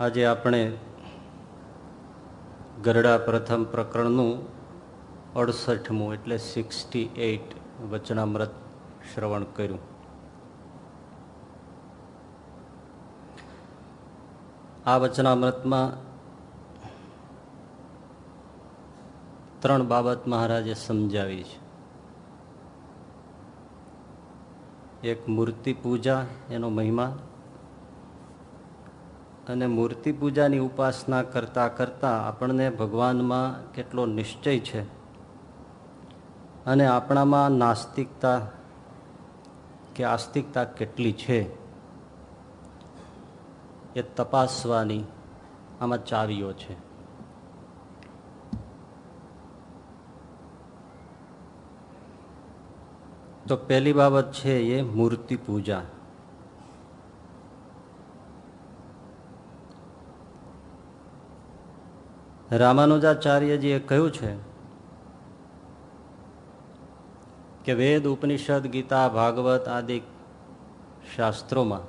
આજે આપણે ગરડા પ્રથમ પ્રકરણનું અડસઠમું એટલે સિક્સટી એઇટ વચનામૃત શ્રવણ કર્યું. આ વચનામૃતમાં ત્રણ બાબત મહારાજે સમજાવી છે. એક મૂર્તિ પૂજા, એનો મહિમા અને મૂર્તિ પૂજાની ઉપાસના કરતા કરતા આપણને ભગવાનમાં કેટલો નિશ્ચય છે અને આપણામાં નાસ્તિકતા કે આસ્તિકતા કેટલી છે એ તપાસવાની આમાં ચાવીઓ છે. તો પહેલી બાબત છે એ મૂર્તિ પૂજા. રામાનુજાચાર્યજીએ કહ્યું છે કે વેદ, ઉપનિષદ, ગીતા, ભાગવત આદિ શાસ્ત્રોમાં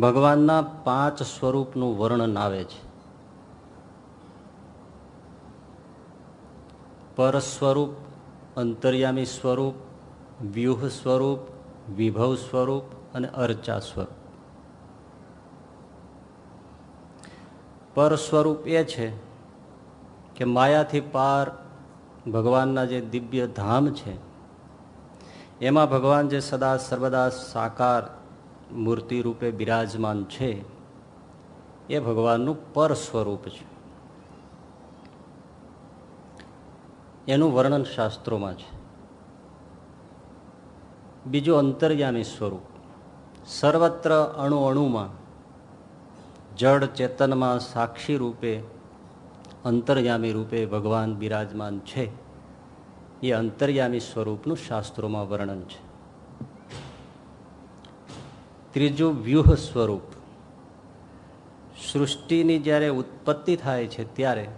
ભગવાનના પાંચ સ્વરૂપનું વર્ણન આવે છે. પર સ્વરૂપ અંતર્યામી સ્વરૂપ વ્યૂહ સ્વરૂપ વિભવ સ્વરૂપ અને અર્ચા સ્વરૂપ. પર સ્વરૂપ એ છે કે માયાથી પાર ભગવાનના જે દિવ્ય ધામ છે, એમાં ભગવાન જે સદા સર્વદા સાકાર મૂર્તિ રૂપે બિરાજમાન છે, એ ભગવાનનું પર સ્વરૂપ છે. એનું વર્ણન શાસ્ત્રોમાં છે. બીજું અંતર્યામી સ્વરૂપ, સર્વત્ર અણુ અણુમાં જડ ચેતનમાં સાક્ષી રૂપે, અંતર્યામી રૂપે ભગવાન બિરાજમાન છે. એ અંતર્યામી સ્વરૂપનું શાસ્ત્રોમાં વર્ણન છે. ત્રીજું વ્યૂહ સ્વરૂપ. સૃષ્ટિની જ્યારે ઉત્પત્તિ થાય છે ત્યારે,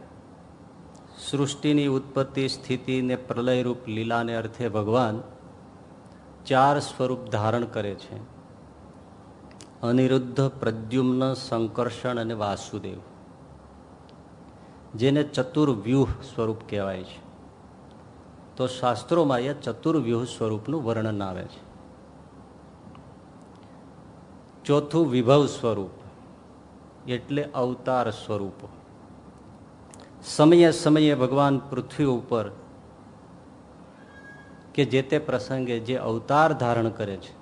સૃષ્ટિની ઉત્પત્તિ સ્થિતિ ને પ્રલયરૂપ લીલાને અર્થે ભગવાન ચાર સ્વરૂપ ધારણ કરે છે. અનિરુદ્ધ પ્રદ્યુમ્ન સંકર્ષણ અને વાસુદેવ. જેને ચતુર્વ્યૂહ સ્વરૂપ કહેવાય છે. તો શાસ્ત્રોમાં એ ચતુર્વ્યૂહ સ્વરૂપનું વર્ણન આવે છે. ચોથું વિભવ સ્વરૂપ, એટલે અવતાર સ્વરૂપ. સમયે સમયે ભગવાન પૃથ્વી ઉપર કે જે તે પ્રસંગે જે અવતાર ધારણ કરે છે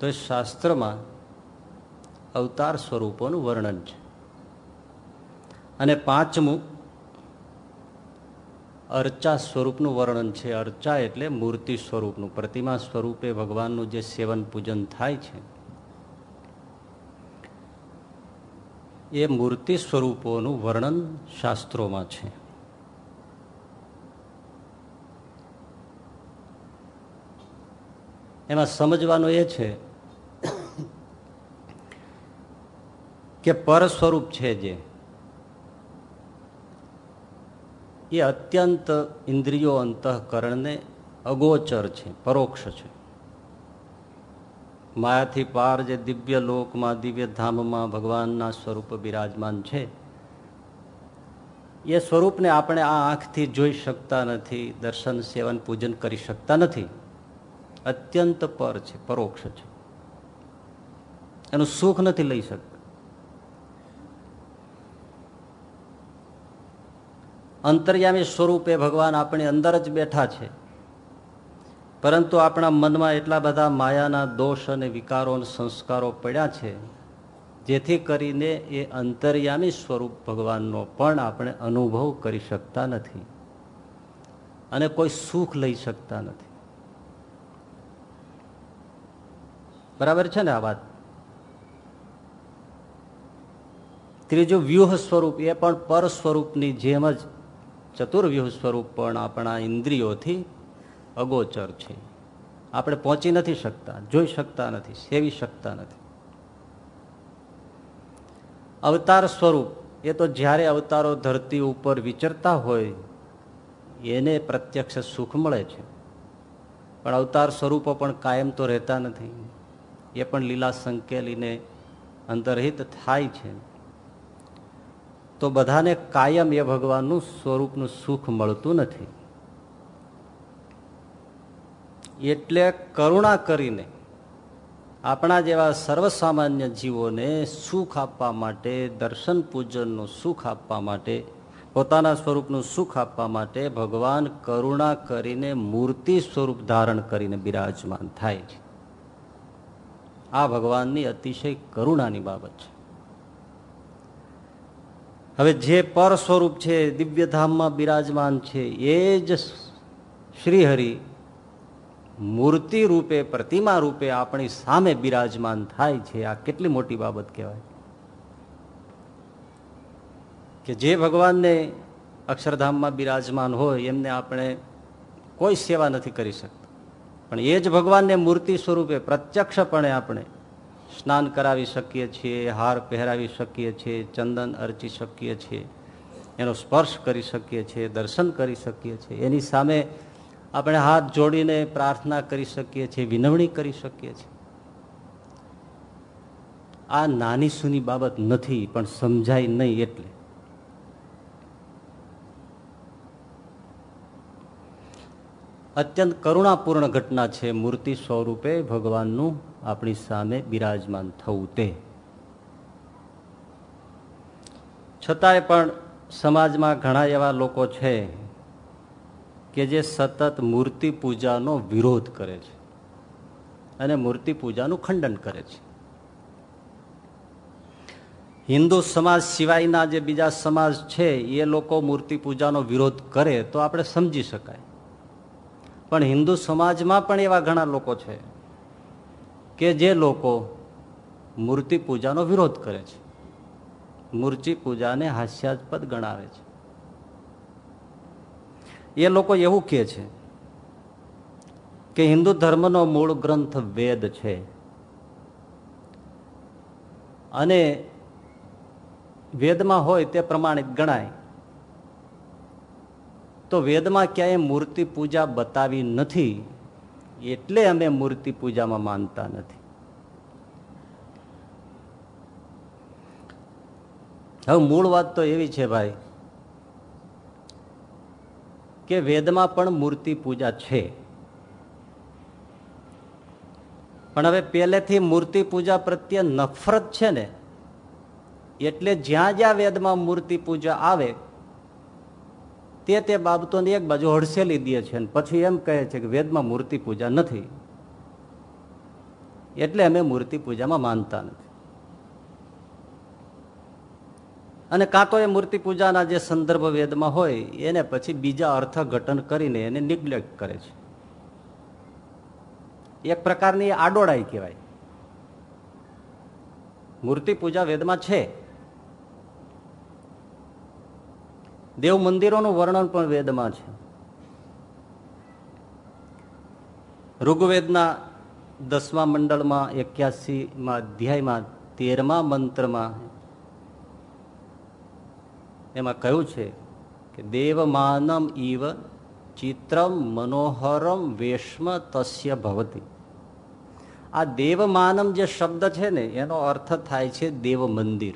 તો શાસ્ત્રમાં અવતાર સ્વરૂપોનું વર્ણન છે. અને પાંચમું અર્ચા સ્વરૂપનું વર્ણન છે. અર્ચા એટલે મૂર્તિ સ્વરૂપનું, પ્રતિમા સ્વરૂપે ભગવાનનું જે સેવન પૂજન થાય છે, એ મૂર્તિ સ્વરૂપોનું વર્ણન શાસ્ત્રોમાં છે. એમાં સમજવાનું એ છે કે પર સ્વરૂપ છે જે? એ અત્યંત ઇન્દ્રિયો અંતઃકરણને અગોચર છે, પરોક્ષ છે. માયાથી પાર જે દિવ્ય લોકમાં, દિવ્ય ધામમાં ભગવાનના સ્વરૂપ બિરાજમાન છે, એ સ્વરૂપને આપણે આ આંખથી જોઈ શકતા નથી, દર્શન, સેવન, પૂજન કરી શકતા નથી. અત્યંત પર છે, પરોક્ષ છે. એનું સુખ નથી લઈ શકતા. અંતર્યામી સ્વરૂપે ભગવાન આપણી અંદર જ બેઠા છે. પરંતુ આપણા મનમાં એટલા બધા માયાના દોષ અને વિકારો અને સંસ્કારો પડ્યા છે, જેથી કરીને એ અંતર્યામી સ્વરૂપ ભગવાનનો પણ આપણે અનુભવ કરી શકતા નથી અને કોઈ સુખ લઈ શકતા નથી. બરાબર છે ને આ વાત? ત્રીજું વ્યૂહ સ્વરૂપ, એ પણ પર સ્વરૂપની જેમ જ ચતુર્વ્યૂહ સ્વરૂપ પણ આપણા ઇન્દ્રિયોથી અગોચર છે. આપણે પહોંચી નથી શકતા, જોઈ શકતા નથી, સેવી શકતા નથી. અવતાર સ્વરૂપ, એ તો જ્યારે અવતારો ધરતી ઉપર વિચરતા હોય, એને પ્રત્યક્ષ સુખ મળે છે. પણ અવતાર સ્વરૂપો પણ કાયમ તો રહેતા નથી. એ પણ લીલા સંકેલીને અંતરહિત થાય છે. તો બધાને કાયમ એ ભગવાનનું સ્વરૂપનું સુખ મળતું નથી. એટલે કરુણા કરીને આપણા જેવા સર્વસામાન્ય જીવોને સુખ આપવા માટે, દર્શન પૂજનનું સુખ આપવા માટે, પોતાના સ્વરૂપનું સુખ આપવા માટે ભગવાન કરુણા કરીને મૂર્તિ સ્વરૂપ ધારણ કરીને બિરાજમાન થાય છે. આ ભગવાનની અતિશય કરુણાની બાબત છે. હવે જે પર સ્વરૂપ છે દિવ્યધામમાં બિરાજમાન છે, એ જ શ્રીહરિ મૂર્તિ રૂપે, પ્રતિમા રૂપે આપણી સામે બિરાજમાન થાય છે. આ કેટલી મોટી બાબત કહેવાય? કે જે ભગવાનને અક્ષરધામમાં બિરાજમાન હોય, એમને આપણે કોઈ સેવા નથી કરી શકતા. પણ એ જ ભગવાનને મૂર્તિ સ્વરૂપે પ્રત્યક્ષપણે આપણે સ્નાન કરાવી શકીએ છીએ, હાર પહેરાવી શકીએ છીએ, ચંદન અર્ચી શકીએ છીએ, એનો સ્પર્શ કરી શકીએ છીએ, દર્શન કરી શકીએ છીએ. એની સામે આપણે હાથ જોડીને પ્રાર્થના કરી શકીએ છીએ, વિનવણી કરી શકીએ છીએ. આ નાની સુની બાબત નથી, પણ સમજાય નહીં એટલે. અત્યંત કરુણાપૂર્ણ ઘટના છે મૂર્તિ સ્વરૂપે ભગવાનનું. આપણી સામે બિરાજમાન થવું તે. છતાંય પણ સમાજમાં ઘણા એવા લોકો છે કે જે સતત મૂર્તિ પૂજાનો વિરોધ કરે છે અને મૂર્તિ પૂજાનું ખંડન કરે છે. હિન્દુ સમાજ સિવાયના જે બીજા સમાજ છે, એ લોકો મૂર્તિ પૂજાનો વિરોધ કરે તો આપણે સમજી શકાય. પણ હિન્દુ સમાજમાં પણ એવા ઘણા લોકો છે કે જે લોકો મૂર્તિ પૂજાનો વિરોધ કરે છે. મૂર્તિ પૂજાને હાસ્યાસ્પદ ગણાવે છે. એ લોકો એવું કહે છે કે હિન્દુ ધર્મનો મૂળ ગ્રંથ વેદ છે. અને વેદમાં હોય તે પ્રમાણિત ગણાય. તો વેદમાં ક્યાંય મૂર્તિ પૂજા બતાવી નથી. એટલે અમે મૂર્તિ પૂજામાં માનતા નથી. હવે મૂળ વાત તો એવી છે ભાઈ કે વેદમાં પણ મૂર્તિ પૂજા છે. પણ હવે પહેલેથી મૂર્તિ પૂજા પ્રત્યે નફરત છે ને, એટલે જ્યાં જ્યાં વેદમાં મૂર્તિ પૂજા આવે તે તે બાબતોની એક બાજુ હડસેલી દે છે પછી એમ કહે છે કે વેદમાં મૂર્તિ પૂજા નથી. એટલે અમે મૂર્તિ પૂજામાં માનતા નથી. અને કાં તો એ મૂર્તિ પૂજાના જે સંદર્ભ વેદમાં હોય, એને પછી બીજા અર્થઘટન કરીને એને નિગ્લેક્ટ કરે છે. એક પ્રકારની આડોડાઈ કહેવાય. મૂર્તિ પૂજા વેદમાં છે. દેવ મંદિરોનું વર્ણન પણ વેદમાં છે. ઋગ્વેદના દસમા મંડળમાં, એક્યાસીમાં અધ્યાયમાં, તેરમા મંત્રમાં એમાં કહ્યું છે કે દેવમાનમ ઈવ ચિત્રમ મનોહરમ વેશ્મ તસ્ય ભવતી. આ દેવમાનમ જે શબ્દ છે ને, એનો અર્થ થાય છે દેવ મંદિર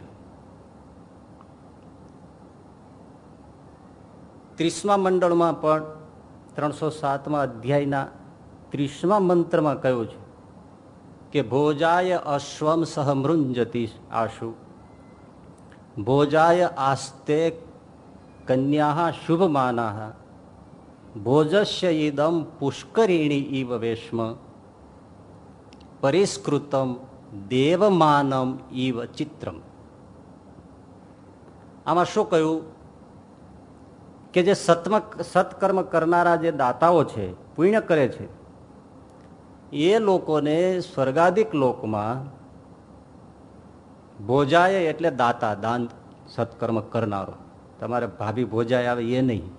ત્રીસમા મંડળમાં પણ ત્રણસો સાતમા અધ્યાયના ત્રીસમા મંત્રમાં કહ્યું છે કે ભોજાય અશ્વમ સહમૃંજતી આશુ. ભોજાય આસ્તે કન્યા શુભમાના ભોજસ્ય ઇદમ પુષ્કરિણી ઇવ વેશ્મ. પરિષ્કૃતમ દેવમાનમ ઇવ ચિત્રમ. આમાં શું કહ્યું? કે જે સત્મ સત્કર્મ કરનારા જે દાતાઓ છે, પુણ્ય કરે છે, એ લોકોને સ્વર્ગાધિક લોકમાં ભોજાય એટલે દાતા, દાન, સત્કર્મ કરનારો. તમારે ભાભી ભોજાય આવે એ નહીં.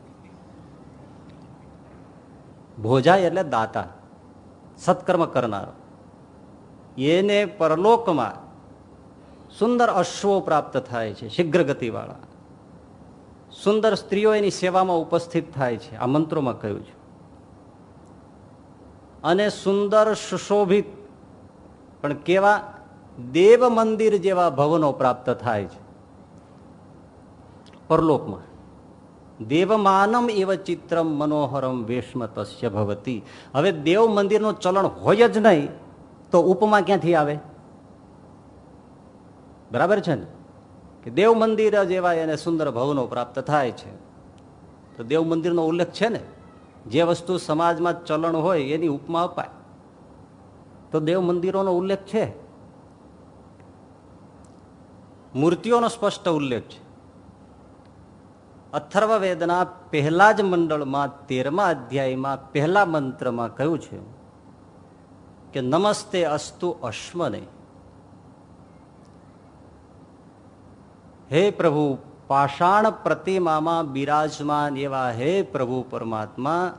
ભોજાય એટલે દાતા, સત્કર્મ કરનારો. એને પરલોકમાં સુંદર અશ્વો પ્રાપ્ત થાય છે શીઘ્ર ગતિવાળા સુંદર સ્ત્રીઓ એની સેવામાં ઉપસ્થિત થાય છે. આ મંત્રોમાં કહ્યું છે. અને સુંદર સુશોભિત, પણ કેવા દેવ મંદિર જેવા ભવનો પ્રાપ્ત થાય છે. પરલોકમાં, દેવમાનમ એવ ચિત્રમ મનોહરમ વેશમ તસ્ય ભવતી. હવે દેવ મંદિરનું ચલણ હોય જ નહીં, તો ઉપમા ક્યાંથી આવે? બરાબર છે ને? કે દેવ મંદિર જેવા એને સુંદર ભવનો પ્રાપ્ત થાય છે. તો દેવ મંદિરનો ઉલ્લેખ છે ને? જે વસ્તુ સમાજમાં ચલણ હોય એની ઉપમા અપાય. તો દેવ મંદિરોનો ઉલ્લેખ છે. મૂર્તિઓનો સ્પષ્ટ ઉલ્લેખ છે. અથર્વ વેદના પહેલા જ મંડળમાં તેરમા અધ્યાયમાં પહેલા મંત્રમાં કહ્યું છે કે નમસ્તે અસ્તુ અશ્મને. હે પ્રભુ, પાષાણ પ્રતિમામાં બિરાજમાન એવા હે પ્રભુ પરમાત્મા,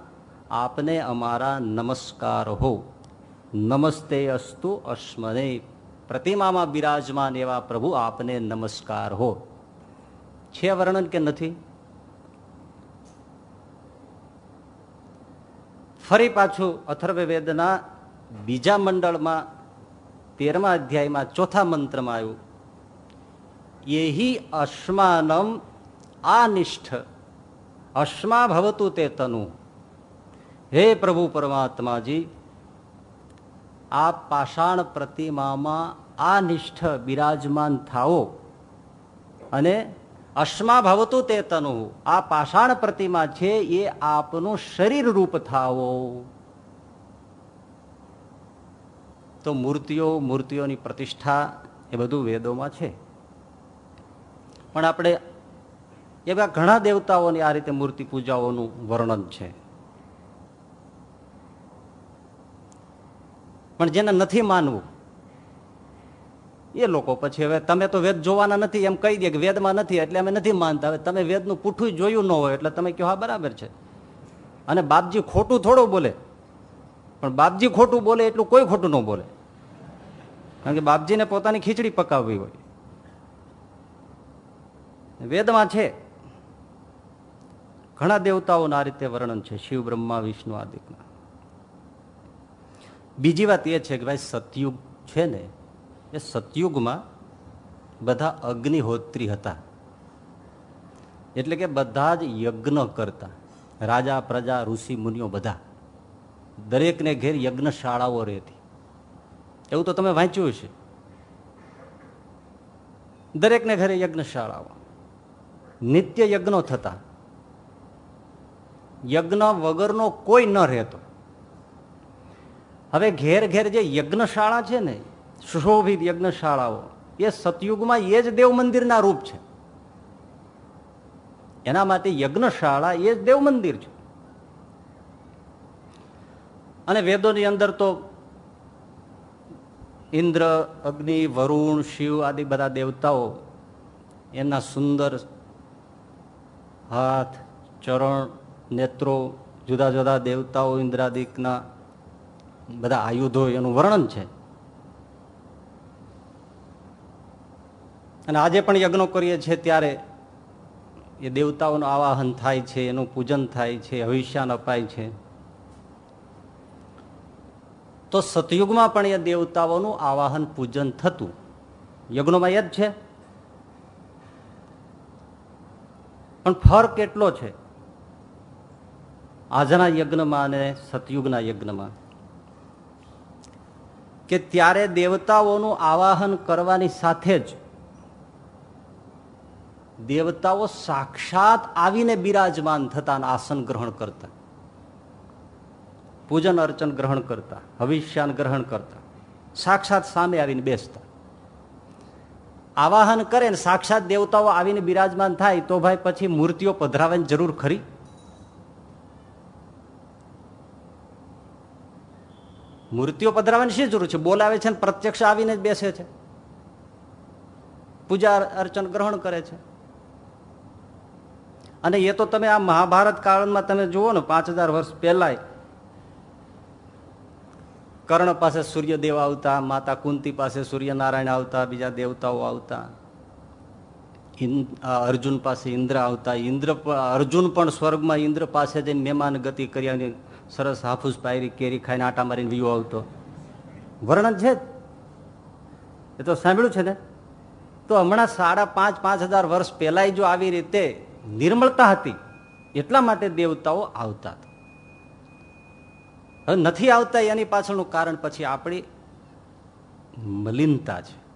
આપને અમારા નમસ્કાર હો. નમસ્તે અસ્તુ અશ્મને. પ્રતિમામાં બિરાજમાન એવા પ્રભુ, આપને નમસ્કાર હો. છે વર્ણન કે નથી? ફરી પાછું અથર્વવેદના બીજા મંડળમાં તેરમા અધ્યાયમાં ચોથા મંત્રમાં આવ્યું. યહી અશ્માનમ આનિષ્ઠ. અશ્મા ભવતું તે તનુ. હે પ્રભુ પરમાત્માજી આ પાષાણ પ્રતિમામાં આ નિષ્ઠ બિરાજમાન થાઓ અને અશ્મા ભવતું તે તનુ. આ પાષાણ પ્રતિમા છે એ આપનું શરીર રૂપ થાવો તો મૂર્તિઓ, મૂર્તિઓની પ્રતિષ્ઠા એ બધું વેદોમાં છે. પણ આપણે એવા ઘણા દેવતાઓની આ રીતે મૂર્તિ પૂજાઓનું વર્ણન છે. પણ જેને નથી માનવું, એ લોકો પછી હવે તમે તો વેદ જોવાના નથી, એમ કહી દે કે વેદમાં નથી, એટલે અમે નથી માનતા. હવે તમે વેદનું પૂઠું જોયું ન હોય એટલે તમે કહો બરાબર છે. અને બાપજી ખોટું થોડું બોલે. પણ બાપજી ખોટું બોલે એટલું કોઈ ખોટું ન બોલે. કારણ કે બાપજીને પોતાની ખીચડી પકાવવી હોય. વેદમાં છે. ઘણા દેવતાઓના આ રીતે વર્ણન છે, શિવ, બ્રહ્મા, વિષ્ણુ આદિકના બીજી વાત એ છે કે ભાઈ સતયુગ છે ને, એ સતયુગમાં બધા અગ્નિહોત્રી હતા. એટલે કે બધા જ યજ્ઞ કરતા. રાજા, પ્રજા, ઋષિ, મુનિઓ બધા. દરેકને ઘેર યજ્ઞશાળાઓ રહેતી. એવું તો તમે વાંચ્યું છે દરેકને ઘરે યજ્ઞશાળાઓ. નિત્ય યજ્ઞો થતા. યજ્ઞ વગરનો કોઈ ન રહેતો. હવે ઘેર ઘેર જે યજ્ઞશાળા છે ને, સુશોભિત યજ્ઞશાળાઓ, એ સતયુગમાં એ જ દેવ મંદિરના રૂપ છે. એના માટે યજ્ઞશાળા એ જ દેવ મંદિર છે. અને વેદોની અંદર તો ઇન્દ્ર, અગ્નિ, વરુણ, શિવ આદિ બધા દેવતાઓ એમના સુંદર હાથ, ચરણ, નેત્રો, જુદા જુદા દેવતાઓ, ઇન્દ્રાદિકના બધા આયુધો એનું વર્ણન છે. અને આજે પણ યજ્ઞો કરીએ છીએ ત્યારે એ દેવતાઓનું આવાહન થાય છે, એનું પૂજન થાય છે હવિષ્યાન અપાય છે. તો સતયુગમાં પણ એ દેવતાઓનું આવાહન પૂજન થતું. યજ્ઞોમાં એ જ છે. પણ ફર્ક કેટલો છે? આજના યજ્ઞમાં અને સતયુગના યજ્ઞમાં કે ત્યારે દેવતાઓનું આવાહન કરવાની સાથે જ દેવતાઓ સાક્ષાત આવીને બિરાજમાન થતા આસન ગ્રહણ કરતા, પૂજન અર્ચન ગ્રહણ કરતા, હવિષ્યાન ગ્રહણ કરતા, સાક્ષાત સામે આવીને બેસતા. આવાહન કરે ને સાક્ષાત દેવતાઓ આવીને બિરાજમાન થાય, તો ભાઈ પછી મૂર્તિઓ પધરાવાની જરૂર ખરી? મૂર્તિઓ પધરાવાની શી જરૂર છે? બોલાવે છે ને પ્રત્યક્ષ આવીને જ બેસે છે. પૂજા અર્ચન ગ્રહણ કરે છે. અને એ તો તમે આ મહાભારત કાળમાં તમે જુઓ ને, પાંચ વર્ષ પહેલા કર્ણ પાસે સૂર્યદેવ આવતા, માતા કુંતી પાસે સૂર્યનારાયણ આવતા, બીજા દેવતાઓ આવતા. અર્જુન પાસે ઇન્દ્ર આવતા. ઇન્દ્ર અર્જુન પણ સ્વર્ગમાં ઇન્દ્ર પાસે જઈને મહેમાન ગતિ કર્યા સરસ હાફૂસ પાયરી કેરી ખાઈને આટા મારીને વ્યૂ આવતો. વર્ણન છે એ તો સાંભળ્યું છે ને? તો હમણાં સાડા પાંચ પાંચ હજાર વર્ષ પહેલાંય જો આવી રીતે નિર્મળતા હતી, એટલા માટે દેવતાઓ આવતા હવે નથી આવતા એની પાછળનું કારણ પછી આપણી મલિનતા છે.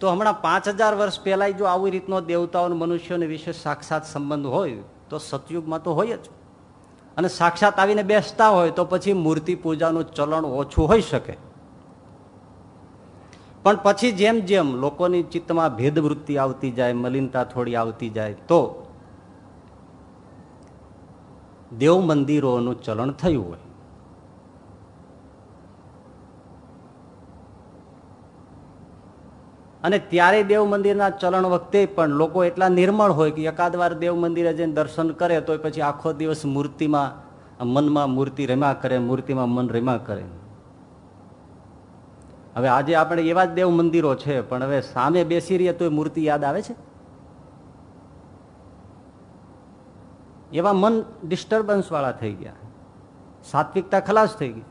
તો હમણાં પાંચ હજાર વર્ષ પહેલા જો આવી રીતનો દેવતાઓ મનુષ્યોને વિશે સાક્ષાત સંબંધ હોય, તો સતયુગમાં તો હોય જ. અને સાક્ષાત આવીને બેસતા હોય, તો પછી મૂર્તિ પૂજાનું ચલણ ઓછું હોઈ શકે. પણ પછી જેમ જેમ લોકોની ચિત્તમાં ભેદવૃત્તિ આવતી જાય, મલિનતા થોડી આવતી જાય, તો દેવ મંદિરોનું ચલણ થયું હોય. અને ત્યારે દેવ મંદિરના ચલણ વખતે પણ લોકો એટલા નિર્મળ હોય કે એકાદ વાર દેવ મંદિરે જઈને દર્શન કરે તો પછી આખો દિવસ મૂર્તિમાં, મનમાં મૂર્તિ રમ્યા કરે, મૂર્તિમાં મન રમ્યા કરે. હવે આજે આપણે એવા જ દેવ મંદિરો છે, પણ હવે સામે બેસી રહીએ તો મૂર્તિ યાદ આવે છે? એવા મન ડિસ્ટર્બન્સ વાળા થઈ ગયા. સાત્વિકતા ખલાસ થઈ ગઈ.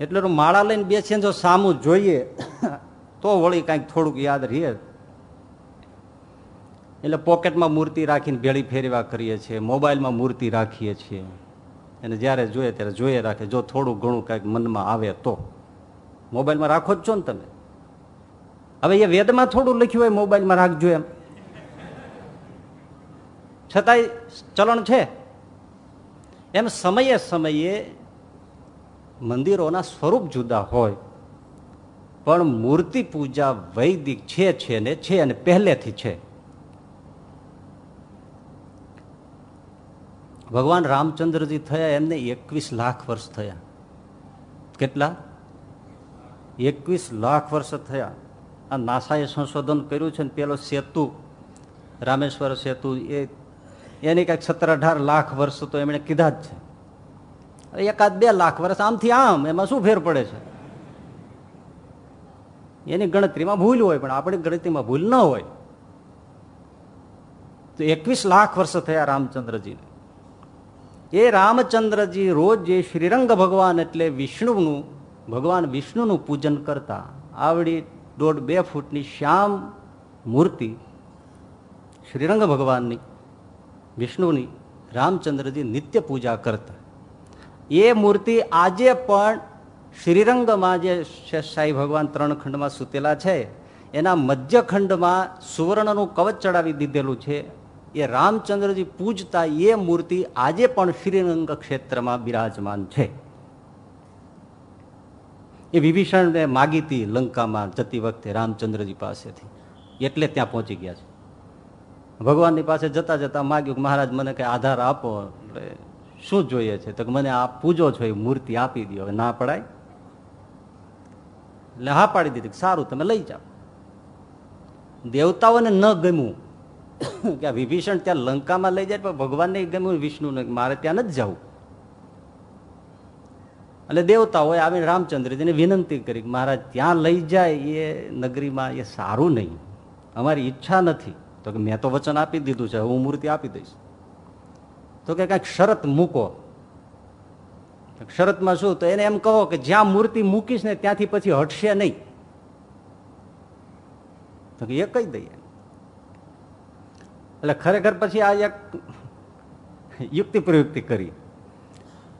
એટલે માળા લઈને બેસીને જો સામું જોઈએ, તો વળી કાંઈક થોડુંક યાદ રહીએ એટલે પોકેટમાં મૂર્તિ રાખીને ભેળી ફેરવા કરીએ છીએ, મોબાઈલમાં મૂર્તિ રાખીએ છીએ. અને જ્યારે જોઈએ ત્યારે જોઈએ રાખે, જો થોડું ઘણું કાંઈક મનમાં આવે તો. મોબાઈલમાં રાખો જ છો ને તમે. હવે એ વેદમાં થોડું લખ્યું હોય, મોબાઈલમાં રાખજો એમ. છતાંય ચલણ છે. એમ સમયે સમયે મંદિરોના સ્વરૂપ જુદા હોય, પણ મૂર્તિ પૂજા વૈદિક છે છે ને છે અને પહેલેથી છે. ભગવાન રામચંદ્રજી થયા, એમને એકવીસ લાખ વર્ષ થયા. કેટલા? એકવીસ લાખ વર્ષ થયા. આ નાસાએ સંશોધન કર્યું છે ને પેલો સેતુ, રામેશ્વર સેતુ, એ એની કાંઈક સત્તર અઢાર લાખ વર્ષ તો એમણે કીધા જ છે. એકાદ બે લાખ વર્ષ આમથી આમ, એમાં શું ફેર પડે છે? એની ગણતરીમાં ભૂલ હોય, પણ આપણી ગણતરીમાં ભૂલ ન હોય. તો એકવીસ લાખ વર્ષ થયા રામચંદ્રજીને. એ રામચંદ્રજી રોજ જે શ્રીરંગ ભગવાન એટલે વિષ્ણુનું, ભગવાન વિષ્ણુનું પૂજન કરતા, આવડી દોઢ બે ફૂટની શ્યામ મૂર્તિ શ્રીરંગ ભગવાનની વિષ્ણુની રામચંદ્રજી નિત્ય પૂજા કરતા. એ મૂર્તિ આજે પણ શ્રીરંગમાં જે સાંઈ ભગવાન ત્રણ ખંડમાં સૂતેલા છે, એના મધ્યખંડમાં સુવર્ણનું કવચ ચડાવી દીધેલું છે, એ રામચંદ્રજી પૂજતા એ મૂર્તિ આજે પણ શ્રીરંગ ક્ષેત્રમાં બિરાજમાન છે. એ વિભીષણને માગી હતી લંકામાં જતી વખતે રામચંદ્રજી પાસેથી, એટલે ત્યાં પહોંચી ગયા છે. ભગવાનની પાસે જતા જતા માગ્યું કે મહારાજ, મને કઈ આધાર આપો. એટલે શું જોઈએ છે? તો મને આ પૂજો છો, એ મૂર્તિ આપી દો ના પડાય? એટલે હા પાડી દીધી સારું, તમે લઈ જાઓ. દેવતાઓને ન ગમ્યું. કે વિભીષણ ત્યાં લંકામાં લઈ જાય, પણ ભગવાનને ગમ્યું, વિષ્ણુને મારે ત્યાં નથી જવું. એટલે દેવતાઓએ આવીને રામચંદ્રજીને વિનંતી કરી મહારાજ, ત્યાં લઈ જાય, એ નગરીમાં એ સારું નહીં. અમારી ઈચ્છા નથી. તો કે મેં તો વચન આપી દીધું છે હું મૂર્તિ આપી દઈશ. તો કે કાંઈક શરત મૂકો. શરતમાં શું? તો એને એમ કહો કે જ્યાં મૂર્તિ મૂકીશ ને ત્યાંથી પછી હટશે નહીં. તો કે એ કહી દઈએ. એટલે ખરેખર પછી આ એક યુક્તિ પ્રયુક્તિ કરી.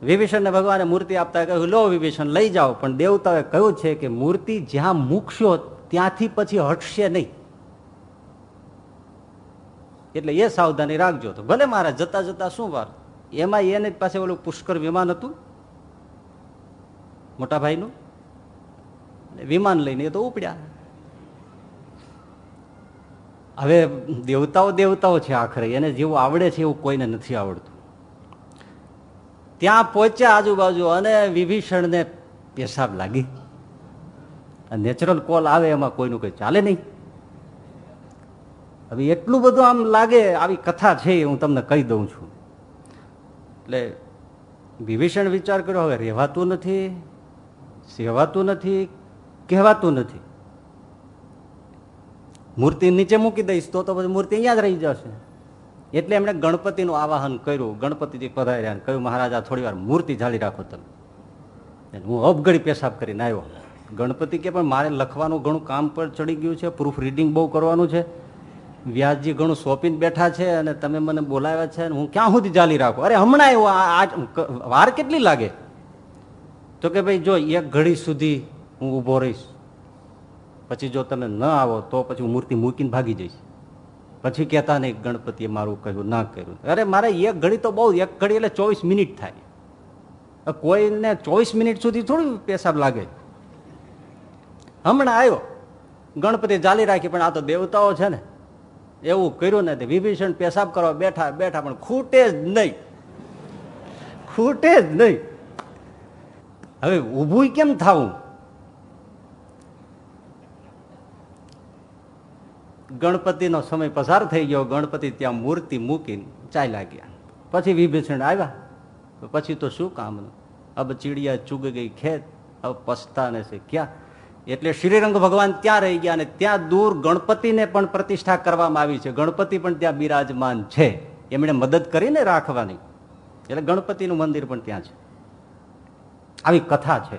વિભીષણને ભગવાને મૂર્તિ આપતા કહ્યું, લો વિભીષણ, લઈ જાઓ. પણ દેવતાએ કહ્યું છે કે મૂર્તિ જ્યાં મૂકશો ત્યાંથી પછી હટશે નહીં. એટલે એ સાવધાની રાખજો. તો ભલે મારા જતા જતા શું વાર? એમાં એને પાસે ઓલું પુષ્કર વિમાન હતું? મોટા ભાઈનું? વિમાન લઈને એ તો ઉપડ્યા. હવે દેવતાઓ દેવતાઓ છે આખરે. એને જેવું આવડે છે એવું કોઈને નથી આવડતું. ત્યાં પહોંચ્યા આજુબાજુ અને વિભીષણને પેશાબ લાગી. નેચરલ કોલ આવે એમાં કોઈનું કઈ ચાલે નહીં. હવે એટલું બધું આમ લાગે, આવી કથા છે હું તમને કહી દઉં છું. એટલે વિભીષણ વિચાર કર્યો, હવે રહેવાતું નથી, સેવાતું નથી, કહેવાતું નથી. મૂર્તિ નીચે મૂકી દઈશ તો તો પછી મૂર્તિ અહીંયા જ રહી જશે. એટલે એમણે ગણપતિનું આવાહન કર્યું. ગણપતિજી પધાર્યા કહ્યું, મહારાજા થોડી વાર મૂર્તિ જાળી રાખો તમે. હું અપઘડી પેશાબ કરીને આવ્યો. ગણપતિ કે, પણ મારે લખવાનું ઘણું કામ પર ચડી ગયું છે પ્રૂફ રીડિંગ બહુ કરવાનું છે. વ્યાસજી ઘણું સોંપીને બેઠા છે અને તમે મને બોલાવ્યા છે હું ક્યાં સુધી ચાલી રાખું? અરે, હમણાં એવું આ વાર કેટલી લાગે? તો કે ભાઈ, જો એક ઘડી સુધી હું ઊભો રહીશ, પછી જો તમે ન આવો, તો પછી હું મૂર્તિ મૂકીને ભાગી જઈશ. પછી કહેતા નહીં, ગણપતિએ મારું કહ્યું, ના કર્યું. અરે, મારે એક ઘડી તો બહુ, એક ઘડી એટલે ચોવીસ મિનિટ થાય. કોઈને ચોવીસ મિનિટ સુધી થોડું પેશાબ લાગે. હમણાં આવ્યો. ગણપતિ ચાલી રાખી, પણ આ તો દેવતાઓ છે ને. એવું કર્યું નથી વિભીષણ પેશાબ કરવા બેઠા બેઠા, પણ ખૂટે જ નહીં. ખૂટે જ નહીં. હવે ઊભું કેમ થવું? ગણપતિનો સમય પસાર થઈ ગયો. ગણપતિ ત્યાં મૂર્તિ મૂકીને ચાલ્યા ગયા. પછી વિભીષણ આવ્યા. પછી તો શું કામનું? અબ ચીડિયા ચૂગ ગઈ ખેત હવે પસ્તાને છે ક્યાં? એટલે શ્રીરંગ ભગવાન ત્યાં રહી ગયા અને ત્યાં દૂર ગણપતિને પણ પ્રતિષ્ઠા કરવામાં આવી છે. ગણપતિ પણ ત્યાં બિરાજમાન છે. એમણે મદદ કરીને રાખવાની. એટલે ગણપતિનું મંદિર પણ ત્યાં છે. આવી કથા છે.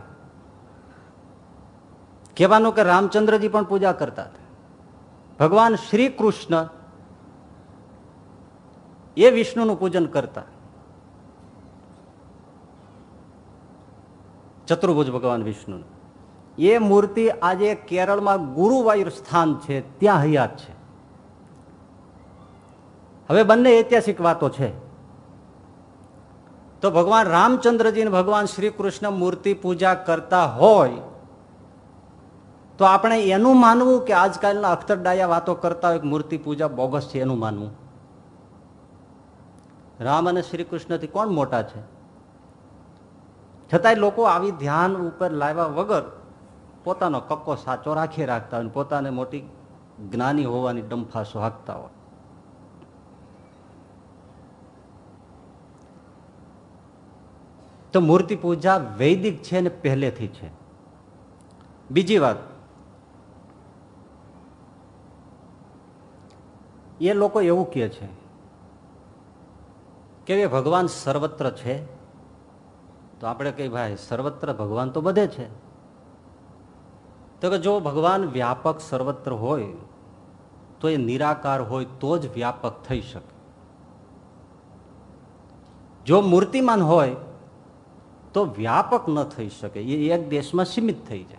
કહેવાનું કે રામચંદ્રજી પણ પૂજા કરતા ભગવાન શ્રી કૃષ્ણ એ વિષ્ણુનું પૂજન કરતા. ચતુર્ભુજ ભગવાન વિષ્ણુ એ મૂર્તિ આજે કેરળમાં ગુરુવાયુર સ્થાન છે, ત્યાં હયાત છે. હવે બંને ઐતિહાસિક વાતો છે. તો ભગવાન રામચંદ્રજી ભગવાન શ્રી કૃષ્ણ મૂર્તિ પૂજા કરતા હોય, તો આપણે એનું માનવું કે આજકાલના અખ્તરડાયા વાતો કરતા હોય મૂર્તિ પૂજા બોગસ છે એનું માનવું? રામ અને શ્રી કૃષ્ણથી કોણ મોટા છે? છતાંય લોકો આવી ધ્યાન ઉપર લાવ્યા વગર પોતાનો કક્કો સાચો રાખી રાખતા હોય પોતાને મોટી જ્ઞાની હોવાની ડંફાસો હાકતા હોય. તો મૂર્તિ પૂજા વૈદિક છે ને પહેલેથી છે. બીજી વાત. એ લોકો એવું કહે છે કે ભગવાન સર્વત્ર છે. તો આપણે કઈ ભાઈ, સર્વત્ર ભગવાન તો બધે છે. તો કે જો ભગવાન વ્યાપક સર્વત્ર હોય, તો એ નિરાકાર હોય તો જ વ્યાપક થઈ શકે. જો મૂર્તિમાન હોય, તો વ્યાપક ન થઈ શકે. એ એક દેશમાં સીમિત થઈ જાય.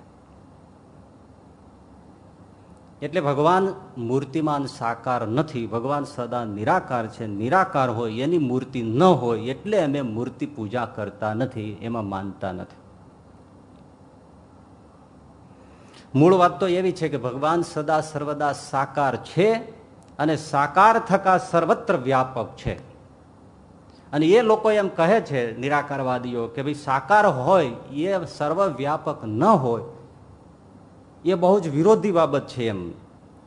એટલે ભગવાન મૂર્તિમાન સાકાર નથી. ભગવાન સદા નિરાકાર છે. નિરાકાર હોય, એની મૂર્તિ ન હોય, એટલે અમે મૂર્તિ પૂજા કરતા નથી, એમાં માનતા નથી. મૂળ વાત તો એવી છે કે ભગવાન સદા સર્વદા સાકાર છે અને સાકાર થકા સર્વત્ર વ્યાપક છે. અને એ લોકો એમ કહે છે નિરાકારવાદીઓ કે ભાઈ સાકાર હોય, એ સર્વવ્યાપક ન હોય. એ બહુ જ વિરોધી બાબત છે એમ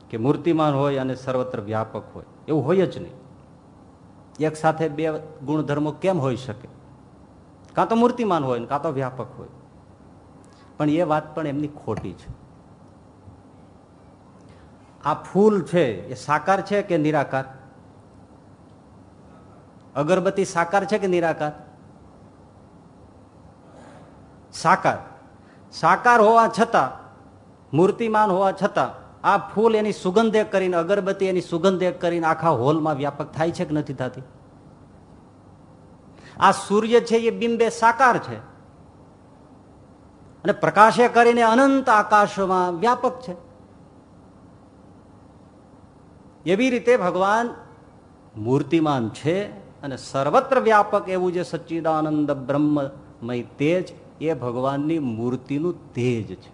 કે મૂર્તિમાન હોય અને સર્વત્ર વ્યાપક હોય. એવું હોય જ નહીં. એક સાથે બે ગુણધર્મો કેમ હોઈ શકે? કાં તો મૂર્તિમાન હોય કાં તો વ્યાપક હોય. પણ એ વાત પણ એમની ખોટી છે. આ ફૂલ છે, એ સાકાર છે કે નિરાકાર? અગરબત્તી સાકાર છે કે નિરાકાર? સાકાર. સાકાર હોવા છતાં, મૂર્તિમાન હોવા છતાં, આ ફૂલ એની સુગંધે કરીને, અગરબત્તી એની સુગંધે કરીને આખા હોલમાં વ્યાપક થાય છે કે નથી થતી? આ સૂર્ય છે, એ બિંબે સાકાર છે. અને પ્રકાશે કરીને અનંત આકાશમાં વ્યાપક છે. એવી રીતે ભગવાન મૂર્તિમાન છે અને સર્વત્ર વ્યાપક એવું જે સચ્ચિદાનંદ બ્રહ્મમય તેજ, એ ભગવાનની મૂર્તિનું તેજ છે.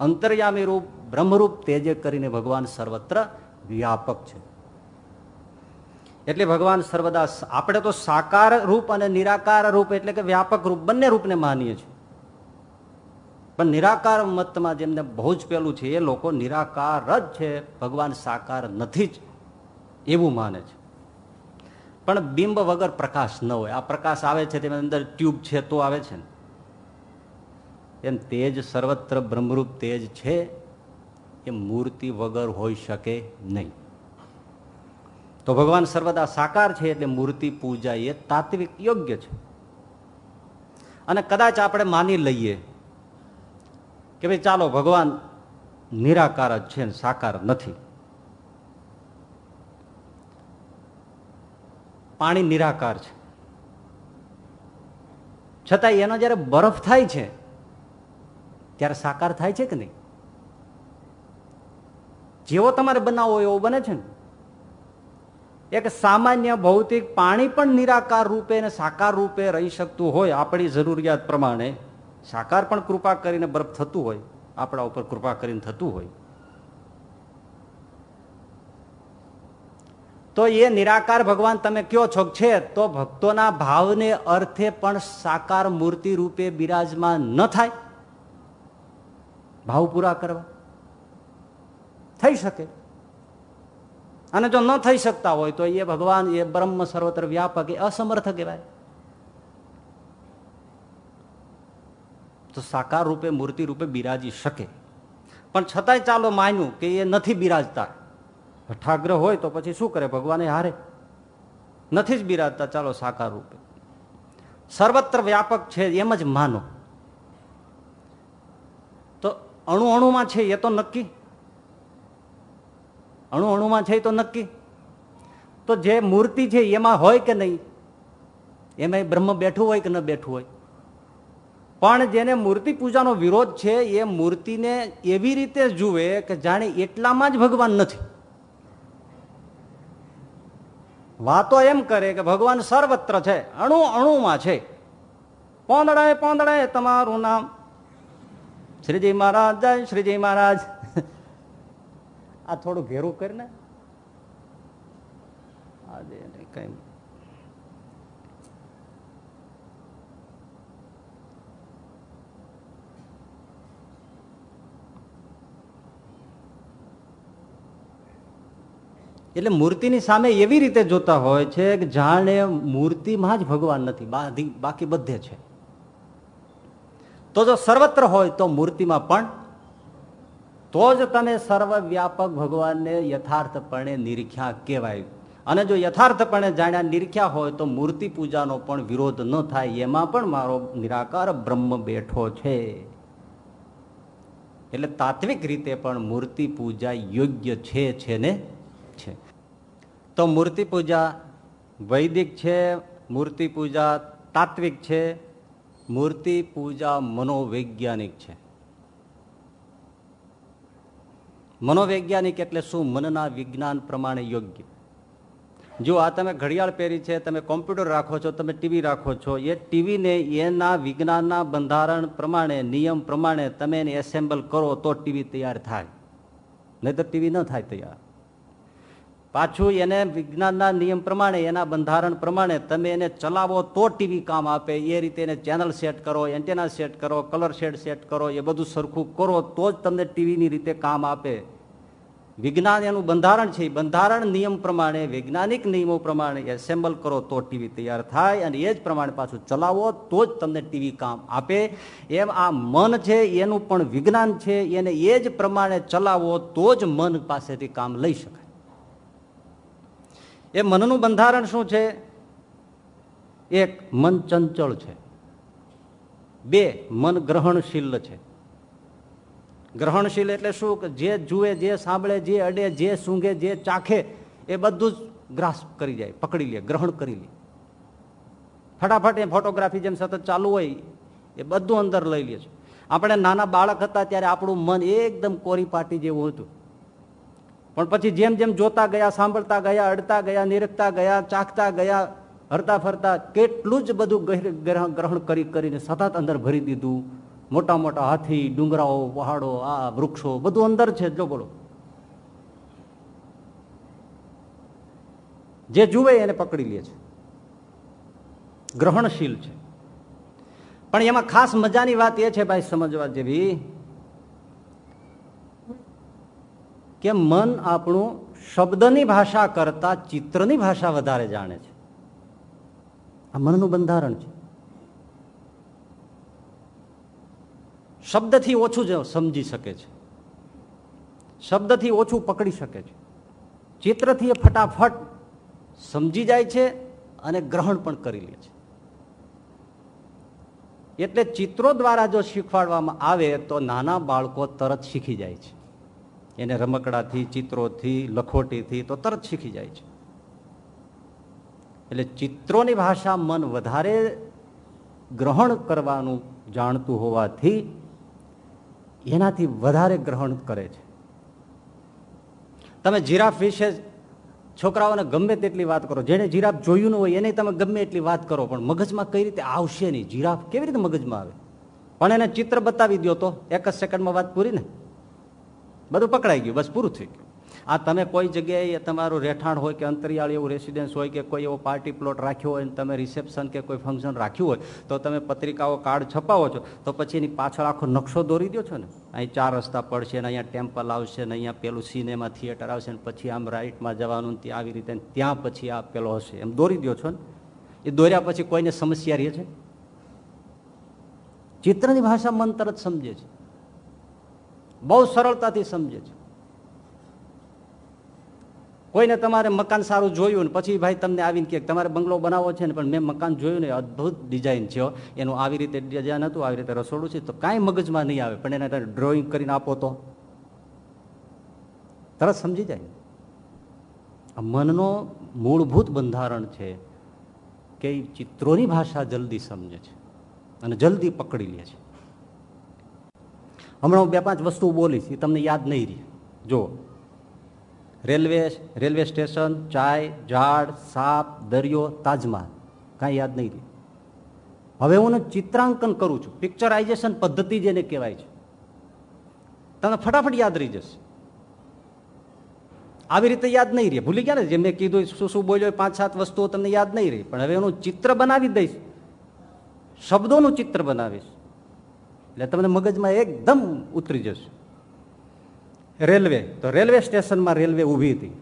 અંતર્યામી રૂપ, બ્રહ્મરૂપ તેજે કરીને ભગવાન સર્વત્ર વ્યાપક છે. એટલે ભગવાન સર્વદા આપણે તો સાકાર રૂપ અને નિરાકાર રૂપ એટલે કે વ્યાપક રૂપ બંને રૂપને માનીએ છીએ. પણ નિરાકાર મતમાં જેમને બહુ જ પેલું છે, એ લોકો નિરાકાર જ છે, ભગવાન સાકાર નથી જ, એવું માને છે. પણ બિંબ વગર પ્રકાશ ન હોય. આ પ્રકાશ આવે છે તેની અંદર ટ્યુબ છે તો આવે છે ને. એમ તેજ સર્વત્ર બ્રહ્મરૂપ તેજ છે, એ મૂર્તિ વગર હોઈ શકે નહીં. તો ભગવાન સર્વદા સાકાર છે, એટલે મૂર્તિ પૂજા એ તાત્વિક યોગ્ય છે. અને કદાચ આપણે માની લઈએ કે ભાઈ ચાલો, ભગવાન નિરાકાર જ છે ને સાકાર નથી. પાણી નિરાકાર છે. છતાં એનો જયારે બરફ થાય છે, ત્યારે સાકાર થાય છે કે નહીં? જેવો તમારે બનાવવો એવો બને છે ને. એક સામાન્ય ભૌતિક પાણી પણ નિરાકાર રૂપે અને સાકાર રૂપે રહી શકતું હોય આપણી જરૂરિયાત પ્રમાણે. સાકાર પણ કૃપા કરીને બરફ થતું હોય, આપણા ઉપર કૃપા કરીને થતું હોય. તો એ નિરાકાર ભગવાન તમે કયો છો? છે તો ભક્તોના ભાવને અર્થે પણ સાકાર મૂર્તિ રૂપે બિરાજમાન ન થાય. ભાવ પૂરા કરવા. થઈ શકે. અને જો ન થઈ શકતા હોય, તો એ ભગવાન એ બ્રહ્મ સર્વત્ર વ્યાપક, એ અસમર્થ કહેવાય. તો સાકાર રૂપે, મૂર્તિ રૂપે બિરાજી શકે. પણ છતાંય ચાલો માન્યું કે એ નથી બિરાજતા. હઠાગ્રહ હોય તો પછી શું કરે? ભગવાને હારે. નથી જ બિરાજતા ચાલો સાકાર રૂપે. સર્વત્ર વ્યાપક છે એમ જ માનો. તો અણુ અણુમાં છે એ તો નક્કી? અણુ અણુમાં છે એ તો નક્કી? તો જે મૂર્તિ છે એમાં હોય કે નહીં? એમાં બ્રહ્મ બેઠું હોય કે ન બેઠું હોય? પણ જેને મૂર્તિ પૂજાનો વિરોધ છે, એ મૂર્તિને એવી રીતે જુએ કે જાણે એટલામાં જ ભગવાન નથી. વાતો એમ કરે કે ભગવાન સર્વત્ર છે, અણુ અણુમાં છે. પોંદડાએ પોંદડાએ તમારું નામ. શ્રીજી મહારાજ, જય શ્રીજી મહારાજ. આ થોડું ઘેરું કરીને. આજે કઈ એટલે મૂર્તિની સામે એવી રીતે જોતા હોય છે કે જાણે મૂર્તિમાં જ ભગવાન નથી બાકી બધે છે. તો જો સર્વત્ર હોય તો મૂર્તિમાં પણ, તો જ તમે સર્વવ્યાપક ભગવાનને યથાર્થપણે નિરીખ્યા કહેવાય. અને જો યથાર્થપણે જાણ્યા નિરીખ્યા હોય તો મૂર્તિ પૂજાનો પણ વિરોધ ન થાય, એમાં પણ મારો નિરાકાર બ્રહ્મ બેઠો છે. એટલે તાત્વિક રીતે પણ મૂર્તિ પૂજા યોગ્ય છે છે છે. તો મૂર્તિ પૂજા વૈદિક છે, મૂર્તિ પૂજા તાત્વિક છે, મૂર્તિ પૂજા મનોવૈજ્ઞાનિક છે. મનોવૈજ્ઞાનિક એટલે શું? મનના વિજ્ઞાન પ્રમાણે યોગ્ય. જો આ તમે ઘડિયાળ પહેરી છે, તમે કોમ્પ્યુટર રાખો છો, તમે ટીવી રાખો છો, એ ટીવીને એના વિજ્ઞાનના બંધારણ પ્રમાણે, નિયમ પ્રમાણે તમે એને એસેમ્બલ કરો તો ટીવી તૈયાર થાય. નહીં તો ટીવી ન થાય તૈયાર. પાછું એને વિજ્ઞાનના નિયમ પ્રમાણે, એના બંધારણ પ્રમાણે તમે એને ચલાવો તો ટીવી કામ આપે. એ રીતે એને ચેનલ સેટ કરો, એન્ટેના સેટ કરો, કલર શેડ સેટ કરો, એ બધું સરખું કરો તો જ તમને ટીવીની રીતે કામ આપે. વિજ્ઞાન એનું બંધારણ છે. બંધારણ નિયમ પ્રમાણે, વૈજ્ઞાનિક નિયમો પ્રમાણે એસેમ્બલ કરો તો ટીવી તૈયાર થાય અને એ જ પ્રમાણે પાછું ચલાવો તો જ તમને ટીવી કામ આપે. એમ આ મન છે, એનું પણ વિજ્ઞાન છે, એને એ જ પ્રમાણે ચલાવો તો જ મન પાસેથી કામ લઈ શકાય. એ મનનું બંધારણ શું છે? એક, મન ચંચળ છે. બે, મન ગ્રહણશીલ છે. ગ્રહણશીલ એટલે શું? કે જે જુએ, જે સાંભળે, જે અડે, જે સૂંઘે, જે ચાખે, એ બધું જ ગ્રાસ કરી જાય, પકડી લે, ગ્રહણ કરી લે. ફટાફટ એ ફોટોગ્રાફી જેમ સતત ચાલુ હોય, એ બધું અંદર લઈ લે છે. આપણે નાના બાળક હતા ત્યારે આપણું મન એકદમ કોરી પાટી જેવું હતું. પણ પછી જેમ જેમ જોતા ગયા, સાંભળતા ગયા, અડતા ગયા, નિરખતા ગયા, ચાખતા ગયા, હરતા ફરતા કેટલું જ બધું ગ્રહણ કરી કરીને સતત અંદર ભરી દીધું. મોટા મોટા હાથી, ડુંગરાઓ, પહાડો, આ વૃક્ષો, બધું અંદર છે, જો બોલો. જે જુએ એને પકડી લે છે. ગ્રહણશીલ છે. પણ એમાં ખાસ મજાની વાત એ છે, ભાઈ, સમજવા જેવી કે મન આપણું શબ્દની ભાષા કરતા ચિત્રની ભાષા વધારે જાણે છે. આ મનનું બંધારણ છે. શબ્દથી ઓછું જ સમજી શકે છે. શબ્દથી ઓછું પકડી શકે છે. ચિત્રથી એ ફટાફટ સમજી જાય છે અને ગ્રહણ પણ કરી લે છે. એટલે ચિત્રો દ્વારા જો શીખવાડવામાં આવે તો નાના બાળકો તરત શીખી જાય છે. એને રમકડાથી, ચિત્રોથી, લખોટીથી તો તરત શીખી જાય છે. એટલે ચિત્રોની ભાષા મન વધારે ગ્રહણ કરવાનું જાણતું હોવાથી એનાથી વધારે ગ્રહણ કરે છે. તમે જીરાફ વિશે છોકરાઓને ગમે તેટલી વાત કરો જેને જીરાફ જોયું ન હોય એને તમે ગમે એટલી વાત કરો, પણ મગજમાં કઈ રીતે આવશે નહીં? જીરાફ કેવી રીતે મગજમાં આવે? પણ એને ચિત્ર બતાવી દો તો, એક જ સેકન્ડમાં વાત પૂરી ને? બધું પકડાઈ ગયું, બસ પૂરું થઈ ગયું. આ તમે કોઈ જગ્યાએ તમારું રહેઠાણ હોય કે અંતરિયાળ એવું રેસિડેન્સ હોય કે કોઈ એવો પાર્ટી પ્લોટ રાખ્યો હોય તમે રિસેપ્શન કે કોઈ ફંક્શન રાખ્યું હોય, તો તમે પત્રિકાઓ કાર્ડ છપાવો છો, તો પછી એની પાછળ આખો નકશો દોરી દો છો ને. અહીં ચાર રસ્તા પડશે ને અહીંયા ટેમ્પલ આવશે ને અહીંયા પેલું સિનેમા થિયેટર આવશે ને પછી આમ રાઇટમાં જવાનું ત્યાં આવી રીતે ત્યાં પછી આ પેલો હશે. એમ દોરી દો છો ને. એ દોર્યા પછી કોઈને સમસ્યા રહે છે? ચિત્રની ભાષા મન તરત સમજે છે. બહુ સરળતાથી સમજે છે. કોઈને તમારે મકાન સારું જોયું ને પછી ભાઈ તમને આવીને કે તમારે બંગલો બનાવવો છે ને, પણ મેં મકાન જોયું ને અદભુત ડિઝાઇન છે એનું આવી રીતે ડિઝાઇન હતું, આવી રીતે રસોડું છે, તો કાંઈ મગજમાં નહીં આવે, પણ એને ડ્રોઈંગ કરીને આપો તો. તરત સમજી જાય મનનો મૂળભૂત બંધારણ છે કે ચિત્રોની ભાષા જલ્દી સમજે છે અને જલ્દી પકડી લે છે. હમણાં હું બે પાંચ વસ્તુ બોલીશ, એ તમને યાદ નહીં રહી. જુઓ. રેલવે રેલવે સ્ટેશન, ચાય, ઝાડ, સાપ, દરિયો, તાજમહાલ. કાંઈ યાદ નહીં રહી. હવે હું ચિત્રાંકન કરું છું. પિક્ચરાઇઝેશન પદ્ધતિ જેને કહેવાય છે. તમને ફટાફટ યાદ રહી જશે. આવી રીતે યાદ નહીં રહે. ભૂલી ગયા ને? જેમને કીધું, શું શું બોલ્યો પાંચ સાત વસ્તુઓ તમને યાદ નહીં રહી. પણ હવે એનું ચિત્ર બનાવી દઈશ. શબ્દોનું ચિત્ર બનાવીશ. એટલે તમને મગજમાં એકદમ ઉતરી જશે. રેલવે, તો રેલવે સ્ટેશનમાં રેલવે ઊભી હતી.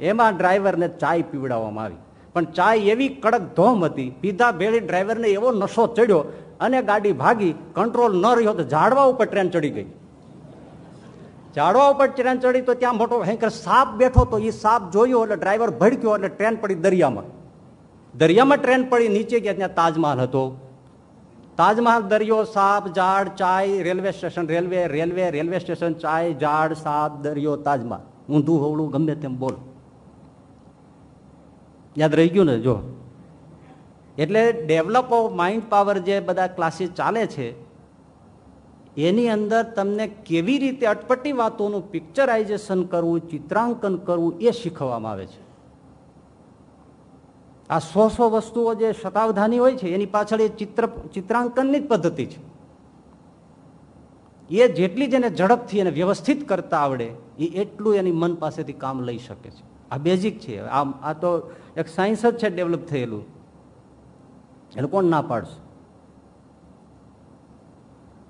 એમાં ડ્રાઈવરને ચાય પીવડાવવામાં આવી. પણ ચાય એવી કડક ધોમ હતી, પીધા ભેળી ડ્રાઈવરને એવો નશો ચડ્યો અને ગાડી ભાગી, કંટ્રોલ ન રહ્યો તો ઝાડવા ઉપર ટ્રેન ચડી ગઈ. ઝાડવા ઉપર ટ્રેન ચડી તો ત્યાં મોટો ભયંકર સાપ બેઠો તો એ સાપ જોયો એટલે ડ્રાઈવર ભડક્યો એટલે ટ્રેન પડી દરિયામાં. દરિયામાં ટ્રેન પડી, નીચે ગયા ત્યાં તાજમહાલ હતો. તાજમહાલ દરિયો સાપ, ઝાડ ચાય railway station, railway railway railway station ચાય ઝાડ, સાપ, દરિયો, તાજમહાલ. ઊંધું હોવડું ગમે તેમ બોલ. યાદ રહી ગયું ને? જો. એટલે ડેવલપ ઓફ માઇન્ડ પાવર જે બધા ક્લાસીસ ચાલે છે, એની અંદર તમને કેવી રીતે અટપટી વાતોનું પિક્ચરાઇઝેશન કરવું, ચિત્રાંકન કરવું એ શીખવવામાં આવે છે. આ સો સો વસ્તુઓ જે શતાવધાની હોય છે, એની પાછળ એ ચિત્ર, ચિત્રાંકનની જ પદ્ધતિ છે. એ જેટલી જેને ઝડપથી એને વ્યવસ્થિત કરતા આવડે, એ એટલું એની મન પાસેથી કામ લઈ શકે છે. આ બેઝિક છે. આમ, આ તો એક સાયન્સ જ છે ડેવલપ થયેલું. એટલે કોણ ના પાડશે?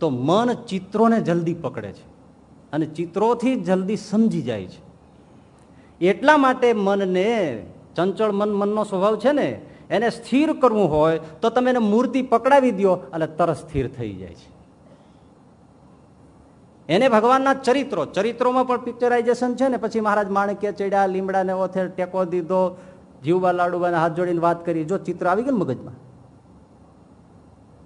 તો મન ચિત્રોને જલ્દી પકડે છે અને ચિત્રોથી જલ્દી સમજી જાય છે. એટલા માટે મનને ચંચળ મન મનનો સ્વભાવ છે ને, એને સ્થિર કરવું હોય તો તમે એને મૂર્તિ પકડાવી દો અને તરત સ્થિર થઈ જાય છે. એને ભગવાનના ચરિત્રો, ચરિત્રોમાં પણ પિક્ચરાઇઝેશન છે ને, પછી મહારાજ માણક્ય ચડ્યા લીમડાને ઓથે ટેકો દીધો જીવબા લાડુબાને હાથ જોડીને વાત કરી, જો ચિત્ર આવી ગયું મગજમાં?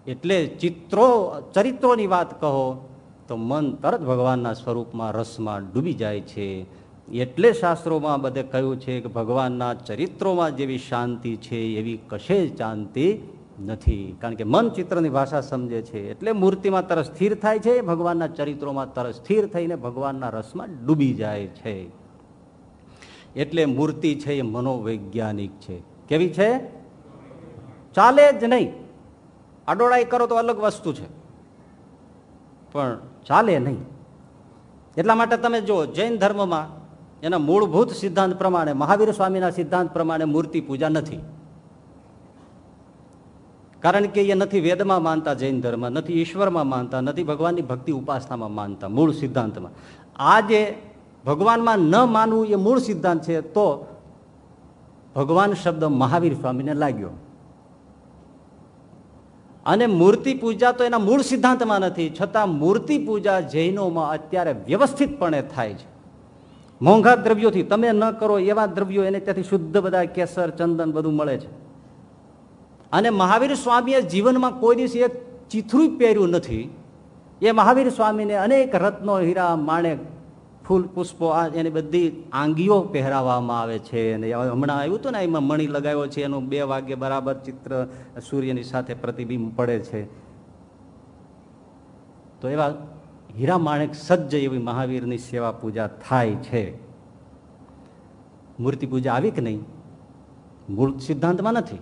એટલે ચિત્રો, ચરિત્રોની વાત કહો, તો મન તરત ભગવાનના સ્વરૂપમાં રસમાં ડૂબી જાય છે. એટલે શાસ્ત્રોમાં બધે કહ્યું છે કે ભગવાનના ચરિત્રોમાં જેવી શાંતિ છે, એવી કશે શાંતિ નથી. કારણ કે મન ચિત્રની ભાષા સમજે છે. એટલે મૂર્તિમાં તરસ સ્થિર થાય છે, ભગવાનના ચરિત્રોમાં તરસ સ્થિર થઈને ભગવાનના રસમાં ડૂબી જાય છે. એટલે મૂર્તિ છે એ મનોવૈજ્ઞાનિક છે. કેવી છે? ચાલે જ નહીં. આડોળાઈ કરો તો અલગ વસ્તુ છે. પણ ચાલે નહીં. એટલા માટે તમે જો જૈન ધર્મમાં એના મૂળભૂત સિદ્ધાંત પ્રમાણે, મહાવીર સ્વામીના સિદ્ધાંત પ્રમાણે મૂર્તિ પૂજા નથી. કારણ કે એ નથી વેદમાં માનતા, જૈન ધર્મ નથી ઈશ્વરમાં માનતા, નથી ભગવાનની ભક્તિ ઉપાસનામાં માનતા, મૂળ સિદ્ધાંતમાં. આ જે ભગવાનમાં ન માનવું એ મૂળ સિદ્ધાંત છે, તો ભગવાન શબ્દ મહાવીર સ્વામીને લાગ્યો. અને મૂર્તિ પૂજા તો એના મૂળ સિદ્ધાંતમાં નથી, છતાં મૂર્તિ પૂજા જૈનોમાં અત્યારે વ્યવસ્થિતપણે થાય છે. મોંઘા દ્રવ્યોથી તમે ન કરો એવા દ્રવ્યો એને ત્યાંથી શુદ્ધ બધા કેસર, ચંદન બધું મળે છે. અને મહાવીર સ્વામીએ જીવનમાં કોઈ દિવસ એક ચીથરું પહેર્યું નથી. એ મહાવીર સ્વામીને અનેક રત્નો, હીરા, માણેક, ફૂલ, પુષ્પો, આ એની બધી આંગીઓ પહેરાવવામાં આવે છે. અને હમણાં આવ્યું હતું ને, એમાં મણી લગાવ્યો છે, એનું બે વાગ્યે બરાબર ચિત્ર સૂર્યની સાથે પ્રતિબિંબ પડે છે. તો એવા હીરા માણેક સજ્જ એવી મહાવીરની સેવા પૂજા થાય છે. મૂર્તિ પૂજા આવી કે નહીં? મૂળ સિદ્ધાંતમાં નથી.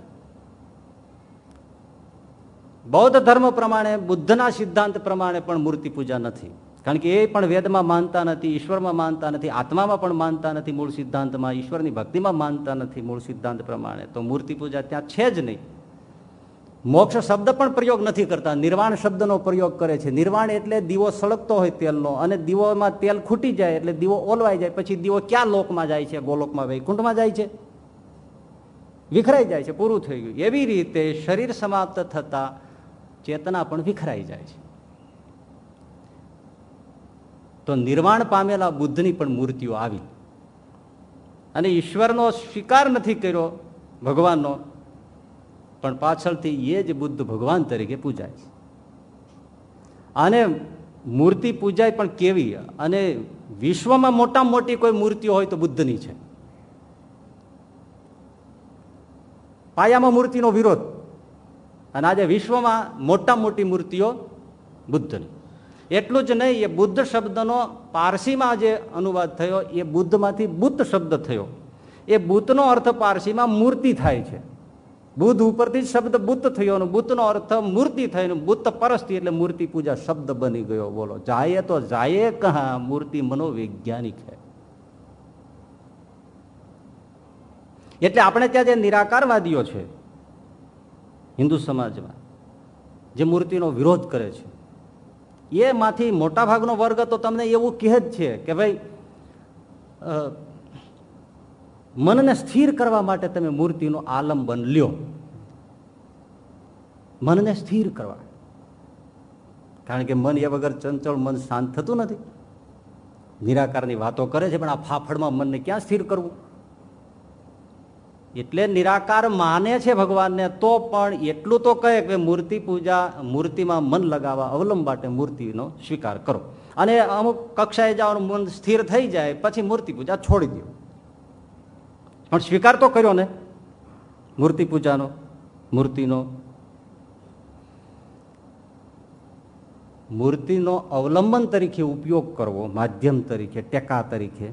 બૌદ્ધ ધર્મ પ્રમાણે, બુદ્ધના સિદ્ધાંત પ્રમાણે પણ મૂર્તિ પૂજા નથી. કારણ કે એ પણ વેદમાં માનતા નથી, ઈશ્વરમાં માનતા નથી, આત્મામાં પણ માનતા નથી મૂળ સિદ્ધાંતમાં, ઈશ્વરની ભક્તિમાં માનતા નથી મૂળ સિદ્ધાંત પ્રમાણે. તો મૂર્તિ પૂજા ત્યાં છે જ નહીં. મોક્ષ શબ્દ પણ પ્રયોગ નથી કરતા. નિર્વાણ શબ્દનો પ્રયોગ કરે છે. નિર્વાણ એટલે દીવો સળગતો હોય તેલનો અને દીવોમાં તેલ ખૂટી જાય એટલે દીવો ઓલવાઈ જાય. પછી દીવો ક્યાં લોકમાં જાય છે? ગોલોકમાં, વૈકુંઠમાં જાય છે. વિખરાઈ જાય છે. પૂરું થઈ ગયું. એવી રીતે શરીર સમાપ્ત થતા ચેતના પણ વિખરાઈ જાય છે. તો નિર્વાણ પામેલા બુદ્ધની પણ મૂર્તિઓ આવી. અને ઈશ્વરનો સ્વીકાર નથી કર્યો ભગવાનનો. પણ પાછળથી એ જ બુદ્ધ ભગવાન તરીકે પૂજાય છે. અને મૂર્તિ પૂજાય પણ કેવી? અને વિશ્વમાં મોટામાં મોટી કોઈ મૂર્તિઓ હોય તો બુદ્ધની છે. પાયામાં મૂર્તિનો વિરોધ. અને આજે વિશ્વમાં મોટા મોટી મૂર્તિઓ બુદ્ધની. એટલું જ નહીં, એ બુદ્ધ શબ્દનો પારસીમાં જે અનુવાદ થયો, એ બુદ્ધમાંથી બુદ્ધ શબ્દ થયો. એ બુદ્ધનો અર્થ પારસીમાં મૂર્તિ થાય છે. બુદ્ધ ઉપરથી શબ્દ બુદ્ધ થયો અને બુદ્ધનો અર્થ મૂર્તિ થઈને બુદ્ધ પરસ્તી એટલે મૂર્તિ પૂજા શબ્દ બની ગયો. બોલો, જાય તો જાય કહા, મૂર્તિ મનોવૈજ્ઞાનિક છે એટલે આપણે ત્યાં જે નિરાકારવાદીઓ છે, હિન્દુ સમાજમાં, જે મૂર્તિનો વિરોધ કરે છે એમાંથી મોટાભાગનો વર્ગ તો તમને એવું કહે જ છે કે ભાઈ મનને સ્થિર કરવા માટે તમે મૂર્તિનો આલંબન લ્યો. મનને સ્થિર કરવા. કારણ કે મન એ વગર ચંચળ મન શાંત થતું નથી. નિરાકારની વાતો કરે છે, પણ આ ફાફડમાં મનને ક્યાં સ્થિર કરવું? એટલે નિરાકાર માને છે ભગવાનને, તો પણ એટલું તો કહે કે મૂર્તિ પૂજા, મૂર્તિમાં મન લગાવવા અવલંબ માટે મૂર્તિનો સ્વીકાર કરો. અને અમુક કક્ષાએ જાઓ મન સ્થિર થઈ જાય, પછી મૂર્તિ પૂજા છોડી દો. પણ સ્વીકાર તો કર્યો ને. મૂર્તિ પૂજાનો, મૂર્તિનો. મૂર્તિનો અવલંબન તરીકે ઉપયોગ કરવો, માધ્યમ તરીકે, ટેકા તરીકે.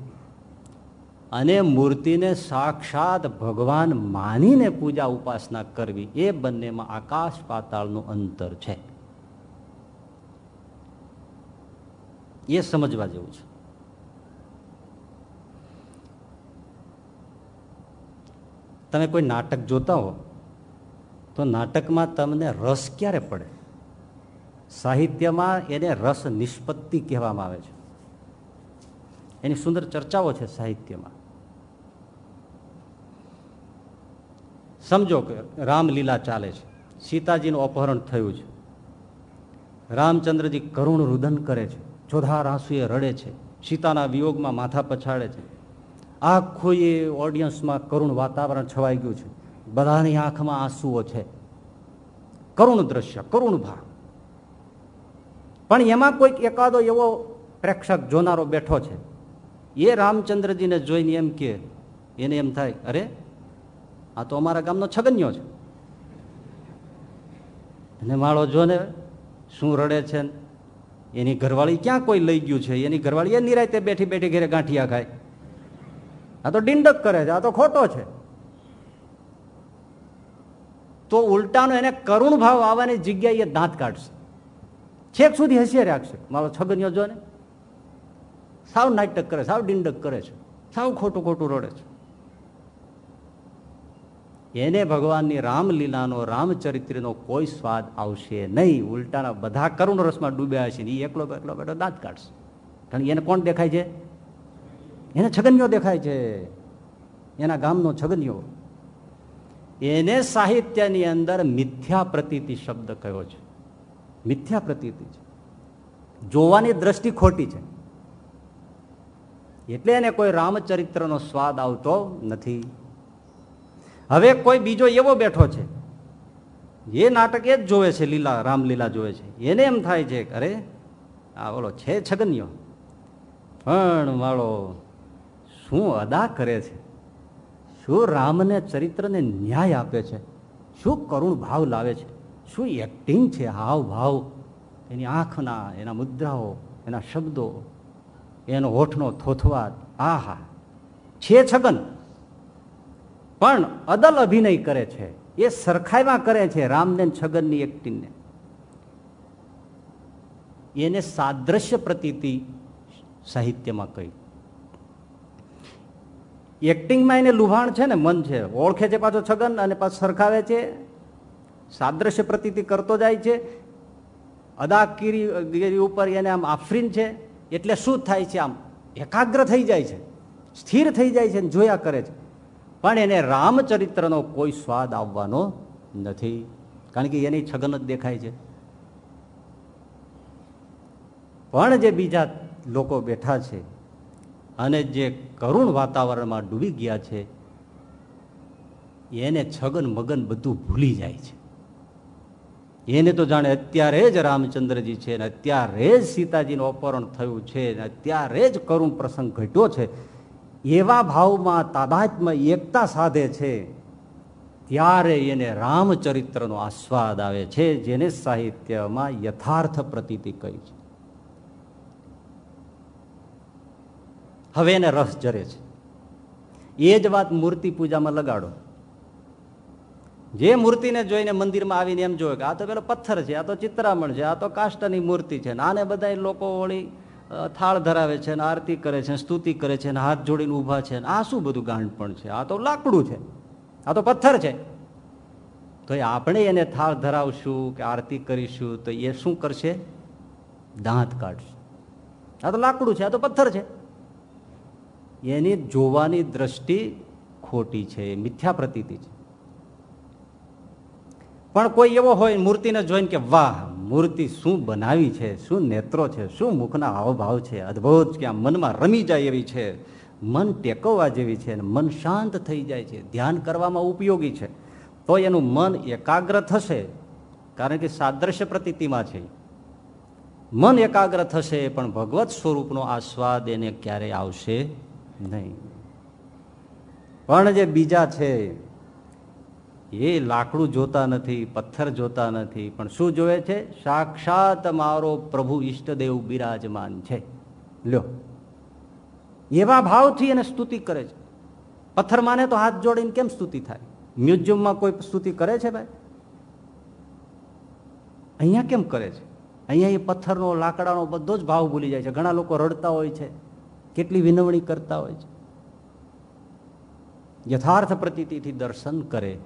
અને મૂર્તિને સાક્ષાત ભગવાન માનીને પૂજા ઉપાસના કરવી, એ બંનેમાં આકાશ પાતાળનું અંતર છે. એ સમજવા જેવું છે. તમે કોઈ નાટક જોતા હો, તો નાટકમાં તમને રસ ક્યારે પડે? સાહિત્યમાં એને રસ નિષ્પત્તિ કહેવામાં આવે છે. એની સુંદર ચર્ચાઓ છે સાહિત્યમાં. સમજો કે રામલીલા ચાલે છે. સીતાજીનું અપહરણ થયું છે. રામચંદ્રજી કરુણ રુદન કરે છે. ચોધાર આંસુએ રડે છે. સીતાના વિયોગમાં માથા પછાડે છે. આખું એ ઓડિયન્સમાં કરુણ વાતાવરણ છવાઈ ગયું છે. બધાની આંખમાં આંસુઓ છે. કરુણ દ્રશ્ય, કરુણ ભાવ. પણ એમાં કોઈક એકાદો એવો પ્રેક્ષક જોનારો બેઠો છે. એ રામચંદ્રજીને જોઈને એમ કે, એને એમ થાય, અરે, આ તો અમારા ગામનો છગન્યો છે. અને માળો જો ને શું રડે છે એની ઘરવાળી ક્યાં કોઈ લઈ ગયું છે? એની ઘરવાળી એ નિરાયતે બેઠી બેઠી ઘરે ગાંઠિયા ખાય. આ તો ડિંડક કરે છે, આ તો ખોટો છે. તો ઉલટાનો એને કરુણ ભાવ આવવાની જગ્યાએ દાંત કાઢશે. છેક સુધી હસીએ રાખશે. મારો છગનિયો જો ને સાવ નાટક કરે, સાવ ડિંડક કરે છે. સાવ ખોટું ખોટું રડે છે. એને ભગવાનની રામલીલાનો, રામચરિત્રનો કોઈ સ્વાદ આવશે નહીં. ઉલટાના બધા કરુણ રસમાં ડૂબ્યા છે એ એકલો એકલો બેઠો દાંત કાઢશે. કારણ એને કોણ દેખાય છે? એને છગન્યો દેખાય છે. એના ગામનો છગન્યો. એને સાહિત્યની અંદર મિથ્યા પ્રતીતિ શબ્દ કયો છે? મિથ્યા પ્રતીતિ છે. જોવાની દ્રષ્ટિ ખોટી છે. એટલે એને કોઈ રામચરિત્રનો સ્વાદ આવતો નથી. હવે કોઈ બીજો એવો બેઠો છે. એ નાટક એ જ જોવે છે, લીલા, રામલીલા જોવે છે. એને એમ થાય છે અરે, આ ઓલો છે છગન્યો. પણ માળો શું અદા કરે છે? શું રામને ચરિત્રને ન્યાય આપે છે? શું કરુણ ભાવ લાવે છે? શું એક્ટિંગ છે હાવ ભાવ? એની આંખના, એના મુદ્રાઓ, એના શબ્દો, એનો હોઠનો થોથવા આહા. છે છગન. પણ અદલ અભિનય કરે છે. એ સરખાઈમાં કરે છે રામને છગનની એક્ટિંગને. એને સાદ્રશ્ય પ્રતીતિ સાહિત્યમાં કહી. એક્ટિંગમાં એને લુભાણ છે ને, મન છે. ઓળખે છે પાછો છગન અને પાછો સરખાવે છે. સાદ્રશ્ય પ્રતીતિ કરતો જાય છે. અદાકીરી ઉપર એને આમ આફરીન છે. એટલે શું થાય છે આમ? એકાગ્ર થઈ જાય છે. સ્થિર થઈ જાય છે જોયા કરે છે. પણ એને રામચરિત્રનો કોઈ સ્વાદ આવવાનો નથી. કારણ કે એની છગન જ દેખાય છે. પણ જે બીજા લોકો બેઠા છે અને જે કરુણ વાતાવરણમાં ડૂબી ગયા છે, એને છગન મગન બધું ભૂલી જાય છે. એને તો જાણે અત્યારે જ રામચંદ્રજી છે ને અત્યારે જ સીતાજીનું અપહરણ થયું છે ને અત્યારે જ કરુણ પ્રસંગ ઘટ્યો છે. એવા ભાવમાં તાદાત્મ્ય એકતા સાધે છે, ત્યારે એને રામચરિત્રનો આસ્વાદ આવે છે, જેને સાહિત્યમાં યથાર્થ પ્રતીતિ કહી છે. હવે એને રસ જરે છે. એ જ વાત મૂર્તિ પૂજામાં લગાડો. જે મૂર્તિને જોઈને મંદિરમાં આવીને એમ જોયું કે આ તો પેલો પથ્થર છે, આ તો ચિત્રામણ છે, આ તો કાષ્ટની મૂર્તિ છે આને બધા લોકો વળી થાળ ધરાવે છે ને આરતી કરે છે સ્તુતિ કરે છે ને હાથ જોડીને ઊભા છે આ શું બધું ગાંડપણ છે? આ તો લાકડું છે. આ તો પથ્થર છે. તો એ આપણે એને થાળ ધરાવશું કે આરતી કરીશું તો એ શું કરશે? દાંત કાઢશે. આ તો લાકડું છે, આ તો પથ્થર છે. એની જોવાની દ્રષ્ટિ ખોટી છે મિથ્યા પ્રતીતિ છે. પણ કોઈ એવો હોય મૂર્તિને જોઈને કે, વાહ, મૂર્તિ શું બનાવી છે, શું નેત્રો છે, શું મુખના હાવભાવ છે, અદભુત કે મનમાં રમી જાય એવી છે, મન ટેકવવા જેવી છે મન શાંત થઈ જાય છે, ધ્યાન કરવામાં ઉપયોગી છે. તો એનું મન એકાગ્ર થશે, કારણ કે સાદ્રશ્ય પ્રતીતિમાં છે. મન એકાગ્ર થશે, પણ ભગવત સ્વરૂપનો આસ્વાદ એને ક્યારેય આવશે? નહીં. પણ જે બીજા છે, એ લાકડું જોતા નથી, પથ્થર જોતા નથી, પણ શું જોવે છે? સાક્ષાત મારો પ્રભુ ઈષ્ટદેવ બિરાજમાન છે. લ્યો. એવા ભાવથી એને સ્તુતિ કરે છે. પથ્થર માને તો હાથ જોડીને કેમ સ્તુતિ થાય? મ્યુઝિયમમાં કોઈ સ્તુતિ કરે છે ભાઈ? અહીંયા કેમ કરે છે? અહીંયા એ પથ્થરનો, લાકડાનો બધો જ ભાવ ભૂલી જાય છે. ઘણા લોકો રડતા હોય છે. કેટલી વિનવણી કરતા હોય છે? યથાર્થ પ્રતીતિથી દર્શન કરે,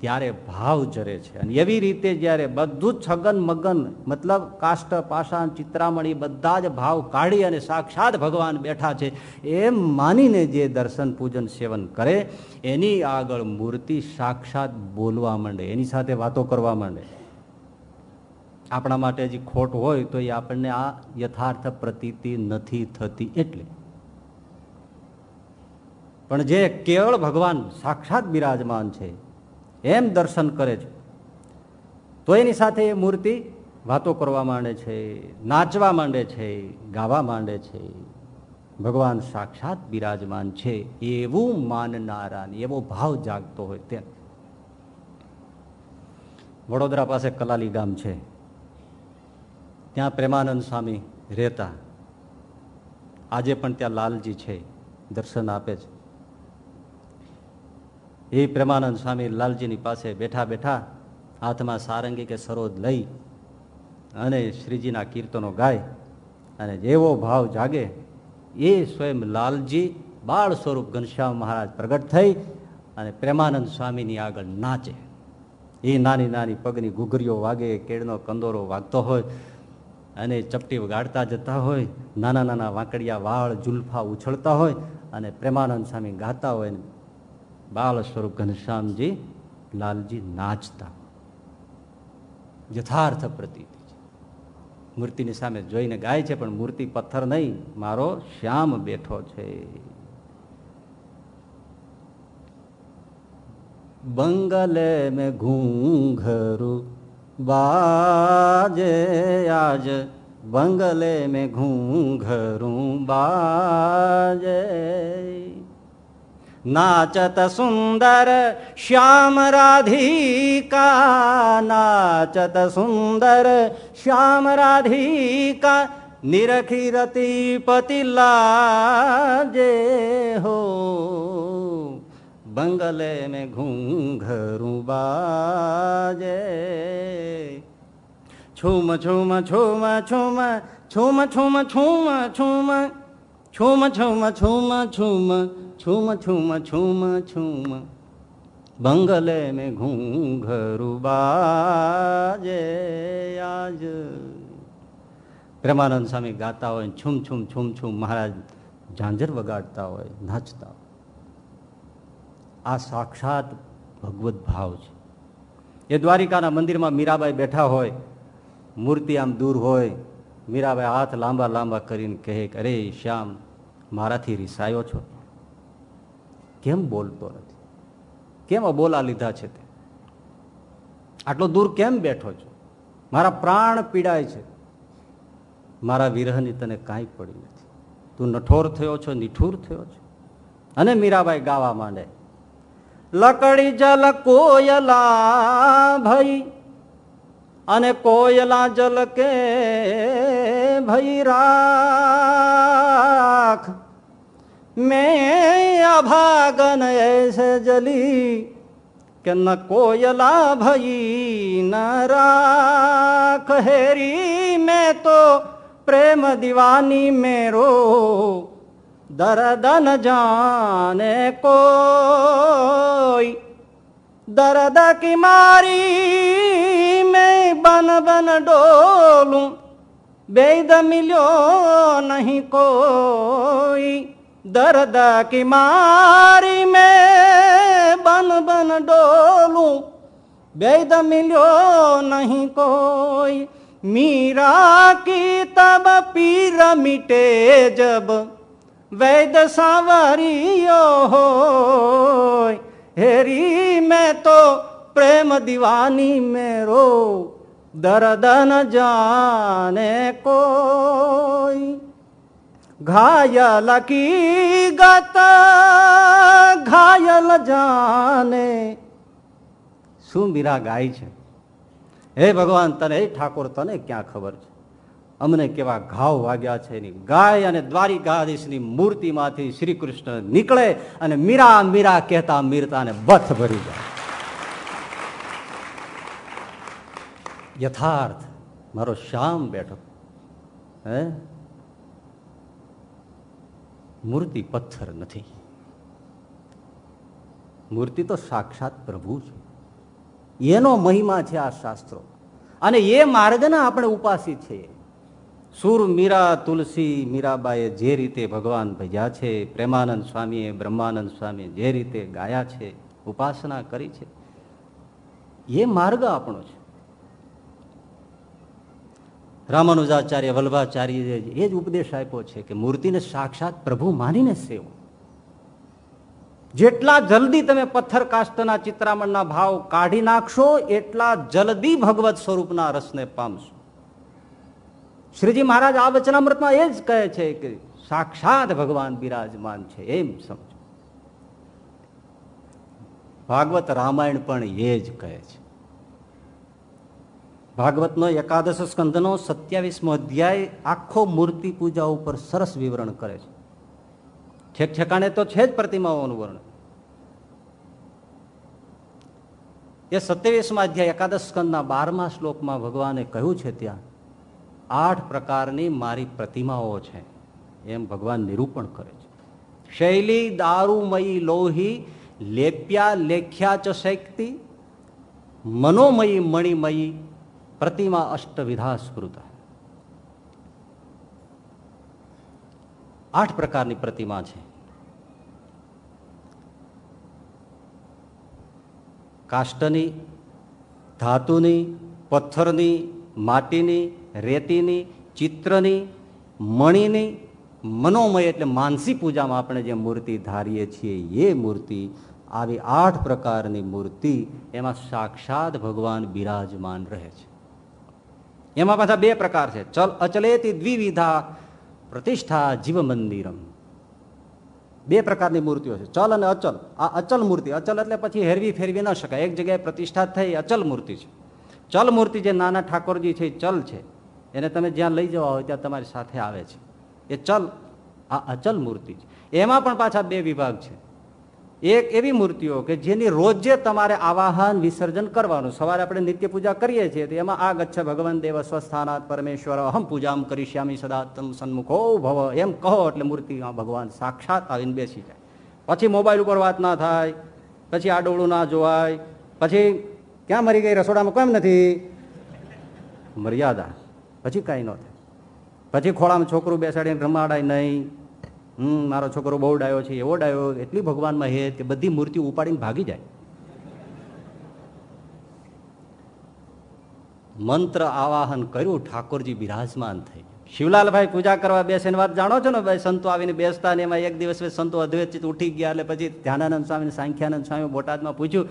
ત્યારે ભાવ જરે છે. અને એવી રીતે જ્યારે બધું જ છગન મગન, મતલબ કાષ્ટ, પાષાણ, ચિત્રામણી, બધા જ ભાવ કાઢી અને સાક્ષાત ભગવાન બેઠા છે, એમ માનીને જે દર્શન પૂજન સેવન કરે, એની આગળ મૂર્તિ સાક્ષાત બોલવા માંડે, એની સાથે વાતો કરવા માંડે. આપણા માટે જે ખોટ હોય તો એ આપણને આ યથાર્થ પ્રતીતિ નથી થતી. એટલે પણ જે કેવળ ભગવાન સાક્ષાત બિરાજમાન છે, એમ દર્શન કરે છે. તો એની સાથે એ મૂર્તિ વાતો કરવા માંડે છે, નાચવા માંડે છે, ગાવા માંડે છે. ભગવાન સાક્ષાત બિરાજમાન છે, એવું માનનારા એવો ભાવ જાગતો હોય તે વડોદરા પાસે કલાલી ગામ છે. ત્યાં પ્રેમાનંદ સ્વામી રહેતા. આજે પણ ત્યાં લાલજી છે, દર્શન આપે છે. એ પ્રેમાનંદ સ્વામી, લાલજીની પાસે બેઠા બેઠા હાથમાં સારંગી કે સરોદ લઈ અને શ્રીજીના કીર્તનો ગાય અને જેવો ભાવ જાગે એ સ્વયં લાલજી બાળ સ્વરૂપ ઘનશ્યામ મહારાજ પ્રગટ થઈ અને પ્રેમાનંદ સ્વામીની આગળ નાચે. એ નાની નાની પગની ઘૂઘરીઓ વાગે, કેળનો કંદોરો વાગતો હોય અને ચપટી ગાળતા જતા હોય, નાના નાના વાંકડિયા વાળ, જુલ્ફા ઉછળતા હોય અને પ્રેમાનંદ સ્વામી ગાતા હોય બાળ સ્વરૂપ ઘનશ્યામજી લાલજી નાચતા. યથાર્થ પ્રતીતિ મૂર્તિની સામે જોઈને ગાય છે, પણ મૂર્તિ પથ્થર નહીં. મારો શ્યામ બેઠો છે. બંગલે મેં ઘૂંઘરું બાજે આજ, બંગલે મેં ઘૂંઘરું બાજે. નાચત સુંદર શ્યામ રાધિકા નાચત સુંદર શ્યામ રાધિકા નિરખી રતી પતિલા જે હો બંગલે મેં ઘૂંઘરું બાજે છુમ છુમ છુમ છુમ છુમ છુમ છુમ છુમ છુમ છુમ છુમ છુમ છુમ છુમ છુમ છુમ બંગલે મેં ઘૂંઘરું બાજે આજ. પ્રેમાનંદ સ્વામી ગાતા હોય, છુમ છુમ છુમ છુમ. મહારાજ ઝાંઝર વગાડતા હોય, નાચતા હોય. આ સાક્ષાત ભગવત ભાવ છે. એ દ્વારિકાના મંદિરમાં મીરાબાઈ બેઠા હોય, મૂર્તિ આમ દૂર હોય, મીરાબાઈ હાથ લાંબા લાંબા કરીને કહે કે, અરે શ્યામ, મારાથી રિસાયો છો. કેમ બોલતો નથી? કેમ અબોલા લીધા છે તે? આટલો દૂર કેમ બેઠો છો? મારા પ્રાણ પીડાય છે. મારા વિરહની તને કાંઈ પડી નથી. તું નઠોર થયો છો, નિઠુર થયો છો. અને મીરાબાઈ ગાવા માંડે, લકડી જલ કોયલા ભઈ, અને કોયલા જલ કે ભઈ રાખ. મેં અભાગન એસે જલી, કે ન કોયલા ભઈ ન રાખ. હેરી, મેં તો પ્રેમ દિવાની મેરો, દરદન જાને કોઈ. દરદ કી મારી મેં બન બન ડોલું, બેદ મિલ્યો નહીં કોઈ. दर्द की मारी मैं बन बन डोलूं बेद मिलो नहीं कोई मीरा की तब पीर मिटे जब वैद सांवरियो हो हेरी मैं तो प्रेम दीवानी मेरो दर्द न जाने कोई घायल की गत ઘાયલ જાને શું મીરા ગાય છે હે ભગવાન તને હે ઠાકોર તને ક્યાં ખબર છે અમને કેવા ઘાવ વાગ્યા છે એની ગાય અને દ્વારિકાધીશની મૂર્તિમાંથી શ્રી કૃષ્ણ નીકળે અને મીરા મીરા કહેતા મીરતાને બથ ભરી જાય યથાર્થ મારો શ્યામ બેઠો હે મૂર્તિ પથ્થર નથી. મૂર્તિ તો સાક્ષાત પ્રભુ છે. એનો મહિમા છે આ શાસ્ત્રો. અને એ માર્ગના આપણે ઉપાસી છીએ સુર, મીરા, તુલસી મીરાબાએ જે રીતે ભગવાન ભજ્યા છે, પ્રેમાનંદ સ્વામીએ, બ્રહ્માનંદ સ્વામી જે રીતે ગાયા છે, ઉપાસના કરી છે, એ માર્ગ આપણો છે. રામાનુજાચાર્ય વલ્ભાચાર્ય એ જ ઉપદેશ આપ્યો છે કે મૂર્તિને સાક્ષાત પ્રભુ માનીને સેવો. જેટલા જલ્દી તમે પથ્થર કાષ્ટના ચિત્રામણના ભાવ કાઢી નાખશો, એટલા જલ્દી ભગવત સ્વરૂપના રસને પામશો. શ્રીજી મહારાજ આ વચનામૃતમાં એ જ કહે છે કે સાક્ષાત ભગવાન બિરાજમાન છે, એમ સમજો. ભાગવત રામાયણ પણ એ જ કહે છે. ભાગવતનો એકાદશ સ્કંદનો સત્યાવીસમો અધ્યાય આખો મૂર્તિ પૂજા ઉપર સરસ વિવરણ કરે છે. ઠેક ઠેકાણે તો છે જ પ્રતિમાઓનું વર્ણન. એ સત્યાવીસમાં અધ્યાય એકાદશ સ્કંદના બારમા શ્લોકમાં ભગવાને કહ્યું છે ત્યાં, આઠ પ્રકારની મારી પ્રતિમાઓ છે. એમ ભગવાન નિરૂપણ કરે છે. શૈલી, દારૂમયી, લોહી, લેપ્યા, લેખ્યા ચ શૈક્તિ, મનોમયી, મણિમયી પ્રતિમા અષ્ટવિધા સ્મૃત આઠ પ્રકારની પ્રતિમા છે. કાષ્ટની, ધાતુની, પથ્થરની, માટીની, રેતીની, ચિત્રની, મણીની, મનોમય એટલે માનસી પૂજામાં આપણે જે મૂર્તિ ધારીએ છીએ એ મૂર્તિ, આવી આઠ પ્રકારની મૂર્તિ એમાં સાક્ષાત ભગવાન બિરાજમાન રહે છે. એમાં પાછા બે પ્રકાર છે. ચલ અચલેતી દ્વિવિધા પ્રતિષ્ઠા જીવ મંદિરમ બે પ્રકારની મૂર્તિઓ છે. ચલ અને અચલ. આ અચલ મૂર્તિ, અચલ એટલે પછી હેરવી ફેરવી ન શકાય. એક જગ્યાએ પ્રતિષ્ઠા થઈ અચલ મૂર્તિ છે. ચલ મૂર્તિ જે નાના ઠાકોરજી છે ચલ છે. એને તમે જ્યાં લઈ જવા હોય ત્યાં તમારી સાથે આવે છે. એ ચલ, આ અચલ મૂર્તિ છે. એમાં પણ પાછા બે વિભાગ છે. એક એવી મૂર્તિઓ કે જેની રોજે તમારે આવાહન, વિસર્જન કરવાનું. સવારે આપણે નિત્ય પૂજા કરીએ છીએ તો એમાં આ ગચ્છ ભગવાન દેવ સ્વસ્થાનાથ પરમેશ્વર, અહમ પૂજામ કરીશ્યામી સદા તમ સન્મુખો ભવ. એમ કહો એટલે મૂર્તિમાં ભગવાન સાક્ષાત આવીને બેસી જાય. પછી મોબાઈલ ઉપર વાત ના થાય, પછી આડોળું ના જોવાય, પછી ક્યાં મરી ગઈ રસોડામાં કેમ નથી? મર્યાદા. પછી કાંઈ ન થાય. પછી ખોળામાં છોકરું બેસાડીને રમાડાય નહીં. હમ, મારો છોકરો બહુ ડાયો છે, એવો ડાયો, એટલી ભગવાનમાં હે કે બધી મૂર્તિ ઉપાડીને ભાગી જાય. મંત્ર આવાહન કર્યું, ઠાકોરજી બિરાજમાન થઈ શિવલાલભાઈ પૂજા કરવા બેસે વાત જાણો છો ને ભાઈ? સંતો આવીને બેસતા ને એમાં એક દિવસ સંતો અદ્વૈત ઉઠી ગયા એટલે પછી ધ્યાનાનંદ સ્વામી સાંખ્યાનંદ સ્વામી બોટાદમાં પૂછ્યું.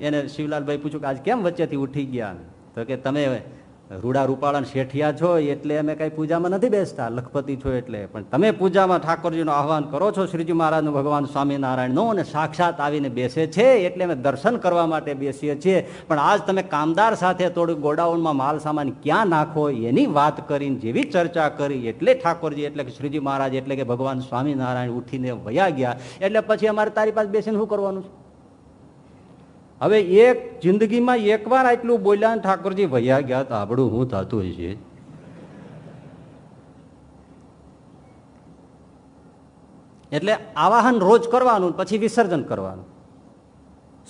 એને શિવલાલભાઈ પૂછ્યું કે, આજ કેમ વચ્ચેથી ઉઠી ગયા? તો કે, તમે રૂડા રૂપાળા શેઠિયા છો, એટલે અમે કઈ પૂજામાં નથી બેસતા, લખપતિ છો એટલે. પણ તમે પૂજામાં ઠાકોરજીનું આહવાન કરો છો, શ્રીજી મહારાજનું ભગવાન સ્વામિનારાયણનો, અને સાક્ષાત આવીને બેસે છે, એટલે અમે દર્શન કરવા માટે બેસીએ છીએ. પણ આજ તમે કામદાર સાથે થોડું ગોડાઉનમાં માલ સામાન ક્યાં નાખો, એની વાત કરીને જેવી ચર્ચા કરી, એટલે ઠાકોરજી, એટલે કે શ્રીજી મહારાજ, એટલે કે ભગવાન સ્વામિનારાયણ ઉઠીને વયા ગયા. એટલે પછી અમારે તારી પાસે બેસીને શું કરવાનું છે? હવે એક જિંદગીમાં એકવાર આટલું બોલ્યા ઠાકોરજી ભૈયા ગયા તો આપણું હું થતું હોય છે એટલે આવાહન રોજ કરવાનું, પછી વિસર્જન કરવાનું.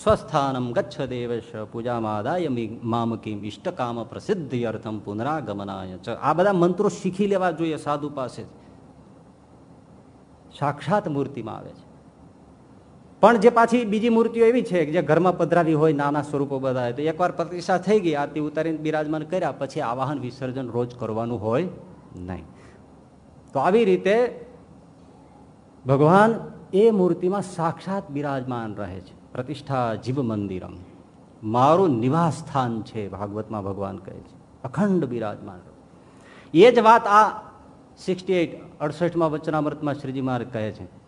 સ્વસ્થાનમ ગચ્છ દેવશ પૂજામાદાય મામકીમ ઇષ્ટકામ પ્રસિદ્ધિ અર્થમ પુનરાગમનાય આ બધા મંત્રો શીખી લેવા જોઈએ સાધુ પાસે. સાક્ષાત મૂર્તિમાં આવે છે. પણ જે પાછી બીજી મૂર્તિઓ એવી છે કે જે ઘરમાં પધરાવી હોય, નાના સ્વરૂપો બધા તો એકવાર પ્રતિષ્ઠા થઈ ગઈ, આરતી ઉતારીને બિરાજમાન કર્યા, પછી આવાહન વિસર્જન રોજ કરવાનું હોય નહીં. તો આવી રીતે ભગવાન એ મૂર્તિમાં સાક્ષાત બિરાજમાન રહે છે. પ્રતિષ્ઠા જીવ મંદિરમ. મારું નિવાસ સ્થાન છે, ભાગવતમાં ભગવાન કહે છે. અખંડ બિરાજમાન એ જ વાત આ સિક્સટી એઇટ અડસઠમાં વચનામૃતમાં શ્રીજી મહારાજ કહે છે.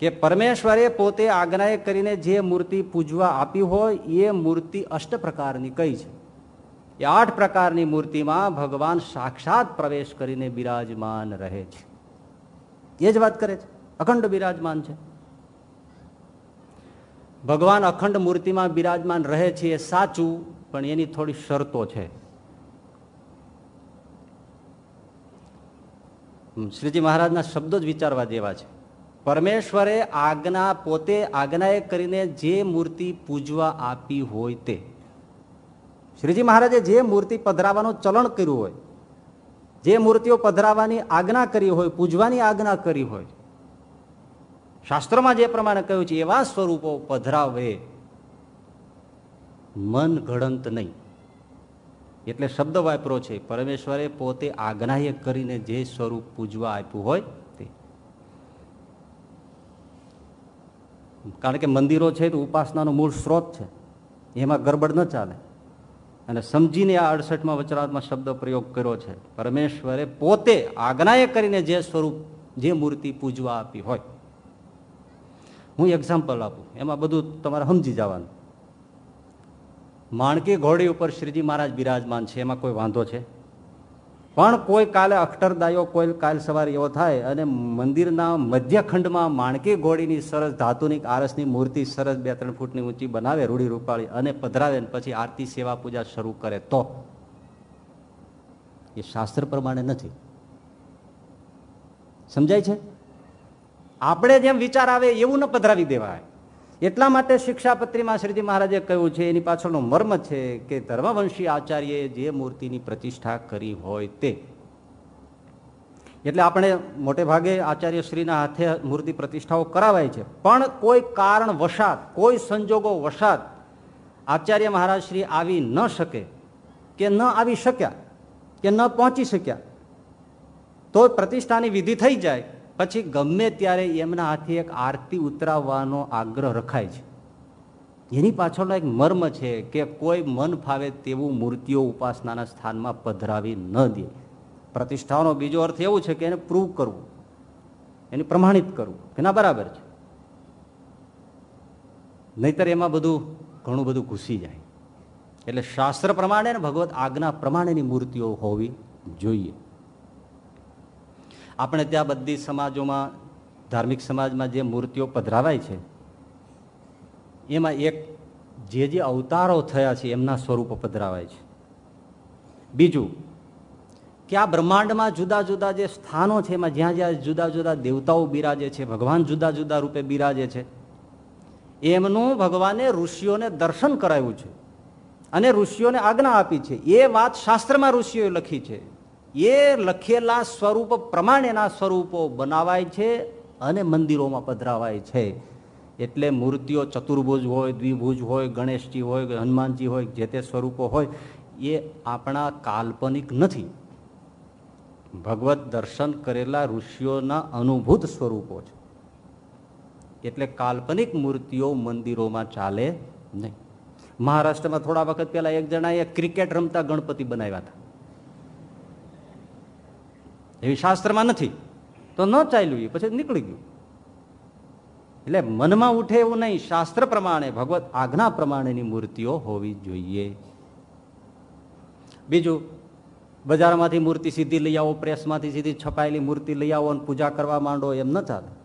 કે પરમેશ્વરે પોતે આજ્ઞાએ કરીને જે મૂર્તિ પૂજવા આપી હોય, એ મૂર્તિ અષ્ટ પ્રકારની કઈ છે? એ આઠ પ્રકારની મૂર્તિમાં ભગવાન સાક્ષાત પ્રવેશ કરીને બિરાજમાન રહે છે. એ જ વાત કરે છે. અખંડ બિરાજમાન છે. ભગવાન અખંડ મૂર્તિમાં બિરાજમાન રહે છે એ સાચું, પણ એની થોડી શરતો છે. શ્રીજી મહારાજના શબ્દો જ વિચારવા જેવા છે. પરમેશ્વરે આજ્ઞા પોતે આજ્ઞાએ કરીને જે મૂર્તિ પૂજવા આપી હોય તે. શ્રીજી મહારાજે જે મૂર્તિ પધરાવાનું ચલણ કર્યું હોય, જે મૂર્તિઓ પધરાવાની આજ્ઞા કરી હોય, પૂજવાની આજ્ઞા કરી હોય, શાસ્ત્રોમાં જે પ્રમાણે કહ્યું છે, એવા સ્વરૂપો પધરાવે મન ઘડંત નહીં. એટલે શબ્દ વાપરો છે, પરમેશ્વરે પોતે આજ્ઞાએ કરીને જે સ્વરૂપ પૂજવા આપ્યું હોય કારણ કે મંદિરો છે તો ઉપાસનાનો મૂળ સ્ત્રોત છે. એમાં ગરબડ ન ચાલે. અને સમજીને આ અડસઠમાં વચરાતમાં શબ્દ પ્રયોગ કર્યો છે. પરમેશ્વરે પોતે આજ્ઞાએ કરીને જે સ્વરૂપ, જે મૂર્તિ પૂજવા આપી હોય. હું એક્ઝામ્પલ આપું. એમાં બધું તમારે સમજી જવાનું. માણકી ઘોડી ઉપર શ્રીજી મહારાજ બિરાજમાન છે. એમાં કોઈ વાંધો છે? પણ કોઈ કાલે અક્ષરદાયો કોઈ કાલ સવારે એવો થાય અને મંદિરના મધ્યખંડમાં માણકી ઘોડીની સરસ ધાતુની, આરસની મૂર્તિ સરસ બે ત્રણ ફૂટની ઊંચી બનાવે રૂડી રૂપાળી અને પધરાવે પછી આરતી સેવા પૂજા શરૂ કરે તો. એ શાસ્ત્ર પ્રમાણે નથી. સમજાય છે? આપણે જેમ વિચાર આવે એવું ન પધરાવી દેવાય. એટલા માટે શિક્ષાપત્રીમાં શ્રીજી મહારાજે કહ્યું છે, એની પાછળનો મર્મ છે કે ધર્મવંશી આચાર્યએ જે મૂર્તિની પ્રતિષ્ઠા કરી હોય તે. એટલે આપણે મોટે ભાગે આચાર્ય શ્રીના હાથે મૂર્તિ પ્રતિષ્ઠાઓ કરાવાય છે. પણ કોઈ કારણ વસાત કોઈ સંજોગો વસાત આચાર્ય મહારાજ શ્રી આવી ન શકે કે ન આવી શક્યા, કે ન પહોંચી શક્યા, તો પ્રતિષ્ઠાની વિધિ થઈ જાય પછી ગમે ત્યારે એમના હાથે એક આરતી ઉતરાવવાનો આગ્રહ રખાય છે. એની પાછળનો એક મર્મ છે કે કોઈ મન ફાવે તેવું મૂર્તિઓ ઉપાસનાના સ્થાનમાં પધરાવી ન દે. પ્રતિષ્ઠાનો બીજો અર્થ એવું છે કે એને પ્રૂવ કરવું. એને પ્રમાણિત કરવું. કે ના બરાબર છે. નહીતર એમાં બધું ઘણું બધું ઘૂસી જાય. એટલે શાસ્ત્ર પ્રમાણે ને ભગવત આજ્ઞા પ્રમાણેની મૂર્તિઓ હોવી જોઈએ. આપણે ત્યાં બધી સમાજોમાં, ધાર્મિક સમાજમાં જે મૂર્તિઓ પધરાવાય છે, એમાં એક જે જે અવતારો થયા છે, એમના સ્વરૂપો પધરાવાય છે. બીજું, કે આ બ્રહ્માંડમાં જુદા જુદા જે સ્થાનો છે, એમાં જ્યાં જ્યાં જુદા જુદા દેવતાઓ બિરાજે છે, ભગવાન જુદા જુદા રૂપે બિરાજે છે, એમનું ભગવાને ઋષિઓને દર્શન કરાવ્યું છે અને ઋષિઓને આજ્ઞા આપી છે. એ વાત શાસ્ત્રમાં ઋષિઓએ લખી છે. એ લખેલા સ્વરૂપ પ્રમાણેના સ્વરૂપો બનાવાય છે અને મંદિરોમાં પધરાવાય છે. એટલે મૂર્તિઓ ચતુર્ભુજ હોય, દ્વિભુજ હોય, ગણેશજી હોય, હનુમાનજી હોય, જે તે સ્વરૂપો હોય, એ આપણા કાલ્પનિક નથી. ભગવત દર્શન કરેલા ઋષિઓના અનુભૂત સ્વરૂપો છે. એટલે કાલ્પનિક મૂર્તિઓ મંદિરોમાં ચાલે નહીં. મહારાષ્ટ્રમાં થોડા વખત પહેલાં એક જણાએ ક્રિકેટ રમતા ગણપતિ બનાવ્યા હતા. એવી શાસ્ત્રમાં નથી. તો ન ચાલ્યું એ, પછી નીકળી ગયું. એટલે મનમાં ઉઠે એવું નહીં, શાસ્ત્ર પ્રમાણે, ભગવત આજ્ઞા પ્રમાણેની મૂર્તિઓ હોવી જોઈએ. બીજું, બજારમાંથી મૂર્તિ સીધી લઈ આવો, પ્રેસમાંથી સીધી છપાયેલી મૂર્તિ લઈ આવો અને પૂજા કરવા માંડો, એમ ન ચાલે.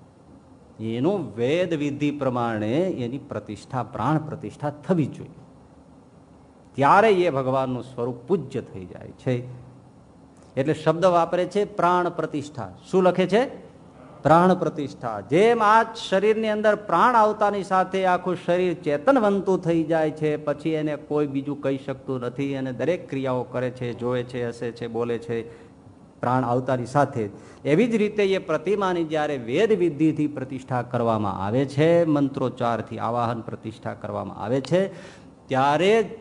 એનું વેદ વિધિ પ્રમાણે એની પ્રતિષ્ઠા, પ્રાણ પ્રતિષ્ઠા થવી જોઈએ. ત્યારે એ ભગવાનનું સ્વરૂપ પૂજ્ય થઈ જાય છે. એટલે શબ્દ વાપરે છે પ્રાણ પ્રતિષ્ઠા. શું લખે છે? પ્રાણ પ્રતિષ્ઠા. જેમ આ શરીરની અંદર પ્રાણ આવતાની સાથે આખું શરીર ચેતનવંતું થઈ જાય છે, પછી એને કોઈ બીજું કહી શકતું નથી, અને દરેક ક્રિયાઓ કરે છે, જોવે છે, હસે છે, બોલે છે, પ્રાણ આવતાની સાથે. એવી જ રીતે એ પ્રતિમાની જ્યારે વેદ વિધિથી પ્રતિષ્ઠા કરવામાં આવે છે, મંત્રોચ્ચારથી આવાહન પ્રતિષ્ઠા કરવામાં આવે છે, ત્યારે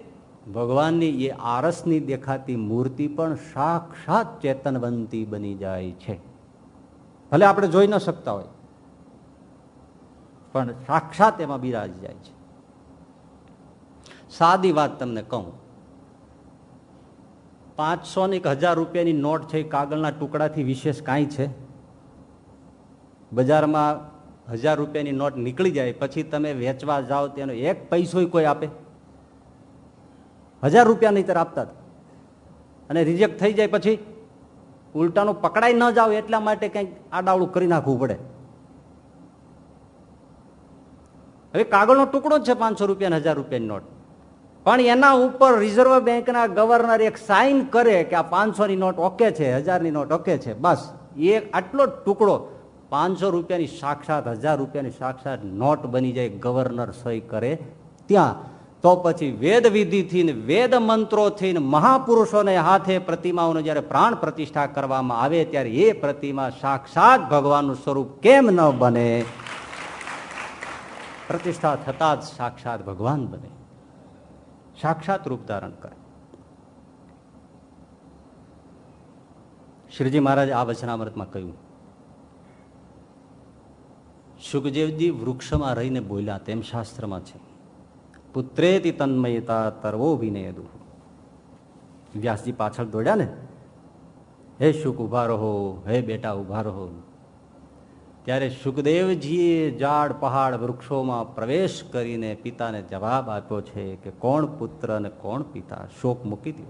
ભગવાનની એ આરસની દેખાતી મૂર્તિ પણ સાક્ષાત ચેતનવંતી બની જાય છે. ભલે આપણે જોઈ ન શકતા હોય, પણ સાક્ષાત એમાં બિરાજી જાય છે. સાદી વાત તમને કહું. પાંચસો ને એક હજાર રૂપિયાની નોટ છે કાગળના ટુકડાથી વિશેષ કાંઈ છે? બજારમાં હજાર રૂપિયાની નોટ નીકળી જાય, પછી તમે વેચવા જાઓ, તેનો એક પૈસો કોઈ આપે? હજાર રૂપિયા નહીં આપતા અને રિજેક્ટ થઈ જાય પછી ઉલટાનું પકડાઈ ન જાવ એટલા માટે કંઈક આડાવડું કરી નાખવું પડે. હવે કાગળનો ટુકડો જ છે પાંચસો રૂપિયા હજાર રૂપિયાની નોટ. પણ એના ઉપર રિઝર્વ બેંકના ગવર્નર એક સાઇન કરે કે આ પાંચસોની નોટ ઓકે છે, હજારની નોટ ઓકે છે. બસ, એ આટલો ટુકડો પાંચસો રૂપિયાની સાક્ષાત, હજાર રૂપિયાની સાક્ષાત નોટ બની જાય ગવર્નર સહી કરે ત્યાં. તો પછી વેદ વિધિથી વેદ મંત્રોથી મહાપુરુષોને હાથે પ્રતિમાઓને જ્યારે પ્રાણ પ્રતિષ્ઠા કરવામાં આવે ત્યારે એ પ્રતિમા સાક્ષાત ભગવાનનું સ્વરૂપ કેમ ન બને? પ્રતિષ્ઠા થતા જ સાક્ષાત ભગવાન બને. સાક્ષાત રૂપ ધારણ કરે. શ્રીજી મહારાજ આ વચનામૃતમાં કહ્યું, સુખદેવજી વૃક્ષમાં રહીને બોલ્યા તેમ શાસ્ત્રમાં છે. પુત્રેતી તન્મયતા તરવો વિનયદુ વ્યાસજી પાછળ દોડ્યા ને, હે શુક ઊભા રહો, હે બેટા ઊભા રહો. ત્યારે સુખદેવજીએ ઝાડ, પહાડ, વૃક્ષોમાં પ્રવેશ કરીને પિતાને જવાબ આપ્યો છે કે, કોણ પુત્ર અને કોણ પિતા? શોક મૂકી દો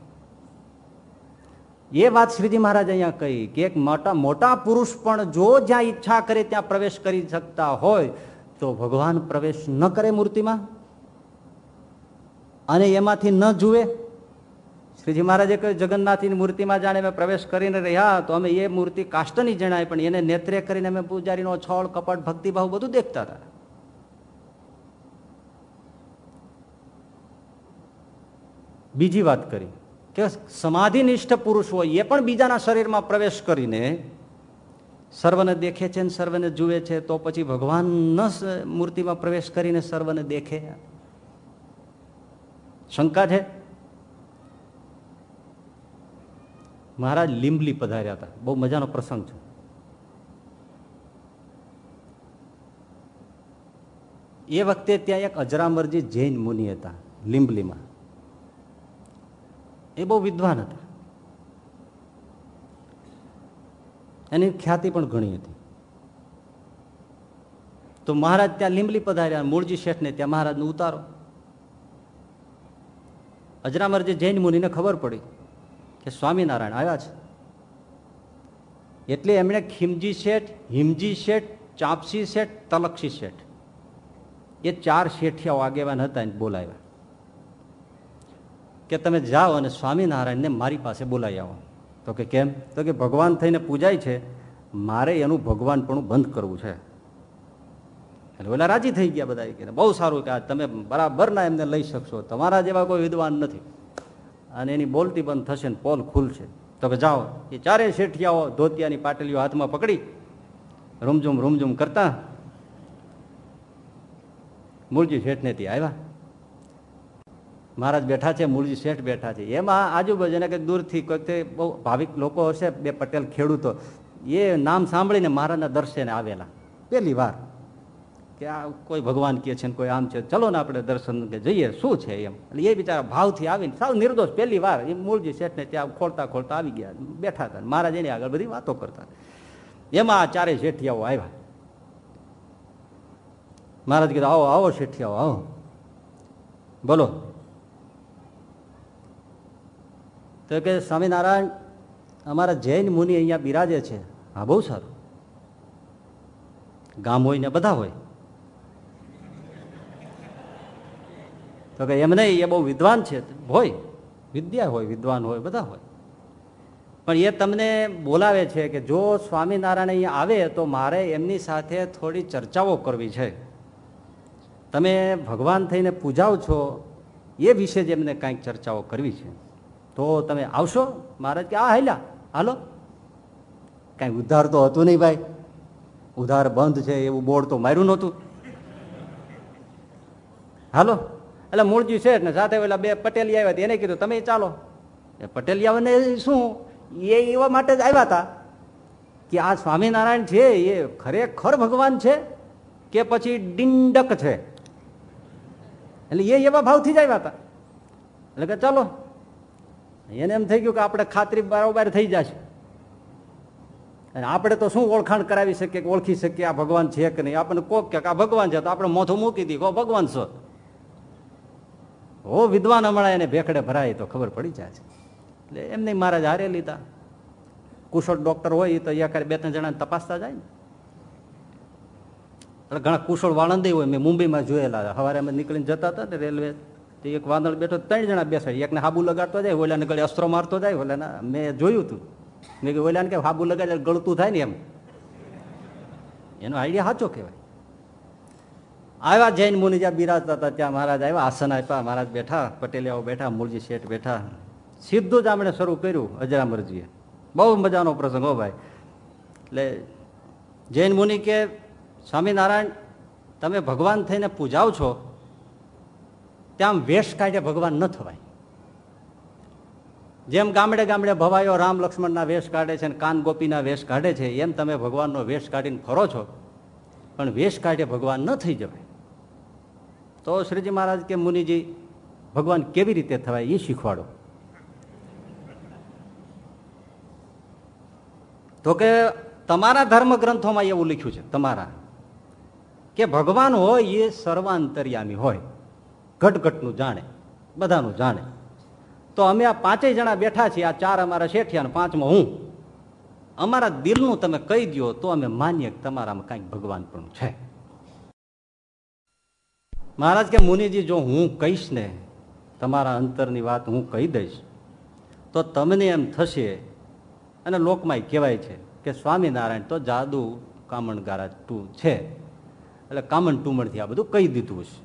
એ વાત શ્રીજી મહારાજ અહીંયા કહી કે, એક મોટા મોટા પુરુષ પણ જો જ્યાં ઈચ્છા કરે ત્યાં પ્રવેશ કરી શકતા હોય, તો ભગવાન પ્રવેશ ન કરે મૂર્તિમાં. અને એમાંથી ન જુએ? શ્રીજી મહારાજે કહ્યું, જગન્નાથની મૂર્તિમાં જાણે અમે પ્રવેશ કરીને રહ્યા તો અમે એ મૂર્તિ કાષ્ટની જણાય, પણ એને નેત્રે કરીને અમે પૂજારીનો છોડ, કપટ ભક્તિભાવ બધું દેખતા હતા. બીજી વાત કરી કે સમાધિનિષ્ઠ પુરુષ હોય, એ પણ બીજાના શરીરમાં પ્રવેશ કરીને સર્વને દેખે છે ને સર્વને જુએ છે, તો પછી ભગવાન મૂર્તિમાં પ્રવેશ કરીને સર્વને દેખે. શંકા છે? મહારાજ લીંબલી પધાર્યા હતા. બહુ મજાનો પ્રસંગ છે. એ વખતે ત્યાં એક અજરામરજી જૈન મુનિ હતા, લીંબલીમાં. એ બહુ વિદ્વાન હતા. એની ખ્યાતિ પણ ઘણી હતી. તો મહારાજ ત્યાં લીંબલી પધાર્યા મૂળજી શેઠને ત્યાં મહારાજનો ઉતારો. અજરામરજી જૈન મુનિને ખબર પડી કે સ્વામિનારાયણ આવ્યા છે. એટલે એમણે ખીમજી શેઠ, હિમજી શેઠ, ચાંપસી શેઠ, તલક્ષી શેઠ. એ ચાર શેઠિયાઓ આગેવાન હતા એને બોલાવ્યા. કે તમે જાઓ અને સ્વામિનારાયણને મારી પાસે બોલાવી આવો. તો કે કેમ? તો કે ભગવાન થઈને પૂજાય છે. મારે એનું ભગવાન પણ બંધ કરવું છે. એટલે ઓલા રાજી થઈ ગયા બધા કે બહુ સારું કે તમે બરાબરના એમને લઈ શકશો. તમારા જેવા કોઈ વિદ્વાન નથી. અને એની બોલતી બંધ થશે ને પોલ ખુલશે. તો કે જાઓ. એ ચારે શેઠિયાઓ ધોતિયાની પાટલીઓ હાથમાં પકડી, રૂમઝુમ રૂમઝુમ કરતા મૂળજી શેઠને ત્યાં આવ્યા. મહારાજ બેઠા છે, મૂળજી શેઠ બેઠા છે. એમાં આજુબાજુ એને કંઈક દૂરથી કોઈક બહુ ભાવિક લોકો હશે, બે પટેલ ખેડૂતો. એ નામ સાંભળીને મહારાજના દર્શને આવેલા. પહેલી વાર. કે આ કોઈ ભગવાન કે છે ને કોઈ આમ છે. ચલો ને આપણે દર્શન જઈએ, શું છે એમ? એટલે એ બિચારા ભાવથી આવીને સાવ નિર્દોષ. પહેલી વાર એ મૂળજી શેઠને ત્યાં ખોલતા ખોલતા આવી ગયા, બેઠા હતા મહારાજ એની આગળ બધી વાતો કરતા એમાં આ ચારે શેઠિયાઓ આવ્યા. મહારાજ કીધું, આવો આવો શેઠિયાઓ, આવો. બોલો. તો કે, સ્વામિનારાયણ, અમારા જૈન મુનિ અહીંયા બિરાજે છે. હા, બહુ સારું. ગામ હોય ને બધા હોય. તો કે એમ નહીં, એ બહુ વિદ્વાન છે. હોય, વિદ્યા હોય, વિદ્વાન હોય, બધા હોય. પણ એ તમને બોલાવે છે કે જો સ્વામિનારાયણ અહીંયા આવે તો મારે એમની સાથે થોડી ચર્ચાઓ કરવી છે. તમે ભગવાન થઈને પૂજાવ છો, એ વિશે જ એમને કાંઈક ચર્ચાઓ કરવી છે. તો તમે આવશો? મહારાજ કે, આ હેલ્યા હાલો. કાંઈ ઉધાર તો હતું નહીં ભાઈ. ઉધાર બંધ છે, એવું બોર્ડ તો માર્યું નહોતું. હાલો. એટલે મૂળજી છે ને સાથે પેલા બે પટેલી આવ્યા હતા, એને કીધું, તમે ચાલો. પટેલિયાઓને શું? એ એવા માટે જ આવ્યા હતા કે આ સ્વામિનારાયણ છે, એ ખરેખર ભગવાન છે કે પછી ડિંડક છે? એટલે એ એવા ભાવથી જ આવ્યા હતા. એટલે કે ચાલો, એને એમ થઈ ગયું કે આપણે ખાતરી બરોબર થઈ જશે. અને આપણે તો શું ઓળખાણ કરાવી શકીએ કે ઓળખી શકીએ આ ભગવાન છે કે નહીં? આપણને કોક કે આ ભગવાન છે તો આપણે મોથું મૂકી દી કહો ભગવાન છો. હો વિદ્વાન હમણાં એને ભેખડે ભરાય તો ખબર પડી જાય છે. એટલે એમને મહારાજ હારે લીધા. કુશળ ડોક્ટર હોય તો એ બે ત્રણ જણાને તપાસતા જાય ને. એટલે ઘણા કુશળ વાળંદે હોય. મેં મુંબઈમાં જોયેલા. સવારે અમે નીકળીને જતા હતા ને રેલવે. તે એક વાદળ બેઠો ત્રણ જણા બેસાય એકને હાબુ લગાડતો જાય, ઓલાને ગળે અસ્ત્રો મારતો જાય. ઓલાના મેં જોયું હતું. મેં કે ઓલાને કે હાબુ લગાડે? ગળતું થાય ને એમ. એનો આઈડિયા સાચો કહેવાય. આવ્યા જૈન મુનિ જ્યાં બિરાજતા હતા ત્યાં મહારાજ આવ્યા, આસન આપ્યા, મહારાજ બેઠા, પટેલિયાઓ બેઠા, મૂળજી શેઠ બેઠા. સીધું જ આમણે શરૂ કર્યું અજરામરજીએ. બહુ મજાનો પ્રસંગ હો ભાઈ. એટલે જૈન મુનિ કે, સ્વામિનારાયણ, તમે ભગવાન થઈને પૂજાવ છો, ત્યાં વેશ કાઢે ભગવાન ન થવાય. જેમ ગામડે ગામડે ભવાયો રામ લક્ષ્મણના વેશ કાઢે છે અને કાન ગોપીના વેશ કાઢે છે, એમ તમે ભગવાનનો વેશ કાઢીને ફરો છો. પણ વેશ કાઢે ભગવાન ન થઈ જવાય. તો શ્રીજી મહારાજ કે મુનિજી, ભગવાન કેવી રીતે થવાય એ શીખવાડો. તો કે તમારા ધર્મ ગ્રંથોમાં એવું લખ્યું છે, તમારા, કે ભગવાન હોય એ સર્વાંતર્યામી હોય, ઘટઘટનું જાણે, બધાનું જાણે. તો અમે આ પાંચેય જણા બેઠા છીએ, આ ચાર અમારા શેઠિયા પાંચમાં હું. અમારા દિલનું તમે કહી દો તો અમે માનીએ કે તમારામાં કાંઈક ભગવાન પણ છે. મહારાજ કે, મુનિજી, જો હું કહીશ ને, તમારા અંતરની વાત હું કહી દઈશ, તો તમને એમ થશે. અને લોકમાં કહેવાય છે કે, સ્વામિનારાયણ તો જાદુ કામણગારા ટુ છે. એટલે કામણ ટુમણથી આ બધું કહી દીધું છે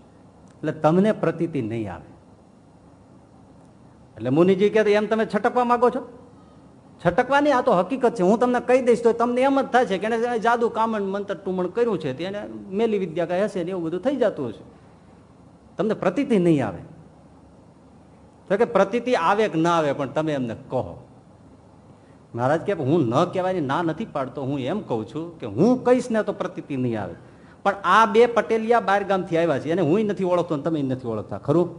એટલે તમને પ્રતીતિ નહીં આવે. એટલે મુનિજી કે, એમ તમે છટકવા માંગો છો? છટકવાની? આ તો હકીકત છે. હું તમને કહી દઈશ તો તમને એમ જ થાય છે કે જાદુ કામણ મંત્ર ટુમણ કર્યું છે. તેને મેલી વિદ્યા કહે હશે ને એવું બધું થઈ જતું હશે. તમને પ્રતિતિ નહીં આવે. તો કે પ્રતિતિ આવે કે ના આવે પણ તમે એમને કહો. મહારાજ કે હું ન કહેવાની ના નથી પાડતો, હું એમ કહું છું કે હું કહીશ ને તો પ્રતિતિ નહીં આવે. પણ આ બે પટેલિયા બાર ગામથી આવ્યા છે, એને હું નથી ઓળખતો તમે નથી ઓળખતા, ખરું?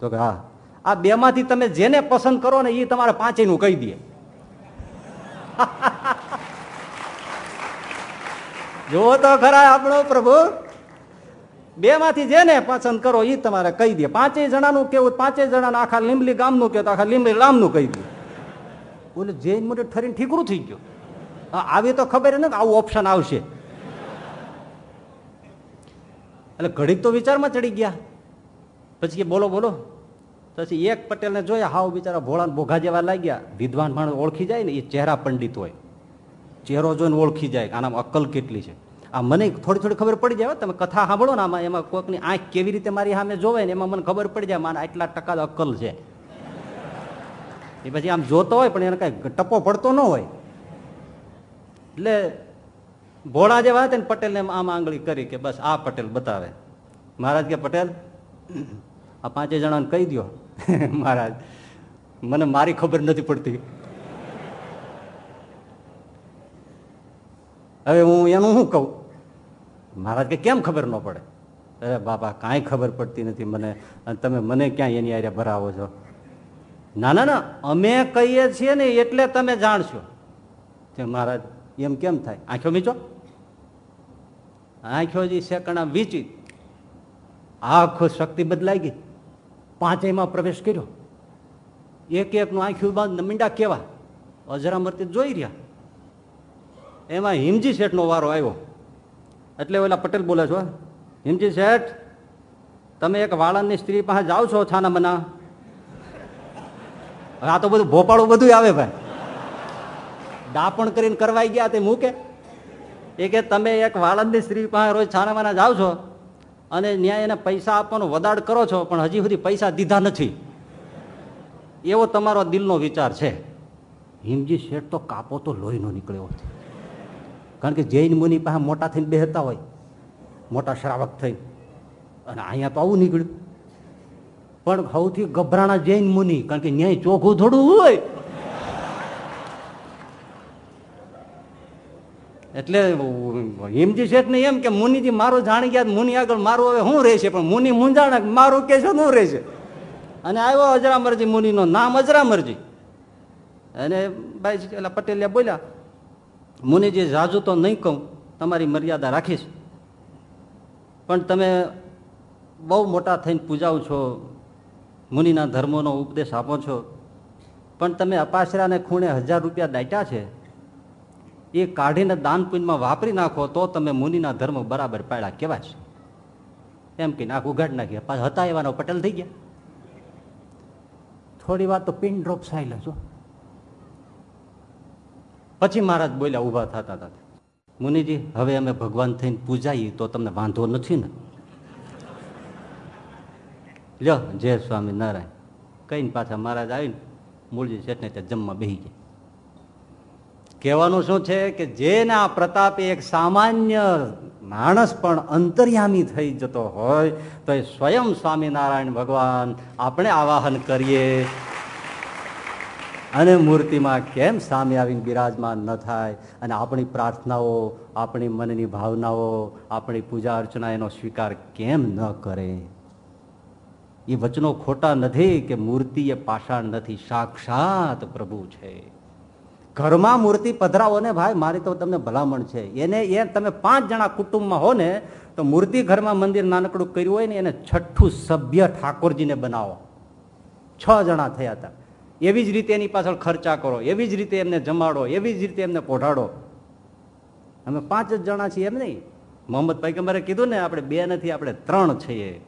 તો કે હા. આ બે માંથી તમે જેને પસંદ કરો ને એ તમારે પાંચેયનું કહી દે. જો તો ખરા આપણો પ્રભુ. બે માંથી જેને પસંદ કરો એ તમારે કહી દે. પાંચેય જણાનું કેવું, પાંચેય જણાનું આખા લીંબલી ગામનું કહ્યું આખા લીંબલી ગામનું કહી દે. બોલે જૈન મોટે ઠરીને ઠીકરું થઈ ગયું. આવી તો ખબર ને આવું ઓપ્શન આવશે. એટલે ઘડીક તો વિચારમાં ચડી ગયા. પછી કે બોલો બોલો. પછી એક પટેલને જોયા, હાવ બિચારા ભોળા ભોગા જેવા લાગ્યા. વિદ્વાન માણસ ઓળખી જાય ને એ ચહેરા પંડિત હોય. ચહેરો જોઈને ઓળખી જાય આનામાં અક્કલ કેટલી છે. આ મને થોડી થોડી ખબર પડી જાય તમે કથા સાંભળો ને આમાં, એમાં કોઈકની આંખ કેવી રીતે મારી સામે જોવે ને એમાં મને ખબર પડી જાય મારા આટલા ટકા અક્કલ છે. એ પછી આમ જોતો હોય પણ એને કઈ ટપો પડતો ન હોય. એટલે ભોળા જેવા હતા ને પટેલને આમ આંગળી કરી કે બસ આ પટેલ બતાવે. મહારાજ કે, પટેલ, આ પાંચે જણાને કહી દો મહારાજ, મને મારી ખબર નથી પડતી. હવે હું એનું શું કહું? મહારાજ કે કેમ ખબર ન પડે? અરે બાપા, કાંઈ ખબર પડતી નથી મને. અને તમે મને ક્યાં એની આરે ભરાવો છો? ના ના ના. અમે કહીએ છીએ ને એટલે તમે જાણશો. કે મહારાજ, એમ કેમ થાય? આંખો મીચો. આંખો જે સેકણા વીચી. આખો શક્તિ બદલાઈ ગઈ. પાંચેયમાં પ્રવેશ કર્યો. એક એકનું આંખ્યું બાંધ મીંડા કેવા? અજરામરતી જોઈ રહ્યા. એમાં હિમજી શેઠનો વારો આવ્યો. એટલે ઓલા પટેલ બોલે છો હિમજી શેઠ, તમે એક વાળાની સ્ત્રી પાસે જાઓ છો છાના મના આ તો બધું ભોપાળું બધું આવે ભાઈ. દાપણ કરીને કરવાઈ ગયા તે મૂકે. એ કે તમે એક વાળંદની સ્ત્રી પાસે રોજ છાના માના જાઓ છો અને ન્યાય એને પૈસા આપવાનો વદાડ કરો છો, પણ હજી સુધી પૈસા દીધા નથી. એવો તમારો દિલનો વિચાર છે. હિમજી શેઠ તો કાપો તો લોહીનો નીકળ્યો હતો કારણ કે જૈન મુનિ પાસે મોટા થઈને બેહતા હોય, મોટા શ્રાવક થઈ અને અહીંયા તો આવું નીકળ્યું. પણ સૌથી ગભરાણા જૈન મુનિ, કારણ કે ન્યાય ચોખ્ખું થોડું હોય. એટલે હિમજી શેઠ ને એમ કે, મુનિજી, મારું જાણી ગયા મુનિ આગળ મારું હવે શું રહેશે? પણ મુનિ મુંજાણે મારું કે છે શું રહેશે? અને આવ્યો અજરામરજી મુનિનો નામ અજરામરજી. અને ભાઈ પેલા પટેલિયા બોલ્યા મુનિજી રાજુ તો નહીં કહું, તમારી મર્યાદા રાખીશ. પણ તમે બહુ મોટા થઈને પૂજાવ છો, મુનિના ધર્મોનો ઉપદેશ આપો છો, પણ તમે અપાસરાને ખૂણે હજાર રૂપિયા દાટ્યા છે, એ કાઢીને દાન પુણ્યમાં વાપરી નાખો તો તમે મુનિના ધર્મ બરાબર પાડ્યા કેવા છે. એમ કે નાખ ઉઘાડ નાખી. પાછા હતા એવાનો પટેલ થઈ ગયા. થોડી વાર તો પિન ડ્રોપ સાયલા છો પછી મહારાજ બોલ્યા ઊભા થતા હતા મુનિજી, હવે અમે ભગવાન થઈને પૂજાઈએ તો તમને વાંધો નથી ને? લ્યો, જય સ્વામી નારાયણ. કહીને પાછા મહારાજ આવીને મૂળજી શેઠને ત્યાં જમવા બેસી ગયા. કહેવાનું શું છે કે જેના પ્રતાપે એક સામાન્ય માણસ પણ અંતર્યામી થઈ જતો હોય, તો એ સ્વયં સ્વામિનારાયણ ભગવાન આપણે આવાહન કરીએ. અને મૂર્તિમાં કેમ સામે આવીને બિરાજમાન ન થાય? અને આપણી પ્રાર્થનાઓ, આપણી મનની ભાવનાઓ, આપણી પૂજા અર્ચના એનો સ્વીકાર કેમ ન કરે? એ વચનો ખોટા નથી કે મૂર્તિ એ પાષાણ નથી. સાક્ષાત પ્રભુ છે. ઘરમાં મૂર્તિ પધરાવો ને ભાઈ, મારી તો તમને ભલામણ છે. એને એ તમે પાંચ જણા કુટુંબમાં હો ને, તો મૂર્તિ ઘરમાં મંદિર નાનકડું કર્યું હોય ને, એને છઠ્ઠું સભ્ય ઠાકોરજીને બનાવો. છ જણા થયા હતા. એવી જ રીતે એની પાછળ ખર્ચા કરો, એવી જ રીતે એમને જમાડો, એવી જ રીતે એમને પોઢાડો. અમે પાંચ જ જણા છીએ એમ નહીં. મોહમ્મદ પૈગમ્બરે કીધું ને, આપણે બે નથી, આપણે ત્રણ છીએ.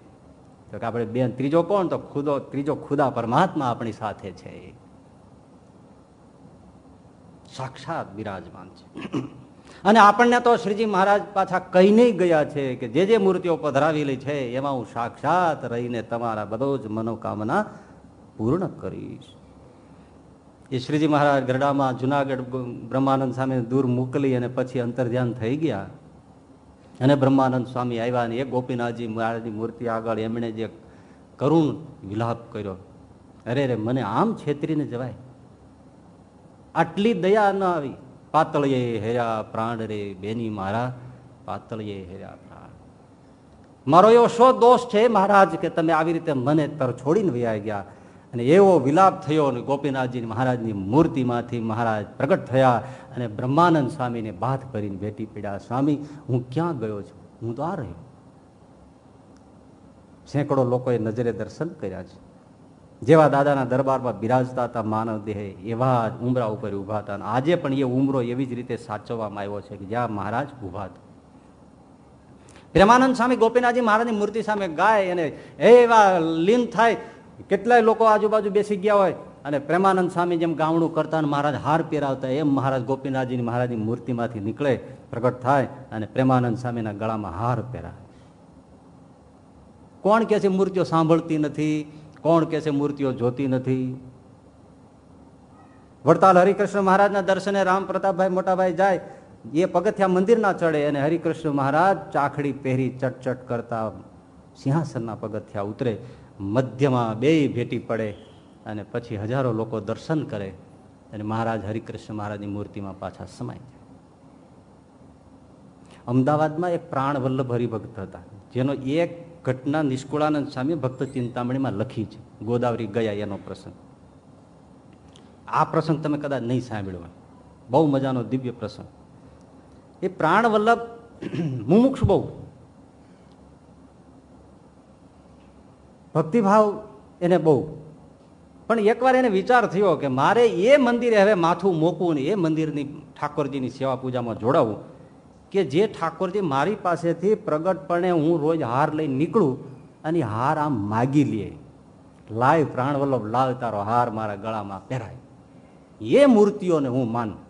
તો કે આપણે બે, ત્રીજો કોણ? તો ખુદો, ત્રીજો ખુદા પરમાત્મા આપણી સાથે છે. સાક્ષાત બિરાજમાન છે. અને આપણને તો શ્રીજી મહારાજ પાછા કહીને ગયા છે કે જે જે મૂર્તિઓ પધરાવેલી છે, એમાં હું સાક્ષાત રહીને તમારા બધો જ મનોકામના પૂર્ણ કરીશ. એ શ્રીજી મહારાજ ગરડામાં જુનાગઢ બ્રહ્માનંદ સામે દૂર મોકલી અને પછી અંતર્ધ્યાન થઈ ગયા. અને બ્રહ્માનંદ સ્વામી આવ્યા અને એ ગોપીનાથજી મહારાજની મૂર્તિ આગળ એમણે જે કરુણ વિલાપ કર્યો. અરે રે મને આમ છેતરીને જવાય? આટલી દયા ન આવી. પાતળીએ હેર્યા પ્રાણ રે બેની મારા, પાતળીએ હેર્યા પ્રાણ. મારો એવો શો દોષ છે મહારાજ કે તમે આવી રીતે મને તર છોડીને વૈયા ગયા. અને એવો વિલાપ થયો અને ગોપીનાથજી મહારાજની મૂર્તિમાંથી મહારાજ પ્રગટ થયા અને બ્રહ્માનંદ સ્વામીને બાથ કરીને ભેટી પડ્યા, સ્વામી, હું ક્યાં ગયો છું? હું તો આ રહ્યો. સેંકડો લોકોએ નજરે દર્શન કર્યા છે. જેવા દાદાના દરબારમાં બિરાજતા હતા માનવ દેહ, એવા જ ઉમરા ઉપર ઊભા હતા. આજે પણ એ ઉમરો એવી જ રીતે સાચવવામાં આવ્યો છે કે જ્યાં મહારાજ ઊભા હતા. પ્રેમાનંદ સ્વામી ગોપીનાથજી મહારાજની મૂર્તિ સામે ગાય અને એવા લીન થાય કેટલાય લોકો આજુબાજુ બેસી ગયા હોય અને પ્રેમાનંદ સ્વામી જેમ ગામડું કરતા મહારાજ હાર પહેરાવતા એમ મહારાજ ગોપીનાથજી મહારાજની મૂર્તિમાંથી નીકળે, પ્રગટ થાય અને પ્રેમાનંદ સ્વામીના ગળામાં હાર પહેરાય કોણ કે છે મૂર્તિઓ સાંભળતી નથી? કોણ કે છે મૂર્તિઓ જોતી નથી? વડતાલ હરિકૃષ્ણ મહારાજના દર્શને રામ પ્રતાપભાઈ મોટાભાઈ જાય, એ પગથિયા મંદિર ના ચડે અને હરિકૃષ્ણ મહારાજ ચાખડી પહેરી ચટચટ કરતા સિંહાસનના પગથિયા ઉતરે. મધ્યમાં બે ભેટી પડે અને પછી હજારો લોકો દર્શન કરે અને મહારાજ હરિકૃષ્ણ મહારાજની મૂર્તિમાં પાછા સમાય જાય. અમદાવાદમાં એક પ્રાણવલ્લભ હરિભક્ત હતા, જેનો એક ઘટના નિષ્કુળાનંદ સ્વામી ભક્ત ચિંતામણીમાં લખી છે, ગોદાવરી ગયા એનો પ્રસંગ. આ પ્રસંગ તમે કદાચ નહીં સાંભળ્યો બહુ મજાનો દિવ્ય પ્રસંગ. એ પ્રાણવલ્લભ મુમુક્ષ બહુ ભક્તિભાવ એને બહુ. પણ એકવાર એને વિચાર થયો કે મારે એ મંદિરે હવે માથું મોકવું ને એ મંદિરની ઠાકોરજીની સેવા પૂજામાં જોડાવું, કે જે ઠાકોરજી મારી પાસેથી પ્રગટપણે હું રોજ હાર લઈને નીકળું અને હાર આમ માગી લે. લાય પ્રાણ વલ્લભ લાવ તારો હાર મારા ગળામાં પહેરાય. એ મૂર્તિઓને હું માનું.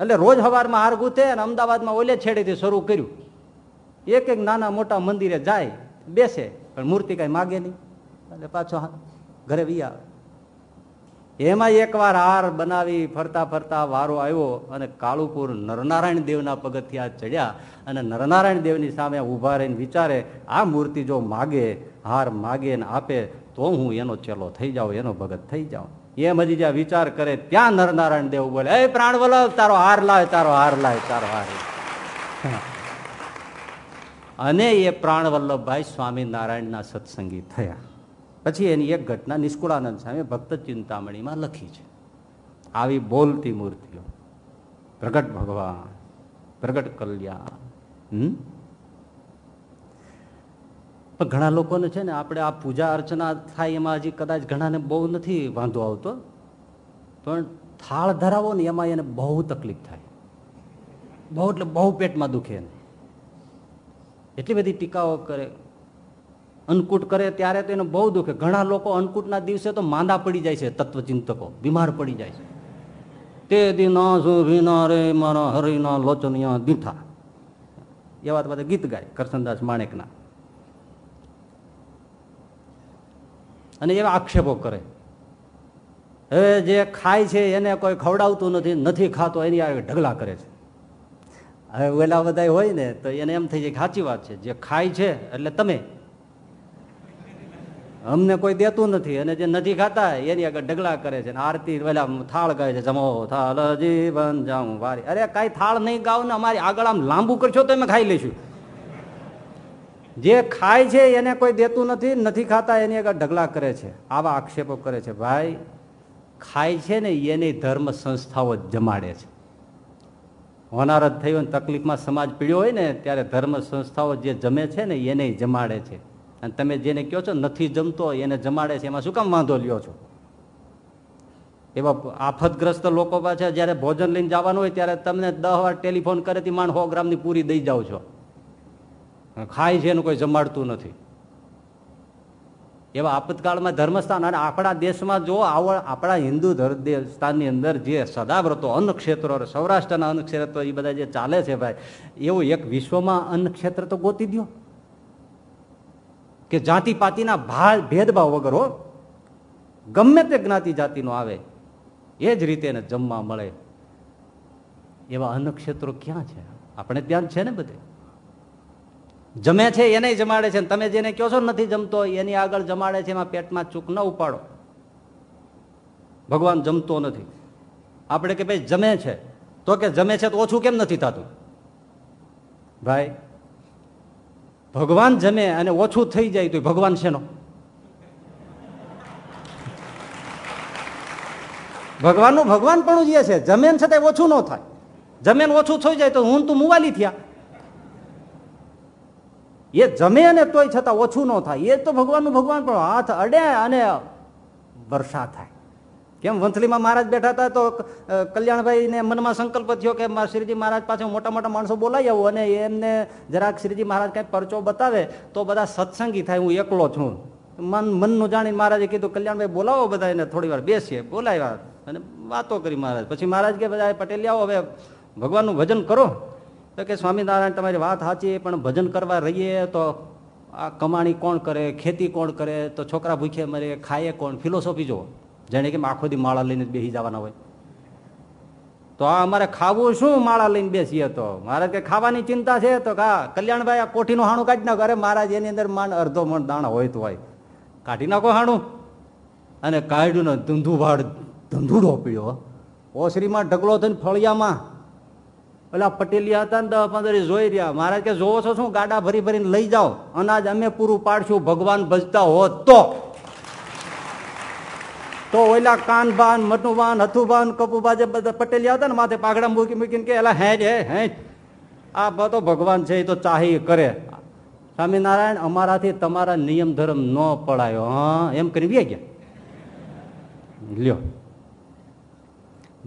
એટલે રોજ સવારમાં હાર ગૂંથે અને અમદાવાદમાં ઓલે છેડેથી શરૂ કર્યું. એક એક નાના મોટા મંદિરે જાય, બેસે. પણ મૂર્તિ કઈ માગે નહીં. એટલે પાછો ઘરે વી આવે. એમાં એકવાર હાર બનાવી ફરતા ફરતા વારો આવ્યો અને કાળુપુર નરનારાયણ દેવના પગથિયા ચડ્યા અને નરનારાયણ દેવની સામે ઊભા રહીને વિચારે, આ મૂર્તિ જો માગે, હાર માગે ને આપે, તો હું એનો ચેલો થઈ જાઉં, એનો ભગત થઈ જાઉં. એમ હજી જ્યાં વિચાર કરે, ત્યાં નરનારાયણ દેવ બોલે, એ પ્રાણ વલ્લભ તારો હાર લાવે તારો હાર લાવે તારો હાર અને એ પ્રાણવલ્લભભાઈ સ્વામિનારાયણના સત્સંગી થયા. પછી એની એક ઘટના નિષ્કુળાનંદ સ્વામી ભક્ત ચિંતામણીમાં લખી છે. આવી બોલતી મૂર્તિઓ. પ્રગટ ભગવાન, પ્રગટ કલ્યાણ પણ ઘણા લોકોને છે ને આપણે આ પૂજા અર્ચના થાય એમાં હજી કદાચ ઘણાને બહુ નથી વાંધો આવતો. પણ થાળ ધરાવો ને એમાં એને બહુ તકલીફ થાય. બહુ એટલે બહુ પેટમાં દુખે એને. એટલી બધી ટીકાઓ કરે, અન્નકૂટ કરે, ત્યારે તો એને બહુ દુઃખે ઘણા લોકો અન્નકૂટના દિવસે તો માંદા પડી જાય છે તત્વચિંતકો, બીમાર પડી જાય છે. તે દિના સુભીના રે મારા હરિના લોચનિયા દીઠા. એવા બધા ગીત ગાય કરસનદાસ માણેકના. અને એવા આક્ષેપો કરે. હવે જે ખાય છે એને કોઈ ખવડાવતું નથી નથી ખાતો, એની આ ઢગલા કરે છે. હવે વેલા બધા હોય ને, તો એને એમ થઈ જાય સાચી વાત છે. જે ખાય છે, એટલે તમે. અમને કોઈ દેતું નથી. અને જે નથી ખાતા, એની આગળ ઢગલા કરે છે આરતી પેલા થાળ ગાય છે, જમો થાળ જીવન જાઉં વારી. અરે, કઈ થાળ નહીં ગાવ ને, અમારી આગળ આમ લાંબુ કરશો તો અમે ખાઈ લઈશું. જે ખાય છે, એને કોઈ દેતું નથી નથી ખાતા, એની આગળ ઢગલા કરે છે. આવા આક્ષેપો કરે છે. ભાઈ, ખાય છે ને, એની ધર્મ સંસ્થાઓ જમાડે છે. હોનારત થઈ હોય તકલીફમાં સમાજ પીડ્યો હોય ને, ત્યારે ધર્મ સંસ્થાઓ જે જમે છે ને, એને જમાડે છે. અને તમે જેને કહો છો, નથી જમતો, એને જમાડે છે, એમાં શું કામ વાંધો લ્યો છો? એવા આફતગ્રસ્ત લોકો પાછા જયારે ભોજન લઈને જવાનું હોય, ત્યારે તમને દસ વાર ટેલિફોન કરેથી માંડ સો ગ્રામની પૂરી દઈ જાઓ છો. ખાય છે એનું કોઈ જમાડતું નથી. એવા આપતકાળમાં ધર્મસ્થાન અને આપણા દેશમાં જો આપણા હિન્દુ સ્થાનની અંદર જે સદાવ્રતો અન્ન સૌરાષ્ટ્રના અન્ન ક્ષેત્રો એ બધા જે ચાલે છે ભાઈ, એવું એક વિશ્વમાં અન્ન ક્ષેત્ર તો ગોતી દો કે જાતિ પાતિના ભેદભાવ વગર હો. ગમે તે જ્ઞાતિ જાતિનો આવે, એ જ રીતે એને જમવા મળે. એવા અન્ન ક્ષેત્રો ક્યાં છે? આપણે ત્યાં છે ને બધે. જમે છે એને જમાડે છે તમે જેને કહો છો નથી જમતો, એની આગળ જમાડે છે, એમાં પેટમાં ચૂક ન ઉપાડો. ભગવાન જમતો નથી. આપણે કે ભાઈ જમે છે, તો કે જમે છે તો ઓછું કેમ નથી થતું? ભાઈ, ભગવાન જમે અને ઓછું થઈ જાય તો ભગવાન શેનો? ભગવાનનું ભગવાન પણ જે છે જમેન છતાંય ઓછું ન થાય. જમેન ઓછું થઈ જાય તો હું તું મુવાલી થયા. એ જમે અને તોય છતાં ઓછું ન થાય. એ તો ભગવાનનું ભગવાન પણ હાથ અડે અને વર્ષા થાય. કેમ વંથલીમાં મહારાજ બેઠા હતા તો કલ્યાણભાઈને મનમાં સંકલ્પ થયો કે શ્રીજી મહારાજ પાસે મોટા મોટા માણસો બોલાવી આવું અને એમને જરાક શ્રીજી મહારાજ કાંઈ પરચો બતાવે તો બધા સત્સંગી થાય, હું એકલો છું. મન, મનનું જાણીને મહારાજે કીધું, કલ્યાણભાઈ, બોલાવો બધા એને થોડી વાર બેસીએ. બોલાવ્યા અને વાતો કરી મહારાજ. પછી મહારાજ કે બધા પટેલ આવો, હવે ભગવાનનું ભજન કરો. તો કે સ્વામિનારાયણ, તમારી વાત સાચી, પણ ભજન કરવા રહીએ તો આ કમાણી કોણ કરે, ખેતી કોણ કરે, તો છોકરા ભૂખે મરે, ખાઈએ કોણ? ફિલોસોફી જુઓ. જેને કે આખો દી માળા લઈને બેસી જવાના હોય. તો આ અમારે ખાવું શું માળા લઈને બેસીએ તો? મારે કે ખાવાની ચિંતા છે તો કા કલ્યાણભાઈ, આ કોઠીનું હાણું કાઢી નાખો. અરે મહારાજ એની અંદર માંડ અડધો મણ દાણા હોય તો હોય. કાઢી નાખો હાણું. અને કાઢ્યું ને ધંધુ વાડ ધંધુડો પીડ્યો ઓસરીમાં ઢગલો થઈને ફળિયામાં ઓલા પટેલિયા હતા ને દસ પંદર જોઈ રહ્યા. મહારાજ કે, જોવો છો શું? ગાડા ભરી ભરીને લઈ જાઓ. અનાજ અમે પૂરું પાડશું. ભગવાન ભજતા હોત તો. તો ઓલા કાનબાન મટુબાન હથુબાન કપુબા જે બધા પટેલિયા હતા ને માથે પાઘડા મૂકી મૂકીને કે એલા હે હે હે આ બધો ભગવાન છે, એ તો ચાહી કરે. સ્વામિનારાયણ અમારાથી તમારા નિયમ ધર્મ ન પડાયો. હા, એમ કરી ગયા. લ્યો.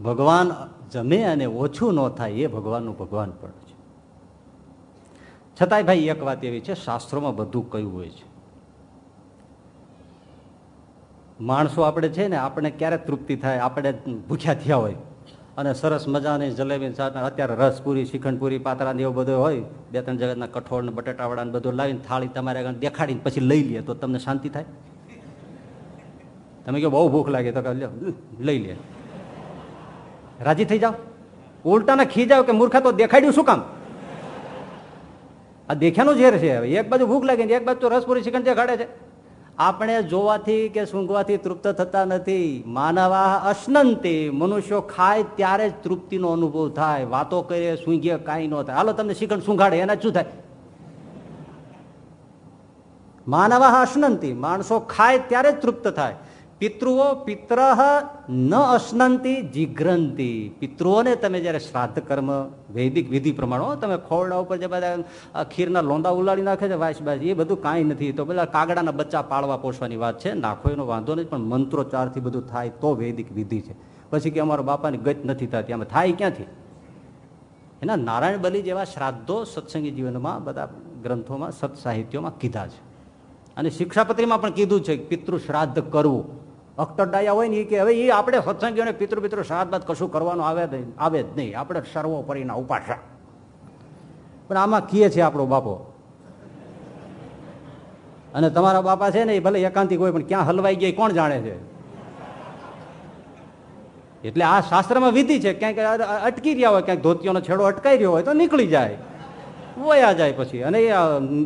ભગવાન જમે અને ઓછું ન થાય એ ભગવાનનું ભગવાન પણ છે. છતાંય ભાઈ એક વાત એવી છે, શાસ્ત્રોમાં બધું કયું હોય છે. માણસો આપણે છે ને આપણે ક્યારે તૃપ્તિ થાય? આપણે ભૂખ્યા થયા હોય અને સરસ મજાની જલેબી અત્યારે રસપુરી પૂરી, શ્રીખંડ પૂરી પાતરા ને એવું બધું હોય, બે ત્રણ જગતના કઠોળ ને બટેટાવાળા બધું લાવીને થાળી તમારે આગળ દેખાડીને પછી લઈ લે તો તમને શાંતિ થાય? તમે કહો બહુ ભૂખ લાગે તો લઈ લે. રાજી થઈ જાઓ. ઉલટાના ખી જાવ કે મૂર્ખા તો દેખાડ્યું શું કામ? આ દેખ્યાનું ઝેર છે હવે. એક બાજુ ભૂખ લાગે એક બાજુ તો રસપુરી શિકંજે ખાડે છે. આપણે જોવાથી કે સૂંઘવાથી તૃપ્ત થતા નથી. માનવા અશ્નંતી મનુષ્યો ખાય ત્યારે જ તૃપ્તિનો અનુભવ થાય. વાતો કરીએ સૂંઘીએ કાંઈ ન થાય. હાલો, તમને શિખંડ સૂંઘાડે, એના શું થાય? માનવા અશ્નંતી, માણસો ખાય ત્યારે જ તૃપ્ત થાય. પિતૃઓ પિત્ર ન અશ્નંતી, જીઘ્રંતી. પિતૃઓને તમે જ્યારે શ્રાદ્ધ કર્મ વૈદિક વિધિ પ્રમાણે તમે ખોરડા ઉપર જે બધા ખીરના લોંદા ઉલાડી નાખે છે વાસ બાસ એ બધું કાંઈ નથી. તો પેલા કાગડાના બચ્ચા પાળવા પોષવાની વાત છે. નાખો એનો વાંધો નહીં, પણ મંત્રોચ્ચારથી બધું થાય તો વૈદિક વિધિ છે. પછી કે અમારા બાપાની ગત નથી થતી. અમે થાય ક્યાંથી? એના નારાયણ બલિ જેવા શ્રાદ્ધો સત્સંગી જીવનમાં બધા ગ્રંથોમાં, સત સાહિત્યોમાં કીધા છે. અને શિક્ષાપત્રીમાં પણ કીધું છે પિતૃ શ્રાદ્ધ કરવું. અખ્તર ડાયા હોય ને કે, હવે એ આપણે સત્સંગીઓને પિતૃ પિતૃ શ્રાદ્ધ બાદ કશું કરવાનું આવે આવે જ નહીં. આપણે સર્વોપરીના ઉપાસા પણ આમાં કીએ છે આપણો બાપો. અને તમારા બાપા છે ને એ ભલે એકાંતિક હોય, પણ ક્યાં હલવાઈ ગયા કોણ જાણે છે? એટલે આ શાસ્ત્રમાં વિધિ છે, ક્યાંક અટકી રહ્યા હોય, ક્યાંક ધોતીઓનો છેડો અટકાઈ રહ્યો હોય તો નીકળી જાય. વયા જાય પછી. અને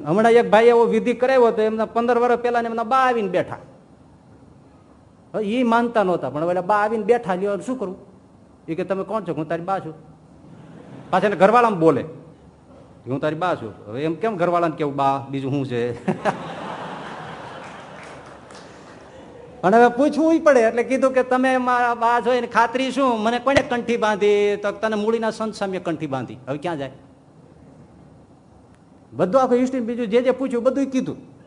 હમણાં એક ભાઈ એવો વિધિ કરાવ્યો તો એમના પંદર વર્ષ પહેલા એમના બા આવીને બેઠા. એ માનતા નહોતા. પણ એટલે બા આવીને બેઠા લ્યો શું કરું? એ કે તમે કોણ છો? હું તારી બા છું. પાછા ઘરવાળામાં બોલે. હું તારી બા છું. હવે એમ કેમ ઘરવાળાને કેવું? બા, બીજું શું છે? અને હવે પૂછવું પડે. એટલે કીધું કે તમે મારા બા છો, એની ખાતરી શું? મને કોને કંઠી બાંધી? તો તને મૂળીના સંત સામે કંઠી બાંધી. હવે ક્યાં જાય? બધું આખું હિસ્ટ્રી બીજું જે જે પૂછ્યું બધું કીધું.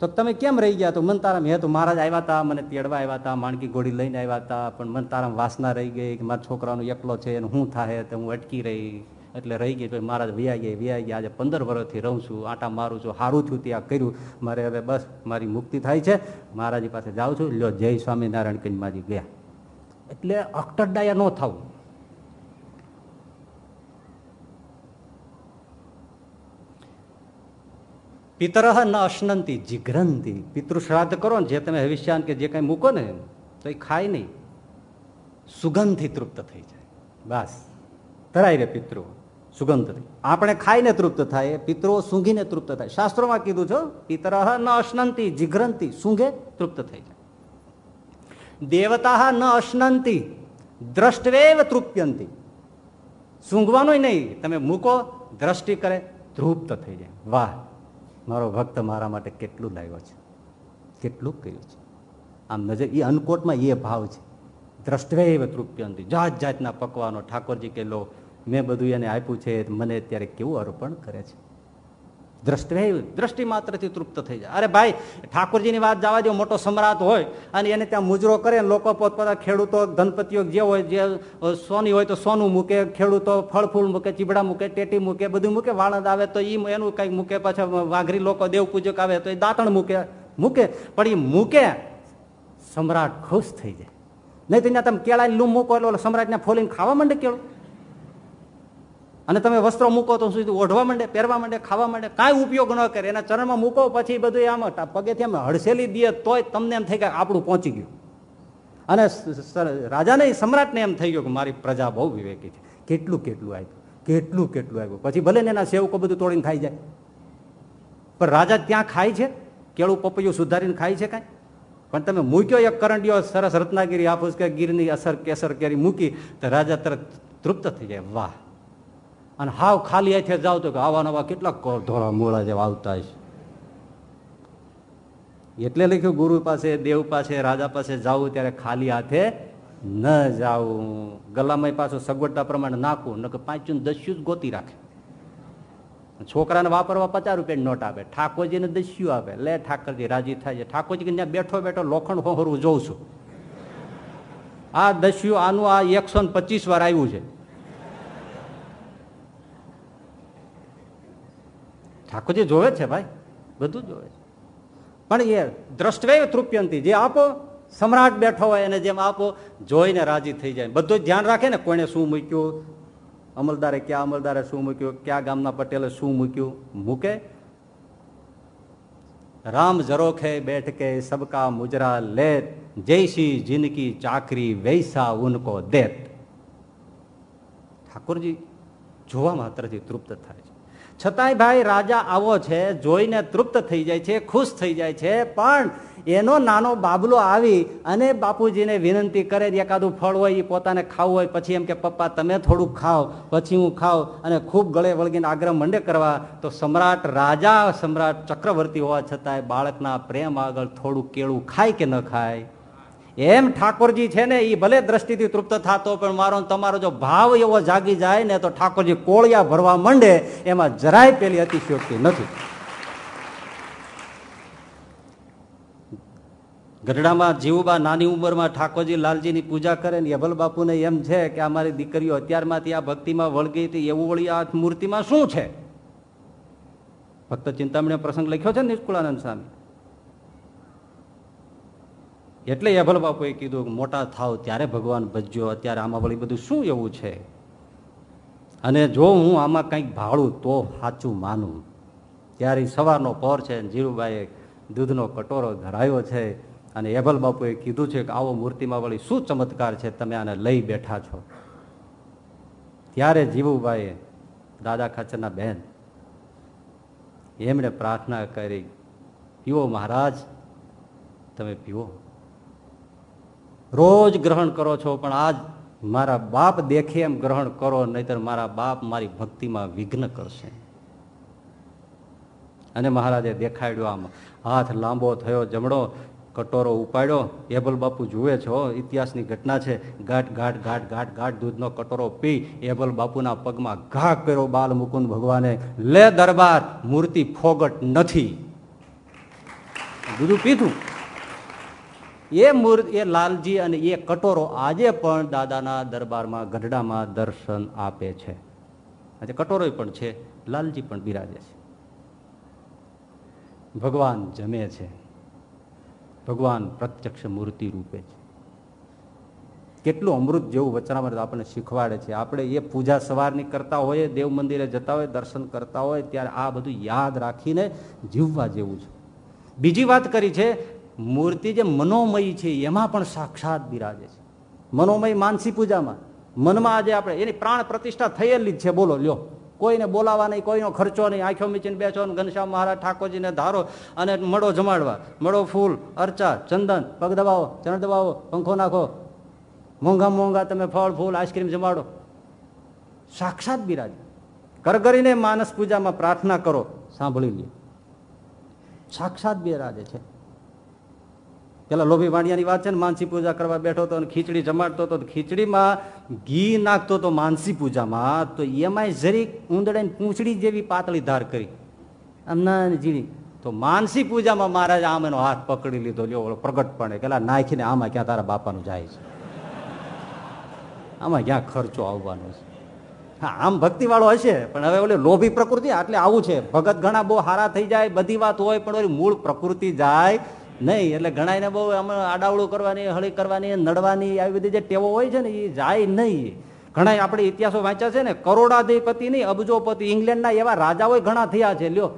તો તમે કેમ રહી ગયા? તો મન તારામ હે, તો મહારાજ આવ્યા હતા મને તેડવા આવ્યા હતા માણકી ઘોડી લઈને આવ્યા હતા પણ મન તારામ વાસના રહી ગઈ કે મારા છોકરાનો એકલો છે અને શું થાય તો હું અટકી રહી. એટલે રહી ગઈ મહારાજ વ્યાઈ ગયા વ્યાઈ ગયા, આજે પંદર વર્ષથી રહું છું, આટા મારું છું સારું છું ત્યાં કર્યું. મારે હવે બસ, મારી મુક્તિ થાય છે. મહારાજી પાસે જાઉં છું. લ્યો, જય સ્વામિનારાયણ મારી ગયા. એટલે અકટડાયા ન થવું પિતર ન અશ્નંતી, જીઘ્રંતી. પિતૃ શ્રાદ્ધ કરો ને, જે તમે હવિષ્યાન કે જે કંઈ મૂકો ને, તો એ ખાય નહીં. સુગંધથી તૃપ્ત થઈ જાય. બસ. ધરાય રે પિતૃ સુગંધ આપણે ખાઈને તૃપ્ત થાય, પિતૃઓ સૂંઘીને તૃપ્ત થાય. શાસ્ત્રોમાં કીધું છો, પિતર ન અશ્નંતી, જીઘ્રંતી, સૂંઘે તૃપ્ત થઈ જાય. દેવતા ન અશ્નંતી દ્રષ્ટવેવ તૃપ્યંતી. સૂંઘવાનું નહીં. તમે મૂકો, દ્રષ્ટિ કરે, તૃપ્ત થઈ જાય. વાહ. મારો ભક્ત મારા માટે કેટલું લાવ્યો છે? કેટલું કર્યું છે? આમ નજર એ અન્નકોટમાં એ ભાવ છે. દ્રષ્ટવે તૃપ્યંતિ જાત જાતના પકવાનો ઠાકોરજી કે લો, મેં બધું એને આપ્યું છે, મને અત્યારે કેવું અર્પણ કરે છે? દ્રષ્ટિ દ્રષ્ટિ માત્રથી તૃપ્ત થઈ જાય. અરે ભાઈ, ઠાકોરજીની વાત જવા દો મોટો સમ્રાટ હોય અને એને ત્યાં મુજરો કરે લોકો પોતપોતા ખેડૂતો, ધનપતિઓ જે હોય, જે સોની હોય તો સોનું મૂકે, ખેડૂતો ફળ ફૂલ મૂકે, ચીબડા મૂકે, ટેટી મૂકે, બધું મૂકે વાળંદ આવે તો એ એનું કંઈક મૂકે, પાછા વાઘરી લોકો દેવ પૂજક આવે તો એ દાંતણ મૂકે મૂકે. પણ એ મૂકે, સમ્રાટ ખુશ થઈ જાય. નહીં તો ત્યાં તમે કેળાની લૂમ મૂકો એટલે સમ્રાટને ફોલીને ખાવા માંડે કેળું? અને તમે વસ્ત્રો મૂકો તો સુધી ઓઢવા માંડે, પહેરવા માંડે, ખાવા માંડે, કાંઈ ઉપયોગ ન કરે. એના ચરણમાં મૂકો, પછી બધું આમ પગેથી આમ હડસેલી દઈએ તોય તમને એમ થઈ ગયા આપણું પહોંચી ગયું. અને રાજાને સમ્રાટને એમ થઈ ગયું કે મારી પ્રજા બહુ વિવેકી છે. કેટલું કેટલું આવ્યું કેટલું કેટલું આવ્યું પછી ભલે એના સેવકો બધું તોડીને ખાઈ જાય. પણ રાજા ત્યાં ખાય છે? કેળું પપૈયું સુધારીને ખાય છે કાંઈ? પણ તમે મૂક્યો એક કરંડિયો સરસ રત્નાગીરી આપુસ કે ગીરની અસર કેસર કેરી મૂકી, તો રાજા તરત તૃપ્ત થઈ જાય. વાહ! અને હાવ ખાલી હાથે જાવ તો કે આવા નવા કેટલાક ધોળા મોળા જેવા આવતા છે એટલે લખ્યું, ગુરુ પાસે, દેવ પાસે, રાજા પાસે જવું ત્યારે ખાલી હાથે ન જાવું. ગલામાં પાછું સગવડતા પ્રમાણે નાખવું કે પાંચું દસ્યું જ ગોતી રાખે. છોકરાને વાપરવા પચાસ રૂપિયા નોટ આપે, ઠાકોરજીને દસ્યું આપે. લે ઠાકરજી, રાજી થાય છે. ઠાકોરજી ત્યાં બેઠો બેઠો લોખંડ હોહરવું જોઉં છું. આ દસ્યું, આનું આ એકસો પચીસ વાર આવ્યું છે. ઠાકોરજી જોવે છે ભાઈ, બધું જોવે છે. પણ એ દ્રષ્ટવે તૃપ્યંતી, જે આપો, સમ્રાટ બેઠો હોય એને જેમ આપો, જોઈને રાજી થઈ જાય. બધું ધ્યાન રાખે ને કોઈને શું મૂક્યું, અમલદારે ક્યાં, અમલદારે શું મૂક્યું, ક્યાં ગામના પટેલે શું મૂક્યું, મૂકે. રામ જરોખે બેઠકે સબકા મુજરા લેત જૈસી જિંદગી ચાકરી વૈસા ઉનકો દેત. ઠાકોરજી જોવા માત્રથી તૃપ્ત થાય. છતાંય ભાઈ રાજા આવો છે, જોઈને તૃપ્ત થઈ જાય છે, ખુશ થઈ જાય છે, પણ એનો નાનો બાબલો આવી અને બાપુજીને વિનંતી કરે એકાદું ફળ હોય એ પોતાને ખાવું હોય, પછી એમ કે, પપ્પા, તમે થોડુંક ખાઓ, પછી હું ખાઉં. અને ખૂબ ગળે વળગીને આગ્રહ મંડે કરવા, તો સમ્રાટ રાજા, સમ્રાટ ચક્રવર્તી હોવા છતાંય બાળકના પ્રેમ આગળ થોડું કેળું ખાય કે ન ખાય? એમ ઠાકોરજી છે ને એ ભલે દ્રષ્ટિથી તૃપ્ત થતો, પણ મારો તમારો જો ભાવ એવો જાગી જાય ને, તો ઠાકોરજી કોળિયા ભરવા માંડે, એમાં જરાય પેલી અતિશયોક્તિ નથી. ગઢડામાં જીવુબા નાની ઉંમરમાં ઠાકોરજી લાલજીની પૂજા કરે ને યભલ બાપુને એમ છે કે અમારી દીકરીઓ અત્યારમાંથી આ ભક્તિમાં વળગી હતી એવું વળી આ મૂર્તિમાં શું છે? ભક્ત ચિંતામણી પ્રસંગ લખ્યો છે નિષ્કુળાનંદ સ્વામી? એટલે અભલ બાપુએ કીધું કે મોટા થાવ ત્યારે ભગવાન ભજ્યો. અત્યારે આમાં વળી બધું શું એવું છે? અને જો હું આમાં કંઈક ભાળું તો સાચું માનું. ત્યારે સવારનો પોર છે જીરુબાઈએ દૂધનો કટોરો ધરાયો છે અને એભલ બાપુએ કીધું છે કે આવો મૂર્તિમાં વળી શું ચમત્કાર છે તમે આને લઈ બેઠા છો? ત્યારે જીવુભાઈએ દાદા ખાચરના બહેન એમણે પ્રાર્થના કરી પીવો મહારાજ, તમે પીવો. રોજ ગ્રહણ કરો છો, પણ આજ મારા બાપ દેખે એમ ગ્રહણ કરો, નહીતર મારા બાપ મારી ભક્તિમાં વિઘ્ન કરશે. અને મહારાજે દેખાડ્યો આમ, હાથ લાંબો થયો, જમણો કટોરો ઉપાડ્યો એબલ બાપુ જુએ છો, ઇતિહાસની ઘટના છે, ગાઢ ગાઢ ગાઢ ગાઢ ગાઢ દૂધનો કટોરો પી એબલ બાપુના પગમાં ઘા કર્યો બાલ મુકુંદ ભગવાને, લે દરબાર, મૂર્તિ ફોગટ નથી. બીજું પીધું? એ મૂર્તિ, એ લાલજી અને એ કટોરો આજે પણ દાદાના દરબારમાં, ગઢડામાં દર્શન આપે છે. આજે કટોરો પણ છે, લાલજી પણ બિરાજે છે. ભગવાન જમે છે. ભગવાન પ્રત્યક્ષ મૂર્તિ રૂપે છે. કેટલું અમૃત જેવું વચનામૃત આપણને શીખવાડે છે. આપણે એ પૂજા સવારની કરતા હોઈએ, દેવ મંદિરે જતા હોય દર્શન કરતા હોય ત્યારે આ બધું યાદ રાખીને જીવવા જેવું છે. બીજી વાત કરી છે મૂર્તિ જે મનોમયી છે, એમાં પણ સાક્ષાત બિરાજે છે. મનોમય માનસી પૂજામાં, મનમાં આજે આપણે એની પ્રાણ પ્રતિષ્ઠા થયેલી જ છે, બોલો, લ્યો. કોઈને બોલાવા નહીં, કોઈનો ખર્ચો નહીં, આંખો મીચીને બેસો ઘનશ્યામ મહારાજ ઠાકોરજીને ધારો અને મળો જમાડવા મળો ફૂલ, અર્ચા, ચંદન, પગ દબાવો, ચરણ દબાવો, પંખો નાખો. મોંઘા મોંઘા તમે ફળ, ફૂલ, આઈસ્ક્રીમ જમાડો. સાક્ષાત બિરાજ. કરગરીને માનસ પૂજામાં પ્રાર્થના કરો, સાંભળી લ્યો. સાક્ષાત બિરાજે છે. પેલા લોભી વાણિયાની વાત છે ને, માનસી પૂજા કરવા બેઠો હતો અને ખીચડી જમાડતો હતો. ખીચડીમાં ઘી નાખતો હતો માનસી પૂજામાં. તો એમાંય જરીક ઊંદડે પૂંછડી જેવી પાતળી ધાર કરી. આમ ના ઝીણી. તો માનસી પૂજામાં મહારાજ આમ એનો હાથ પકડી લીધો. લ્યો પ્રગટપણે પેલા નાખીને આમાં ક્યાં તારા બાપાનું જાય છે? આમાં ક્યાં ખર્ચો આવવાનો છે? હા, આમ ભક્તિ વાળો હશે, પણ હવે ઓલી લોભી પ્રકૃતિ એટલે આવું છે. ભગત ઘણા બહુ હારા થઈ જાય, બધી વાત હોય, પણ મૂળ પ્રકૃતિ જાય. નહીં, એટલે ઘણા બહુ આમ આડાવડું કરવાની, હળી કરવાની, નડવાની, આવી બધી જે ટેવો હોય છે ને એ જાય નહીં. ઘણા આપણે ઇતિહાસો વાંચ્યા છે ને કરોડાધિપતિ નહીં અબજોપતિ ઇંગ્લેન્ડના એવા રાજાઓ ઘણા થયા છે. લ્યો,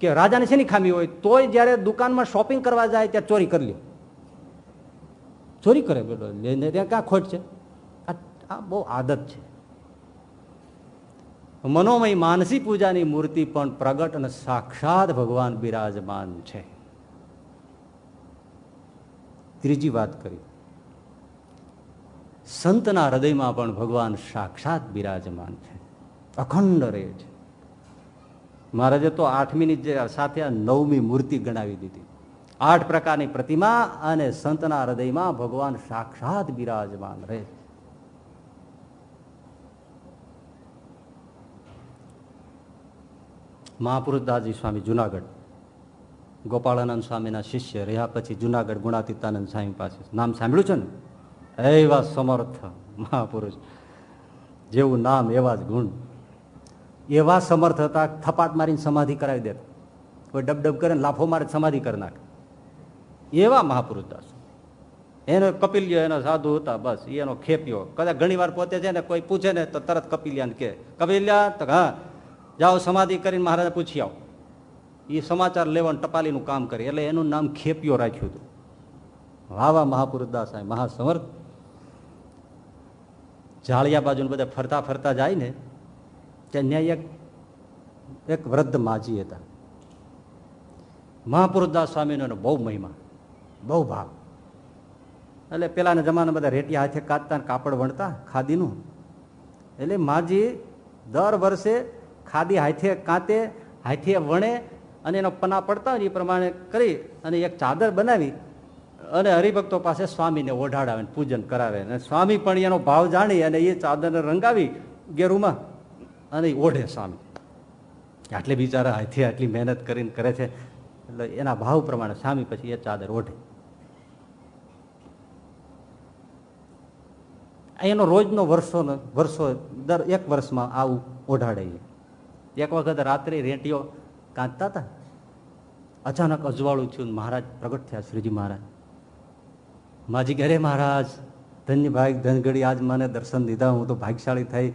કે રાજાને શેની ખામી હોય? તોય જયારે દુકાનમાં શોપિંગ કરવા જાય ત્યાં ચોરી કરી લ્યો. ચોરી કરે, બેટો લઈને ત્યાં ક્યાં ખોટ છે? આ બહુ આદત છે. મનોમય માનસી પૂજાની મૂર્તિ પણ પ્રગટ અને સાક્ષાત ભગવાન બિરાજમાન છે. ત્રીજી વાત કરી. સંતના હૃદયમાં પણ ભગવાન સાક્ષાત બિરાજમાન છે. અખંડ રહે છે. મહારાજે તો આઠમીની સાથે નવમી મૂર્તિ ગણાવી દીધી. આઠ પ્રકારની પ્રતિમા અને સંતના હૃદયમાં ભગવાન સાક્ષાત બિરાજમાન રહે છે. મહાપુરુષદાસજી સ્વામી જુનાગઢ ગોપાળાનંદ સ્વામીના શિષ્ય રહ્યા પછી જુનાગઢ ગુણાતીતાનંદ સ્વામી પાસે. નામ સાંભળ્યું છે ને? એવા સમર્થ મહાપુરુષ. જેવું નામ, એવા જ ગુણ. એવા સમર્થ હતા થપાટ મારીને સમાધિ કરાવી દેતા. કોઈ ડબડબ કરે ને લાફો મારે સમાધિ કરી નાખે. એવા મહાપુરુષ દાસ. એનો કપિલ્ય, એનો સાધુ હતા બસ, એનો ખેપ્યો કદાચ ઘણી પોતે છે ને કોઈ પૂછે ને તો તરત કપિલિયાને કે કપિલિયા, તો હા, જાઓ સમાધિ કરીને મહારાજને પૂછી આવો. એ સમાચાર લેવાનું ટપાલીનું કામ કરે. એટલે એનું નામ ખેપિયો રાખ્યું હતું. વાવા મહાપુરુષ દાસ મહાસમર્થ. જાળિયા બાજુ બધા ફરતા ફરતા જાય ને, ત્યાં ન્યાય એક એક વૃદ્ધ માજી હતા. મહાપુરુષદાસ સ્વામીનો બહુ મહિમા, બહુ ભાવ. એટલે પેલાના જમાના બધા રેટિયા હાથે કાચતા કાપડ વણતા ખાદીનું. એટલે માજી દર વર્ષે ખાદી હાથે કાંતે, હાથે વણે અને એનો પના પડતા હોય એ પ્રમાણે કરી અને એક ચાદર બનાવી અને હરિભક્તો પાસે સ્વામીને ઓઢાડાવે પૂજન કરાવે. અને સ્વામી પણ એનો ભાવ જાણી અને એ ચાદરને રંગાવી ગેરુમાં અને ઓઢે સ્વામી. આટલે બિચારા હાથે આટલી મહેનત કરીને કરે છે, એટલે એના ભાવ પ્રમાણે સ્વામી પછી એ ચાદર ઓઢે. એનો રોજનો વર્ષોનો વર્ષો દર એક વર્ષમાં આવું ઓઢાડે એક વખત રાત્રે રેટીઓ કાંતતા હતા? અચાનક અજવાળું થયું મહારાજ પ્રગટ થયા, શ્રીજી મહારાજ. માજી ઘરે મહારાજ, ધન્ય ભાઈ ધનગડી આજ મને દર્શન દીધા, હું તો ભાગશાળી થઈ.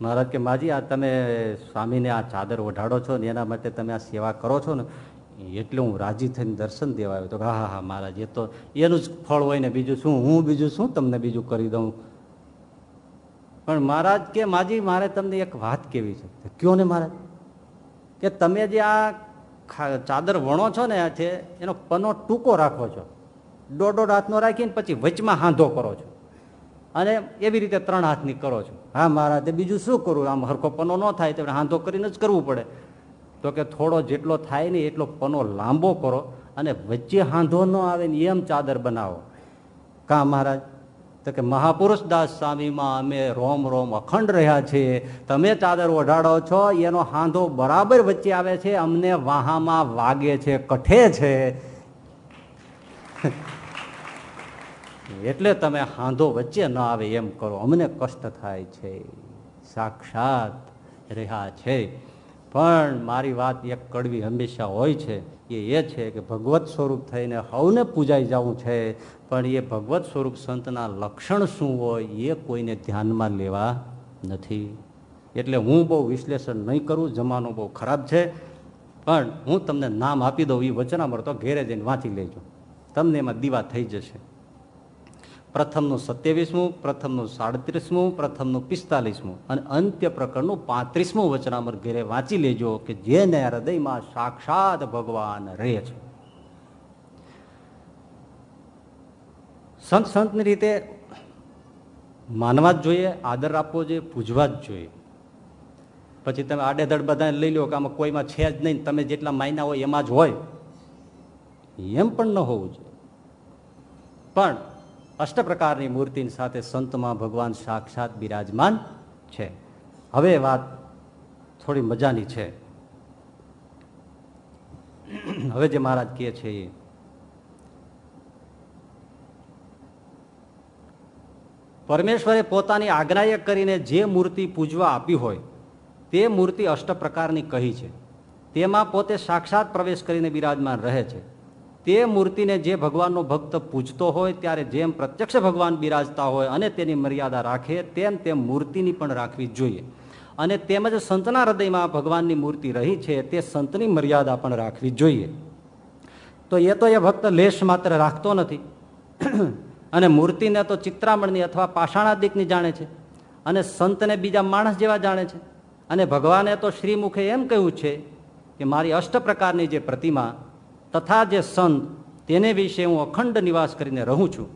મહારાજ કે, માજી, આ તમે સ્વામીને આ ચાદર ઓઢાડો છો ને એના માટે તમે આ સેવા કરો છો ને? એટલે હું રાજી થઈને દર્શન દેવા આવ્યો. તો હા હા હા, મહારાજ, એ તો એનું જ ફળ હોય ને બીજું શું? હું બીજું શું તમને બીજું કરી દઉં? પણ મહારાજ કે, માજી, મારે તમને એક વાત કેવી છે? કયો ને મહારાજ? કે, તમે જે આ ચાદર વણો છો ને છે, એનો પનો ટૂંકો રાખો છો. દોઢ દોઢ હાથનો રાખીને પછી વચમાં હાંધો કરો છો. અને એવી રીતે ત્રણ હાથની કરો છો. હા, મહારાજ બીજું શું કરું? આમ હરખો પનો ન થાય, તો હાંધો કરીને જ કરવું પડે. તો કે, થોડો જેટલો થાય ને એટલો પનો લાંબો કરો અને વચ્ચે હાંધો ન આવે ને એમ ચાદર બનાવો. કા, મહારાજ? તો કે મહાપુરુષ દાસ સ્વામીમાં અમે રોમ રોમ અખંડ રહ્યા છીએ. તમે ચાદર ઓઢાડો છો, એનો હાંધો બરાબર વચ્ચે આવે છે, અમને વાહામાં વાગે છે, કઠે છે. એટલે તમે હાંધો વચ્ચે ન આવે એમ કરો. અમને કષ્ટ થાય છે. સાક્ષાત રહ્યા છે. પણ મારી વાત એક કડવી હંમેશા હોય છે. એ એ છે કે ભગવત સ્વરૂપ થઈને હવને પૂજાઈ જવું છે, પણ એ ભગવત સ્વરૂપ સંતના લક્ષણ શું હોય એ કોઈને ધ્યાનમાં લેવા નથી. એટલે હું બહુ વિશ્લેષણ નહીં કરું, જમાનો બહુ ખરાબ છે, પણ હું તમને નામ આપી દઉં એ વચનામર તો ઘેરે જઈને વાંચી લેજો. તમને એમાં દીવા થઈ જશે. પ્રથમનું સત્યાવીસમું, પ્રથમનું સાડત્રીસમું, પ્રથમનું પિસ્તાલીસમું. અને અંત્ય પ્રકરણનું પાંત્રીસમું વચનામર ઘેરે વાંચી લેજો કે જેને હૃદયમાં સાક્ષાત ભગવાન રહે છે. સંત સંતની રીતે માનવા જ જોઈએ, આદર આપવો જોઈએ, પૂજવા જ જોઈએ. પછી તમે આડેધડ બધાને લઈ લો કે આમાં કોઈમાં છે જ નહીં, તમે જેટલા માયના હોય એમાં જ હોય. એમ પણ ન હોવું જોઈએ. પણ અષ્ટ પ્રકારની મૂર્તિની સાથે સંતમાં ભગવાન સાક્ષાત બિરાજમાન છે. હવે વાત થોડી મજાની છે. હવે જે મહારાજ કહે છે એ. પરમેશ્વરે પોતાની આજ્ઞાએ કરીને જે મૂર્તિ પૂજવા આપી હોય, તે મૂર્તિ અષ્ટ પ્રકારની કહી છે. તેમાં પોતે સાક્ષાત પ્રવેશ કરીને બિરાજમાન રહે છે. તે મૂર્તિને જે ભગવાનનો ભક્ત પૂજતો હોય, ત્યારે જેમ પ્રત્યક્ષ ભગવાન બિરાજતા હોય અને તેની મર્યાદા રાખે, તેમ તેમ મૂર્તિની પણ રાખવી જોઈએ. અને તેમજ સંતના હૃદયમાં ભગવાનની મૂર્તિ રહી છે, તે સંતની મર્યાદા પણ રાખવી જોઈએ. તો એ તો એ ભક્ત લેશ માત્ર રાખતો નથી. અને મૂર્તિને તો ચિત્રામણની અથવા પાષાણાદિકની જાણે છે. અને સંતને બીજા માણસ જેવા જાણે છે. અને ભગવાને તો શ્રીમુખે એમ કહ્યું છે કે મારી અષ્ટ પ્રકારની જે પ્રતિમા તથા જે સંત, તેને વિશે હું અખંડ નિવાસ કરીને રહું છું.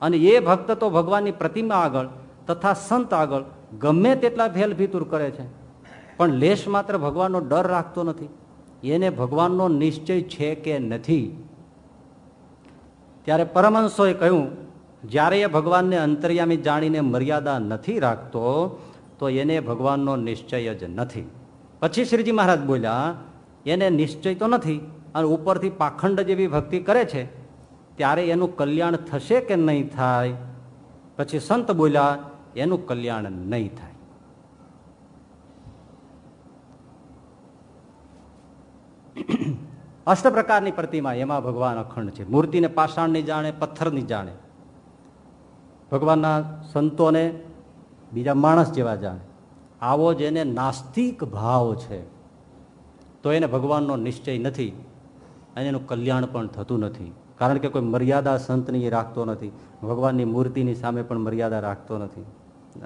અને એ ભક્ત તો ભગવાનની પ્રતિમા આગળ તથા સંત આગળ ગમે તેટલા ભેલભીતુર કરે છે. પણ લેશ માત્ર ભગવાનનો ડર રાખતો નથી. એને ભગવાનનો નિશ્ચય છે કે નથી. ત્યારે પરમહંસોએ કહ્યું, જ્યારે એ ભગવાનને અંતર્યામી જાણીને મર્યાદા નથી રાખતો, તો એને ભગવાનનો નિશ્ચય જ નથી. પછી શ્રીજી મહારાજ બોલ્યા, એને નિશ્ચય તો નથી અને ઉપરથી પાખંડ જેવી ભક્તિ કરે છે, ત્યારે એનું કલ્યાણ થશે કે નહીં થાય? પછી સંત બોલ્યા, એનું કલ્યાણ નહીં થાય. અષ્ટ પ્રકારની પ્રતિમા એમાં ભગવાન અખંડ છે. મૂર્તિને પાષાણની જાણે, પથ્થરની જાણે. ભગવાનના સંતોને બીજા માણસ જેવા જાણે. આવો જ એને નાસ્તિક ભાવ છે. તો એને ભગવાનનો નિશ્ચય નથી. અને એનું કલ્યાણ પણ થતું નથી. કારણ કે કોઈ મર્યાદા સંતની એ રાખતો નથી. ભગવાનની મૂર્તિની સામે પણ મર્યાદા રાખતો નથી.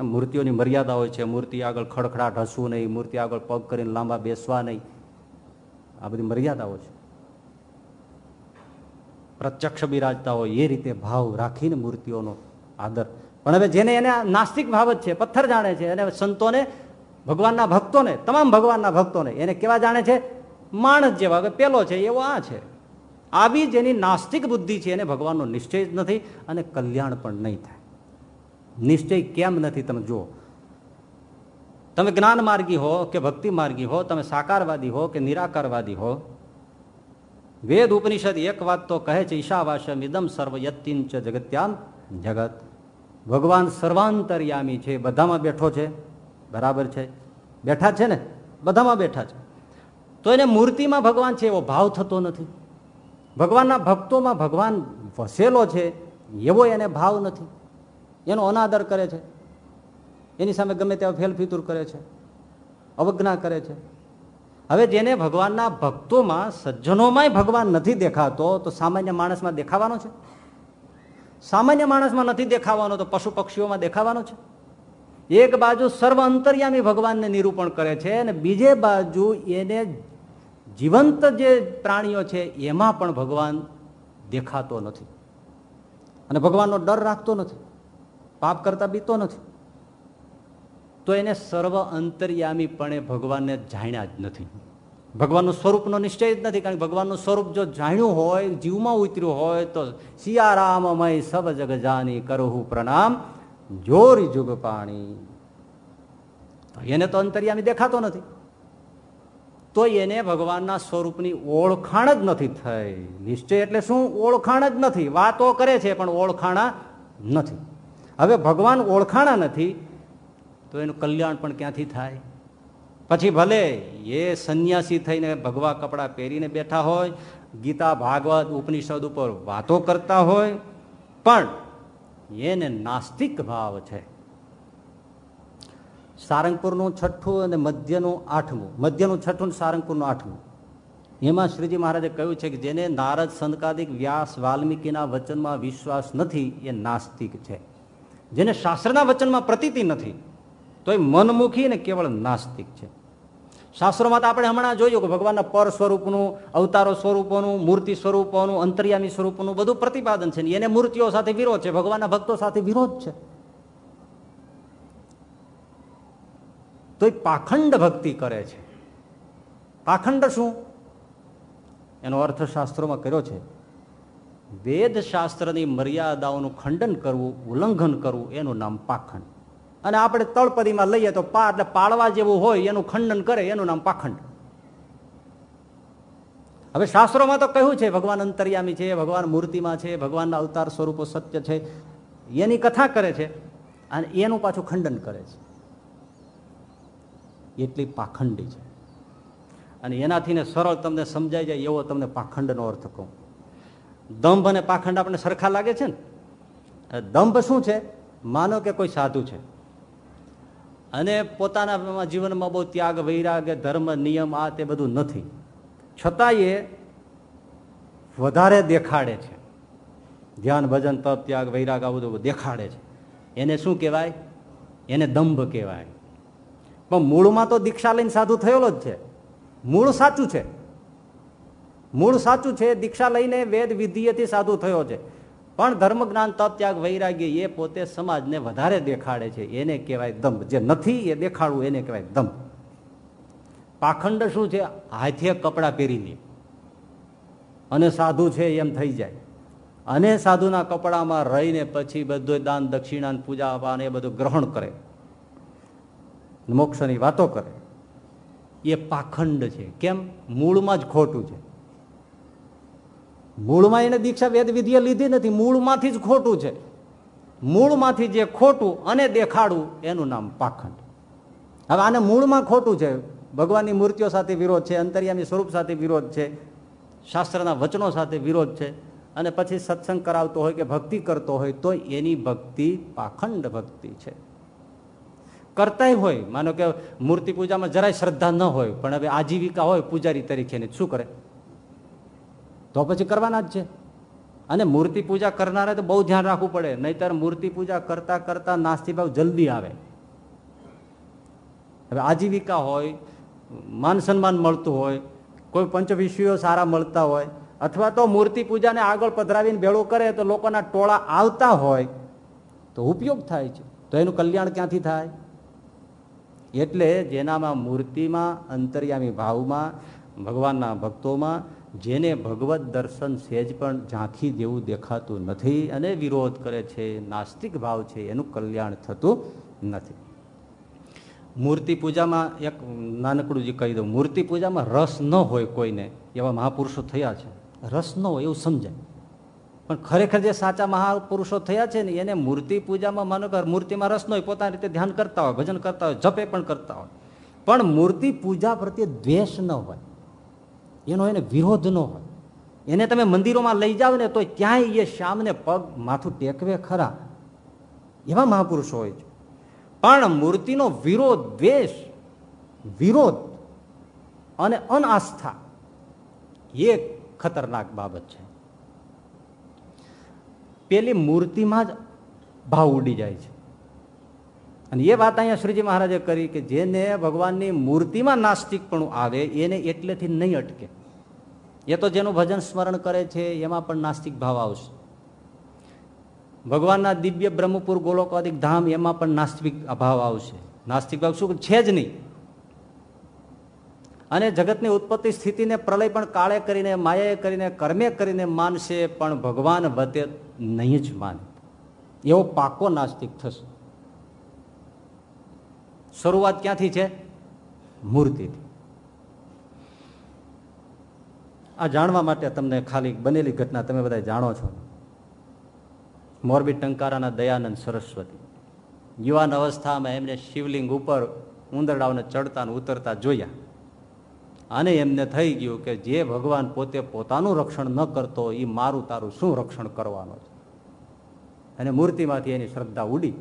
મૂર્તિઓની મર્યાદા હોય છે. મૂર્તિ આગળ ખડખડાટ હસવું નહીં, મૂર્તિ આગળ પગ કરીને લાંબા બેસવા નહીં. આ બધી મર્યાદાઓ છે. પ્રત્યક્ષ બિરાજતા હોય એ રીતે ભાવ રાખીને મૂર્તિઓનો આદર. પણ હવે જેને એને નાસ્તિક ભાવ જ છે, પથ્થર જાણે છે અને સંતોને, ભગવાનના ભક્તોને, તમામ ભગવાનના ભક્તોને, એને કેવા જાણે છે? માણસ જેવા. કે પેલો છે, એવો આ છે. આવી જેની નાસ્તિક બુદ્ધિ છે, એને ભગવાનનો નિશ્ચય જ નથી અને કલ્યાણ પણ નહીં થાય. નિશ્ચય કેમ નથી તમે જુઓ. તમે જ્ઞાન માર્ગી હો કે ભક્તિ માર્ગી હો, તમે સાકારવાદી હો કે નિરાકારવાદી હો? વેદ ઉપનિષદ એક વાત તો કહે છે, ઈશાવાસમ ઇદમ સર્વ જગત્યાન જગત. ભગવાન સર્વાંતરયામી છે, બધામાં બેઠો છે. બરાબર છે? બેઠા છે ને? બધામાં બેઠા છે. તો એને મૂર્તિમાં ભગવાન છે એવો ભાવ થતો નથી. ભગવાનના ભક્તોમાં ભગવાન વસેલો છે, એવો એને ભાવ નથી. એનો અનાદર કરે છે. એની સામે ગમે તેવા ફેલફિતુર કરે છે, અવજ્ઞા કરે છે. હવે જેને ભગવાનના ભક્તોમાં સજ્જનોમાંય ભગવાન નથી દેખાતો, તો સામાન્ય માણસમાં દેખાવાનો છે. સામાન્ય માણસમાં નથી દેખાવાનો, તો પશુ પક્ષીઓમાં દેખાવાનો છે. એક બાજુ સર્વ અંતર્યામી ભગવાનને નિરૂપણ કરે છે અને બીજે બાજુ એને જીવંત જે પ્રાણીઓ છે, એમાં પણ ભગવાન દેખાતો નથી. અને ભગવાનનો ડર રાખતો નથી. પાપ કરતા બીતો નથી. તો એને સર્વ અંતર્યામીપણે ભગવાનને જાણ્યા જ નથી. ભગવાનનું સ્વરૂપનો નિશ્ચય જ નથી, કારણ કે ભગવાનનું સ્વરૂપ જો જાણ્યું હોય, જીવમાં ઉતર્યું હોય, તો સિયારામમય સબ જગજાની કરહું પ્રણામ, જોરી જુગ પાણી. એને તો અંતર્યામી દેખાતો નથી. તો એને ભગવાનના સ્વરૂપની ઓળખાણ જ નથી થઈ. નિશ્ચય એટલે શું? ઓળખાણ જ નથી. વાતો કરે છે, પણ ઓળખાણા નથી. હવે ભગવાન ઓળખાણા નથી, તો એનું કલ્યાણ પણ ક્યાંથી થાય? પછી ભલે એ સંન્યાસી થઈને ભગવા કપડાં પહેરીને બેઠા હોય, ગીતા, ભાગવત, ઉપનિષદ ઉપર વાતો કરતા હોય, પણ એને નાસ્તિક ભાવ છે. સારંગપુરનું છઠ્ઠું અને મધ્યનું આઠમું. મધ્યનું છઠ્ઠું સારંગપુરનું આઠમું. એમાં શ્રીજી મહારાજે કહ્યું છે કે જેને નારદ સંતકાદિક વ્યાસ વાલ્મીકીના વચનમાં વિશ્વાસ નથી, એ નાસ્તિક છે. જેને શાસ્ત્રના વચનમાં પ્રતીતિ નથી, તો એ મનમુખી ને કેવળ નાસ્તિક છે. શાસ્ત્રોમાં તો આપણે હમણાં જોયું કે ભગવાનના પર સ્વરૂપનું, અવતારો સ્વરૂપોનું, મૂર્તિ સ્વરૂપોનું, અંતર્યામી સ્વરૂપનું બધું પ્રતિપાદન છે એને મૂર્તિઓ સાથે વિરોધ છે, ભગવાનના ભક્તો સાથે વિરોધ છે. તો પાખંડ ભક્તિ કરે છે. પાખંડ શું? એનો અર્થશાસ્ત્રોમાં કર્યો છે, વેદશાસ્ત્રની મર્યાદાઓનું ખંડન કરવું, ઉલ્લંઘન કરવું, એનું નામ પાખંડ. અને આપણે તળપદીમાં લઈએ તો પા, એટલે પાળવા જેવું હોય એનું ખંડન કરે, એનું નામ પાખંડ. હવે શાસ્ત્રોમાં તો કહ્યું છે, ભગવાન અંતર્યામી છે, ભગવાન મૂર્તિમાં છે, ભગવાનના અવતાર સ્વરૂપો સત્ય છે. એની કથા કરે છે, અને એનું પાછું ખંડન કરે છે. એટલી પાખંડી છે. અને એનાથી ને સરળ તમને સમજાઈ જાય એવો તમને પાખંડનો અર્થ કહું. દંભ અને પાખંડ આપણને સરખા લાગે છે ને? દંભ શું છે? માનો કે કોઈ સાધુ છે. અને પોતાના જીવનમાં બહુ ત્યાગ વૈરાગ ધર્મ, નિયમ, આ તે બધું નથી. છતાં એ વધારે દેખાડે છે. ધ્યાન, ભજન, તપ, ત્યાગ, વૈરાગ આ બધું દેખાડે છે. એને શું કહેવાય? એને દંભ કહેવાય. પણ મૂળમાં તો દીક્ષા લઈને સાધુ થયેલો જ છે. મૂળ સાચું છે. મૂળ સાચું છે, દીક્ષા લઈને વેદ વિધિએથી સાધુ થયો છે. પણ ધર્મ જ્ઞાન તપ ત્યાગ વૈરાગ્ય એ પોતે સમાજને વધારે દેખાડે છે. એને કહેવાય દંભ. જે નથી એ દેખાડવું, એને કહેવાય દંભ. પાખંડ શું છે? હાથે કપડાં પહેરી લે અને સાધુ છે એમ થઈ જાય. અને સાધુના કપડામાં રહીને પછી બધું દાન, દક્ષિણા પૂજા અને એ બધું ગ્રહણ કરે. મોક્ષની વાતો કરે. એ પાખંડ છે. કેમ? મૂળમાં જ ખોટું છે. મૂળમાં એને દીક્ષા વેદ વિધિએ લીધી નથી. મૂળમાંથી જ ખોટું છે. મૂળમાંથી જે ખોટું અને દેખાડવું એનું નામ પાખંડ. હવે આને મૂળમાં ખોટું છે. ભગવાનની મૂર્તિઓ સાથે વિરોધ છે, અંતરિયામી સ્વરૂપ સાથે વિરોધ છે, શાસ્ત્રના વચનો સાથે વિરોધ છે, અને પછી સત્સંગ કરાવતો હોય કે ભક્તિ કરતો હોય, તો એની ભક્તિ પાખંડ ભક્તિ છે. કરતાય હોય. માનો કે મૂર્તિ પૂજામાં જરાય શ્રદ્ધા ન હોય, પણ હવે આજીવિકા હોય પૂજારી તરીકેની શું કરે? તો પછી કરવાના જ છે. અને મૂર્તિ પૂજા કરનારે તો બહુ ધ્યાન રાખવું પડે. નહીતર મૂર્તિ પૂજા કરતા કરતા નાસ્તિભાવ જલ્દી આવે. હવે આજીવિકા હોય, માન સન્માન મળતું હોય, કોઈ પંચવિષયો સારા મળતા હોય, અથવા તો મૂર્તિ પૂજાને આગળ પધરાવીને ભેળું કરે તો લોકોના ટોળા આવતા હોય, તો ઉપયોગ થાય છે. તો એનું કલ્યાણ ક્યાંથી થાય? એટલે જેનામાં મૂર્તિમાં, અંતર્યામી ભાવમાં, ભગવાનના ભક્તોમાં, જેને ભગવત દર્શન સેજ પણ ઝાંખી જેવું દેખાતું નથી અને વિરોધ કરે છે, નાસ્તિક ભાવ છે, એનું કલ્યાણ થતું નથી. મૂર્તિ પૂજામાં એક નાનકડું જે કહી દઉં, મૂર્તિ પૂજામાં રસ ન હોય કોઈને, એવા મહાપુરુષો થયા છે. રસ ન હોય એવું સમજાય. પણ ખરેખર જે સાચા મહાપુરુષો થયા છે ને, એને મૂર્તિ પૂજામાં માનો કે મૂર્તિમાં રસ હોય, પોતાની રીતે ધ્યાન કરતા હોય, ભજન કરતા હોય, જપે પણ કરતા હોય. પણ મૂર્તિ પૂજા પ્રત્યે દ્વેષ ન હોય. એનો એને વિરોધ ન હોય. એને તમે મંદિરોમાં લઈ જાઓ ને તો ક્યાંય એ શ્યામને પગ માથું ટેકવે ખરા. એવા મહાપુરુષો હોય છે. પણ મૂર્તિનો વિરોધ, દ્વેષ, વિરોધ અને અનાસ્થા એ ખતરનાક બાબત છે. પેલી મૂર્તિમાં જ ભાવ ઉડી જાય છે. અને એ વાત અહીંયા શ્રીજી મહારાજે કરી કે જેને ભગવાનની મૂર્તિમાં નાસ્તિકપણું આવે, એને એટલેથી નહીં અટકે. એ તો જેનું ભજન સ્મરણ કરે છે, એમાં પણ નાસ્તિક ભાવ આવશે. ભગવાનના દિવ્ય બ્રહ્મપુર ગોલોકાદિક ધામ, એમાં પણ નાસ્તિક ભાવ આવશે. નાસ્તિક ભાવ શું? છે જ નહીં. અને જગતની ઉત્પત્તિ સ્થિતિને પ્રલય પણ કાળે કરીને, માયાએ કરીને, કર્મે કરીને માનશે, પણ ભગવાન વતે નહીં જ માને. એવો પાકો નાસ્તિક થશે. શરૂઆત ક્યાંથી છે? મૂર્તિથી. આ જાણવા માટે તમને ખાલી બનેલી ઘટના તમે બધા જાણો છો. મોરબી ટંકારાના દયાનંદ સરસ્વતી. યુવાન અવસ્થામાં એમને શિવલિંગ ઉપર ઉંદરડાઓને ચડતા ઉતરતા જોયા. અને એમને થઈ ગયું કે જે ભગવાન પોતે પોતાનું રક્ષણ ન કરતો એ મારું તારું શું રક્ષણ કરવાનો છે? અને મૂર્તિમાંથી એની શ્રદ્ધા ઉડી.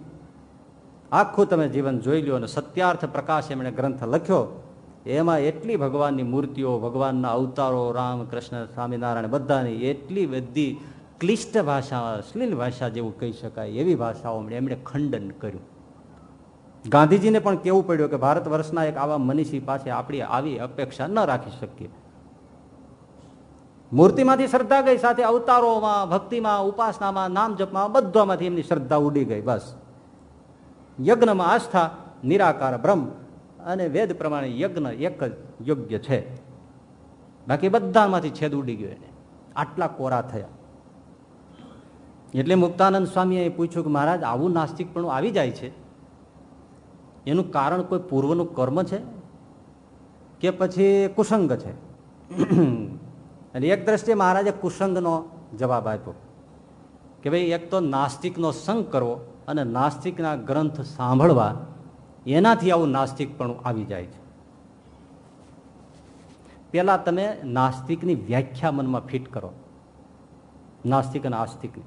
આખું તમે જીવન જોઈ લો અને સત્યાર્થ પ્રકાશ એમણે ગ્રંથ લખ્યો. એમાં એટલી ભગવાનની મૂર્તિઓ, ભગવાનના અવતારો, રામ, કૃષ્ણ, સ્વામિનારાયણ બધાની એટલી બધી ક્લિષ્ટ ભાષા અશ્લીલ ભાષા જેવું કહી શકાય એવી ભાષાઓ એમણે ખંડન કર્યું. ગાંધીજીને પણ કેવું પડ્યું કે ભારત વર્ષના એક આવા મનીષી પાસે આપણી આવી અપેક્ષા ન રાખી શકીએ. મૂર્તિમાંથી શ્રદ્ધા ગઈ, સાથે અવતારોમાં, ભક્તિમાં, ઉપાસનામાં નામ જપમાં બધામાંથી એમની શ્રદ્ધા ઉડી ગઈ, બસ. યજ્ઞમાં આસ્થા, નિરાકાર, બ્રહ્મ અને વેદ પ્રમાણે યજ્ઞ એક જ યોગ્ય છે. બાકી બધામાંથી છેદ ઉડી ગયો એને. આટલા કોરા થયા. એટલે મુક્તાનંદ સ્વામીએ પૂછ્યું કે મહારાજ, આવું નાસ્તિક પણ આવી જાય છે? એનું કારણ કોઈ પૂર્વનું કર્મ છે કે પછી કુસંગ છે? અને એક દ્રષ્ટિએ મહારાજે કુસંગનો જવાબ આપ્યો કે ભાઈ, એક તો નાસ્તિકનો સંગ કરવો અને નાસ્તિકના ગ્રંથ સાંભળવા, એનાથી આવું નાસ્તિક પણ આવી જાય છે. પેલા તમે નાસ્તિકની વ્યાખ્યા મનમાં ફિટ કરો. નાસ્તિક અને આસ્તિકની.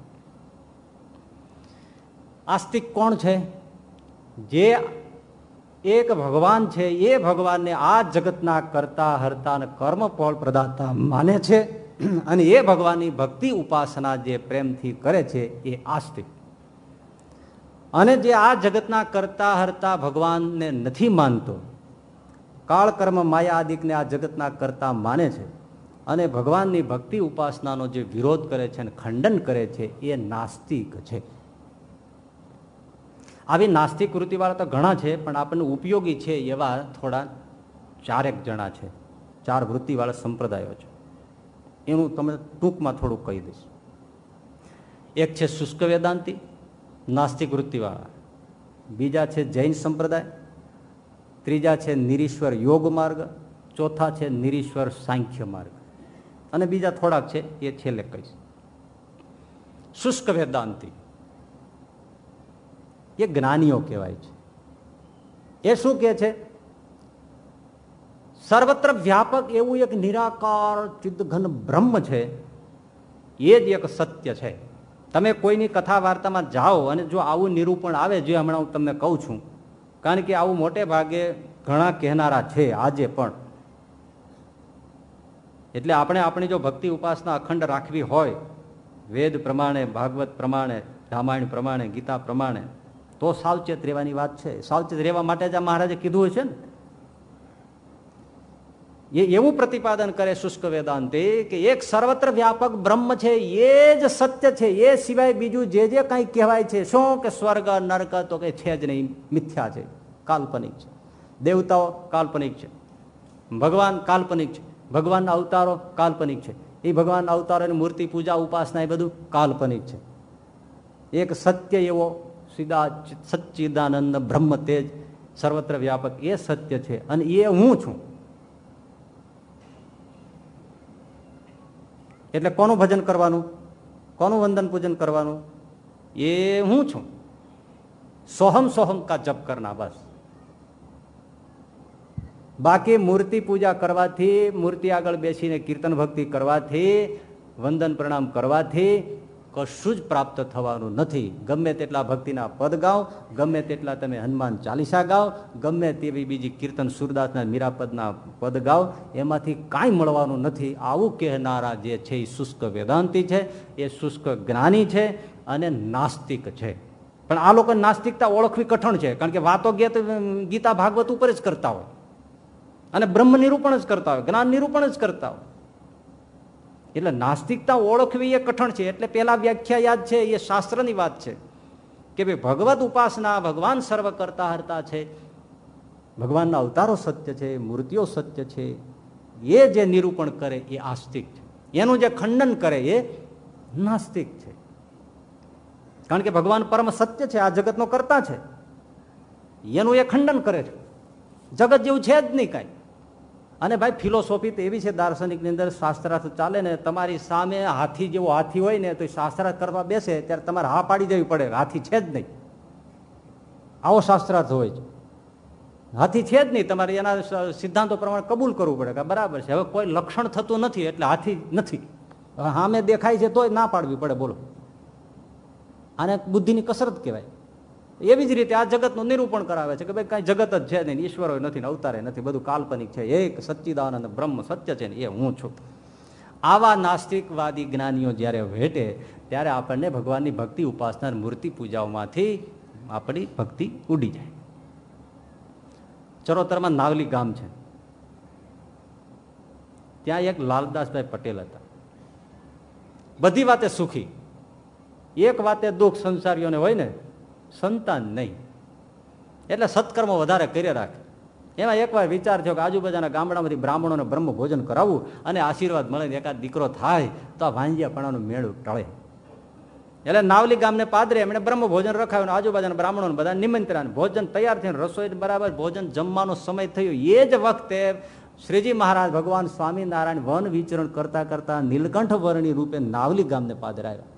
આસ્તિક કોણ છે? જે એક ભગવાન છે, એ ભગવાનને આ જગતના કરતા હરતા અને કર્મ, ફળ પ્રદાતા માને છે. અને એ ભગવાનની ભક્તિ ઉપાસના જે પ્રેમથી કરે છે, એ આસ્તિક અને જે આ જગતના કરતા, હરતા ભગવાનને નથી માનતો કાળ કર્મ માયા આદિકને આ જગતના કરતા માને છે અને ભગવાનની ભક્તિ ઉપાસનાનો જે વિરોધ કરે છે અને ખંડન કરે છે, એ નાસ્તિક છે. આવી નાસ્તિક વૃત્તિવાળા તો ઘણા છે, પણ આપણને ઉપયોગી છે એવા થોડા ચારેક જણા છે. ચાર વૃત્તિવાળા સંપ્રદાયો છે. એનું તમે ટૂંકમાં થોડુંક કહી દઈશ. એક છે શુષ્ક વેદાંતિ, નાસ્તિક વૃત્તિવાળા. બીજા છે જૈન સંપ્રદાય, ત્રીજા છે નિરીશ્વર યોગ માર્ગ, ચોથા છે નિરીશ્વર સાંખ્ય માર્ગ. અને બીજા થોડાક છે, એ છેલ્લે કહીશ. શુષ્ક વેદાંતિ. એ જ્ઞાનીઓ કહેવાય છે. એ શું કે છે? સર્વત્ર વ્યાપક એવું એક નિરાકાર ચિદઘન બ્રહ્મ છે. એ જ એક સત્ય છે. તમે કોઈની કથા વાર્તામાં જાઓ અને જો આવું નિરૂપણ આવે, જે હમણાં હું તમને કહું છું, કારણ કે આવું મોટે ભાગે ઘણા કહેનારા છે આજે પણ. એટલે આપણે આપણી જો ભક્તિ ઉપાસના અખંડ રાખવી હોય, વેદ પ્રમાણે, ભાગવત પ્રમાણે, રામાયણ પ્રમાણે, ગીતા પ્રમાણે તો સાવચેત રહેવાની વાત છે. સાવચેત રહેવા માટે જ આ મહારાજે કીધું હોય છે ને? એ એવું પ્રતિપાદન કરે શુષ્ક વેદાંતે કે એક સર્વત્ર વ્યાપક બ્રહ્મ છે, એ જ સત્ય છે. એ સિવાય બીજું જે જે કંઈ કહેવાય છે, શું કે સ્વર્ગ, નર્ક, તો કે છે જ નહીં. મિથ્યા છે. કાલ્પનિક છે. દેવતાઓ કાલ્પનિક છે. ભગવાન કાલ્પનિક છે. ભગવાનના અવતારો કાલ્પનિક છે. એ ભગવાનના અવતારોની મૂર્તિ, પૂજા, ઉપાસના એ બધું કાલ્પનિક છે. એક સત્ય એવો સીધા સચ્ચિદાનંદ, બ્રહ્મ તેજ, સર્વત્ર વ્યાપક. એ સત્ય છે અને એ હું છું. એટલે કોનું ભજન કરવાનું? કોનું વંદન પૂજન કરવાનું? એ હું છું. સોહમ સોહમ કા જપ કરના બસ. બાકી મૂર્તિ પૂજા કરવાથી, મૂર્તિ આગળ બેસીને કીર્તન ભક્તિ કરવાથી, વંદન પ્રણામ કરવાથી કશું જ પ્રાપ્ત થવાનું નથી. ગમે તેટલા ભક્તિના પદ ગાઓ, ગમે તેટલા તમે હનુમાન ચાલીસા ગાઓ, ગમે તેવી બીજી કીર્તન સુરદાસના મીરાપદના પદ ગાઓ, એમાંથી કાંઈ મળવાનું નથી. આવું કહેનારા જે છે એ શુષ્ક વેદાંતિ છે, એ શુષ્ક જ્ઞાની છે અને નાસ્તિક છે. પણ આ લોકો નાસ્તિકતા ઓળખવી કઠણ છે, કારણ કે વાતો ગીતા ભાગવત ઉપર જ કરતા હોય. અને બ્રહ્મ નિરૂપણ જ કરતા હોય, જ્ઞાન નિરૂપણ જ કરતા હોય. એટલે નાસ્તિકતા ઓળખવી એ કઠણ છે. એટલે પેલા વ્યાખ્યા યાદ છે, એ શાસ્ત્રની વાત છે કે ભાઈ ભગવત ઉપાસના ભગવાન સર્વ કરતા હરતા છે. ભગવાનના અવતારો સત્ય છે, મૂર્તિઓ સત્ય છે. એ જે નિરૂપણ કરે એ આસ્તિક છે. એનું જે ખંડન કરે એ નાસ્તિક છે. કારણ કે ભગવાન પરમ સત્ય છે, આ જગતનો કરતા છે. એનું એ ખંડન કરે છે. જગત જેવું છે જ નહીં કાંઈ. અને ભાઈ ફિલોસોફી તો એવી છે, દાર્શનિકની અંદર શાસ્ત્રાર્થ ચાલે ને, તમારી સામે હાથી જેવો હાથી હોય ને તો શાસ્ત્રાર્થ કરવા બેસે, ત્યારે તમારે હા પાડી દેવી પડે. હાથી છે જ નહીં. આવો શાસ્ત્રાર્થ હોય છે. હાથી છે જ નહીં. તમારે એના સિદ્ધાંતો પ્રમાણે કબૂલ કરવું પડે કે બરાબર છે. હવે કોઈ લક્ષણ થતું નથી, એટલે હાથી નથી. સામે દેખાય છે, તોય ના પાડવી પડે, બોલો. આને બુદ્ધિની કસરત કહેવાય. એવી જ રીતે આ જગતનું નિરૂપણ કરાવે છે કે ભાઈ કાંઈ જગત જ છે નહીં ઈશ્વરો નથી ને અવતારે નથી, બધું કાલ્પનિક છે. એક સચ્ચિદાનંદ બ્રહ્મ સત્ય છે ને એ હું છું. આવા નાસ્તિકવાદી જ્ઞાનીઓ જ્યારે ભેટે ત્યારે આપણને ભગવાનની ભક્તિ ઉપાસના મૂર્તિ પૂજાઓમાંથી આપણી ભક્તિ ઉડી જાય. ચરોતરમાં નાવલી ગામ છે. ત્યાં એક લાલદાસભાઈ પટેલ હતા. બધી વાતે સુખી. એક વાતે દુઃખ સંસારીઓને હોય ને સંતાન નહીં. એટલે સત્કર્મ વધારે કરી રાખે. એમાં એકવાર વિચાર થયો કે આજુબાજુના ગામડામાંથી બ્રાહ્મણોને બ્રહ્મ ભોજન કરાવવું અને આશીર્વાદ મળે એકાદ દીકરો થાય, તો આ ભાંજિયાપણાનું મેળું ટળે. એટલે નાવલી ગામને પાદરે એમણે બ્રહ્મ ભોજન રખાયું આજુબાજુના બ્રાહ્મણો બધા નિમંત્રણ, ભોજન તૈયાર થઈને રસોઈ બરાબર, ભોજન જમવાનો સમય થયો. એ જ વખતે શ્રીજી મહારાજ ભગવાન સ્વામિનારાયણ વન વિચરણ કરતા કરતા નીલકંઠ વર્ણી રૂપે નાવલી ગામને પાદરાયા.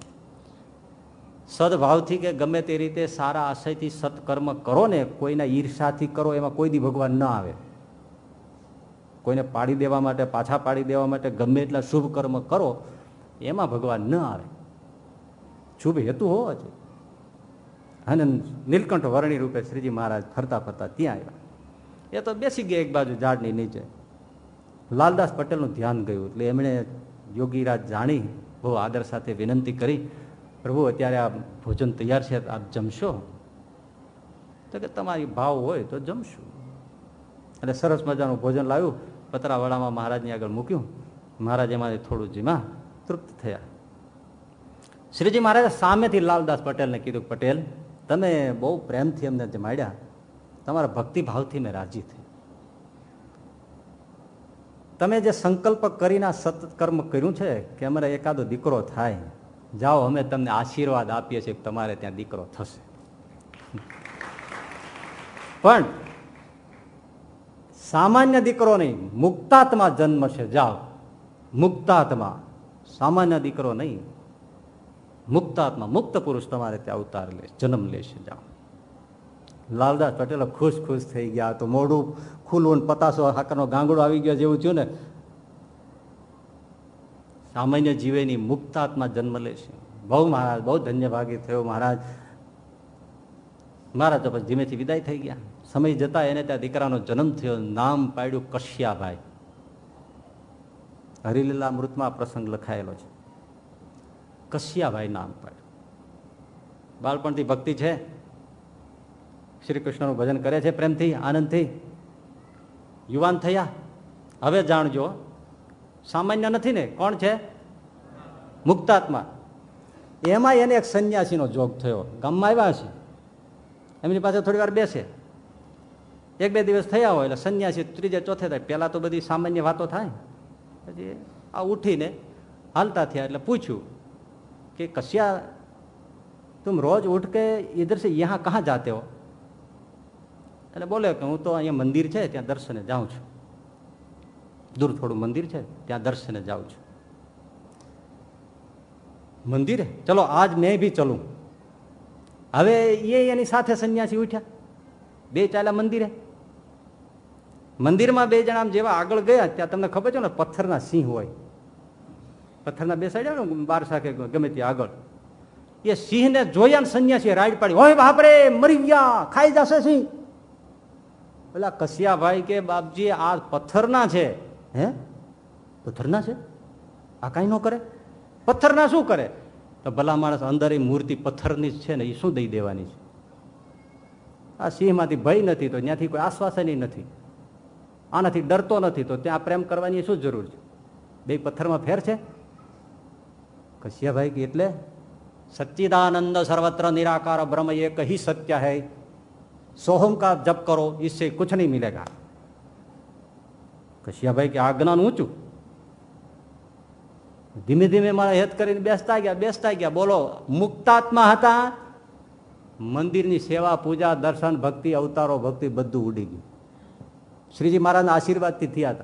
સદભાવથી કે ગમે તે રીતે સારા આશયથી સત્કર્મ કરો ને, કોઈના ઈર્ષાથી કરો, એમાં કોઈ દી ભગવાન ન આવે. કોઈને પાડી દેવા માટે, પાછા પાડી દેવા માટે ગમે એટલા શુભ કર્મ કરો, એમાં ભગવાન ન આવે. શુભ હેતુ હોવો છે અને નીલકંઠ વર્ણી રૂપે શ્રીજી મહારાજ ફરતા ફરતા ત્યાં આવ્યા. એ તો બેસી ગયા એક બાજુ ઝાડની નીચે. લાલદાસ પટેલનું ધ્યાન ગયું એટલે એમણે યોગીરાજ જાણી બહુ આદર સાથે વિનંતી કરી. પ્રભુ, અત્યારે આ ભોજન તૈયાર છે, આપ જમશો? તો કે તમારી ભાવ હોય તો જમશું. એટલે સરસ મજાનું ભોજન લાવ્યું. પતરાવાળામાં મહારાજની આગળ મૂક્યું. મહારાજ એમાંથી થોડું જીમાં તૃપ્ત થયા. શ્રીજી મહારાજે સામેથી લાલદાસ પટેલને કીધું પટેલ, તમે બહુ પ્રેમથી અમને જમાડ્યા. તમારા ભક્તિભાવથી મેં રાજી થઈ. તમે જે સંકલ્પ કરીને સતત કર્મ કર્યું છે, કે અમારે એકાદો દીકરો થાય જાઓ, અમે તમને આશીર્વાદ આપીએ છીએ તમારે ત્યાં દીકરો થશે. પણ સામાન્ય દીકરો નહીં, મુક્તાત્મા જન્મ છે જાઓ. મુક્તાત્મા. સામાન્ય દીકરો નહીં. મુક્તાત્મા, મુક્ત પુરુષ તમારે ત્યાં અવતાર લે, જન્મ લેશે. જાઓ. લાલદાસ પટેલ ખુશ ખુશ થઈ ગયા. તો મોઢું ખુલ્લું પતાસો, હાકરનો ગાંગડો આવી ગયો જેવું થયું ને સામાન્ય જીવેની મુક્તાત્મા જન્મ લેશે બહુ મહારાજ, બહુ ધન્યભાગી થયો મહારાજ. મહારાજ તો પછી ધીમેથી વિદાય થઈ ગયા. સમય જતા એને ત્યાં દીકરાનો જન્મ થયો. નામ પાડ્યું કશ્યાભાઈ. હરિલીલા મૃતમાં પ્રસંગ લખાયેલો છે. કશ્યાભાઈ નામ પાડ્યું. બાળપણથી ભક્તિ છે. શ્રી કૃષ્ણનું ભજન કરે છે પ્રેમથી, આનંદથી. યુવાન થયા. હવે જાણજો સામાન્ય નથી ને? કોણ છે? મુક્તાત્મા. એમાં એને એક સંન્યાસીનો જોગ થયો. ગામમાં આવ્યા છે એમની પાસે થોડી વાર બેસે. એક બે દિવસ થયા હોય એટલે સંન્યાસી ત્રીજે ચોથે થાય. પહેલાં તો બધી સામાન્ય વાતો થાય. પછી આ ઉઠીને હાલતા થયા એટલે પૂછ્યું કે કશ્યા, તું રોજ ઉઠ કે ઇધર સે યહાં કહાં જાતે હો? એટલે બોલે કે હું તો અહીંયા મંદિર છે, ત્યાં દર્શને જાઉં છું. દૂર થોડું મંદિર છે ત્યાં દર્શને જાઉં છું. મંદિરે? ચલો આજ મેં બી ચલું. હવે એ એની સાથે સંન્યાસી ઉઠ્યા. બે ચાલ્યા મંદિરે. મંદિરમાં બે જણા જેવા આગળ ગયા ત્યાં તમને ખબર છે ને પથ્થરના સિંહ હોય. પથ્થરના બેસાડ્યા ને બાર સાખે ગમે ત્યાં આગળ. એ સિંહને જોયા ને સંન્યાસી રાઈડ પાડી. હોય બાપરે મરી ગયા ખાઈ જશે સિંહ. પેલા કસિયાભાઈ કે બાપજી આ પથ્થરના છે. હે? પથ્થરના છે? આ કાંઈ ન કરે? પથ્થરના શું કરે? તો ભલા માણસ અંદર એ મૂર્તિ પથ્થરની જ છે ને, એ શું દઈ દેવાની છે? આ સિંહમાંથી ભય નથી, તો ત્યાંથી કોઈ આશ્વાસન નથી. આનાથી ડરતો નથી, તો ત્યાં પ્રેમ કરવાની શું જરૂર છે? બે પથ્થરમાં ફેર છે? કશીએ ભાઈ કે એટલે, સચ્ચિદાનંદ સર્વત્ર નિરાકાર બ્રહ્મ એક હિ સત્ય હૈ. સોહમ કા જપ કરો ઇસે કુછ નહીં મિલેગા. કશિયાભાઈ કે આજ્ઞાનું ઊંચું. ધીમે ધીમે મારા હેત કરીને બેસતા ગયા બેસતા ગયા. બોલો, મુક્તાત્મા હતા. મંદિરની સેવા, પૂજા, દર્શન, ભક્તિ, અવતારો, ભક્તિ બધું ઉડી ગયું. શ્રીજી મહારાજના આશીર્વાદથી થયા હતા.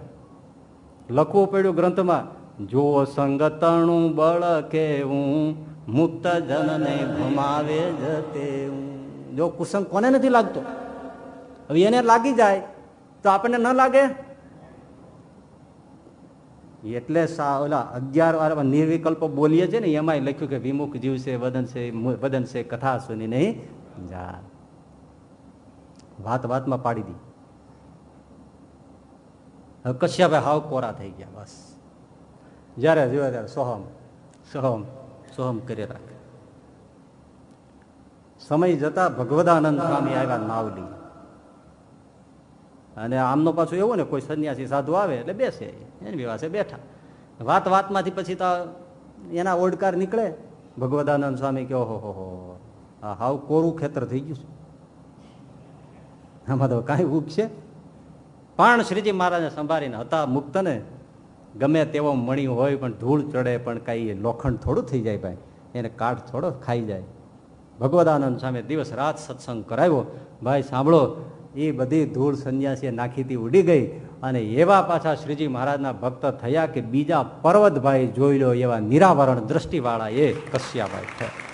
લખવું પડ્યું ગ્રંથમાં, જો સંગતણું બળ કેવું, મુક્ત જનને ભમાવે જતે જો કુસંગ કોને નથી લાગતો? હવે એને લાગી જાય, તો આપણને ન લાગે? એટલે ઓલા અગિયાર વાર નિર્વિકલ્પ બોલીએ છે ને એમાં લખ્યું કે વિમુખ જીવ છે, વદન છે વદન છે, કથા સુની નહીં. વાત વાતમાં પાડી દી. કશ્યા કશ્યાભાઈ હાવ કોરા થઈ ગયા, બસ. જ્યારે જોયો ત્યારે સોહમ સોહમ સોહમ કરી રાખે. સમય જતા ભગવદાનંદ સ્વામી આવ્યા નાવલી. અને આમનો પાછું એવું ને, કોઈ સંન્યાસી સાધુ આવે એટલે બેસે, એની વિવાસે બેઠા. વાત વાતમાંથી પછી તો એના ઓડકાર નીકળે. ભગવદાનંદ સ્વામી કે, ઓહો, હો આ હાવ કોરું ખેતર થઈ ગયું છે. આમાં તો કાંઈ ઉગ છે. પણ શ્રીજી મહારાજને સંભાળીને હતા મુક્ત ને ગમે તેવો મણી હોય પણ ધૂળ ચડે પણ કાંઈ લોખંડ થોડું થઈ જાય ભાઈ. એને કાઠ થોડો ખાઈ જાય. ભગવદાનંદ સામે દિવસ રાત સત્સંગ કરાવ્યો. ભાઈ, સાંભળો એ બધી ધૂળ સંન્યાસીએ નાખીથી ઉડી ગઈ અને એવા પાછા શ્રીજી મહારાજના ભક્ત થયા કે બીજા પર્વતભાઈ જોઈ લો એવા નિરાવરણ દ્રષ્ટિવાળા એ કશ્યાભાઈ છે.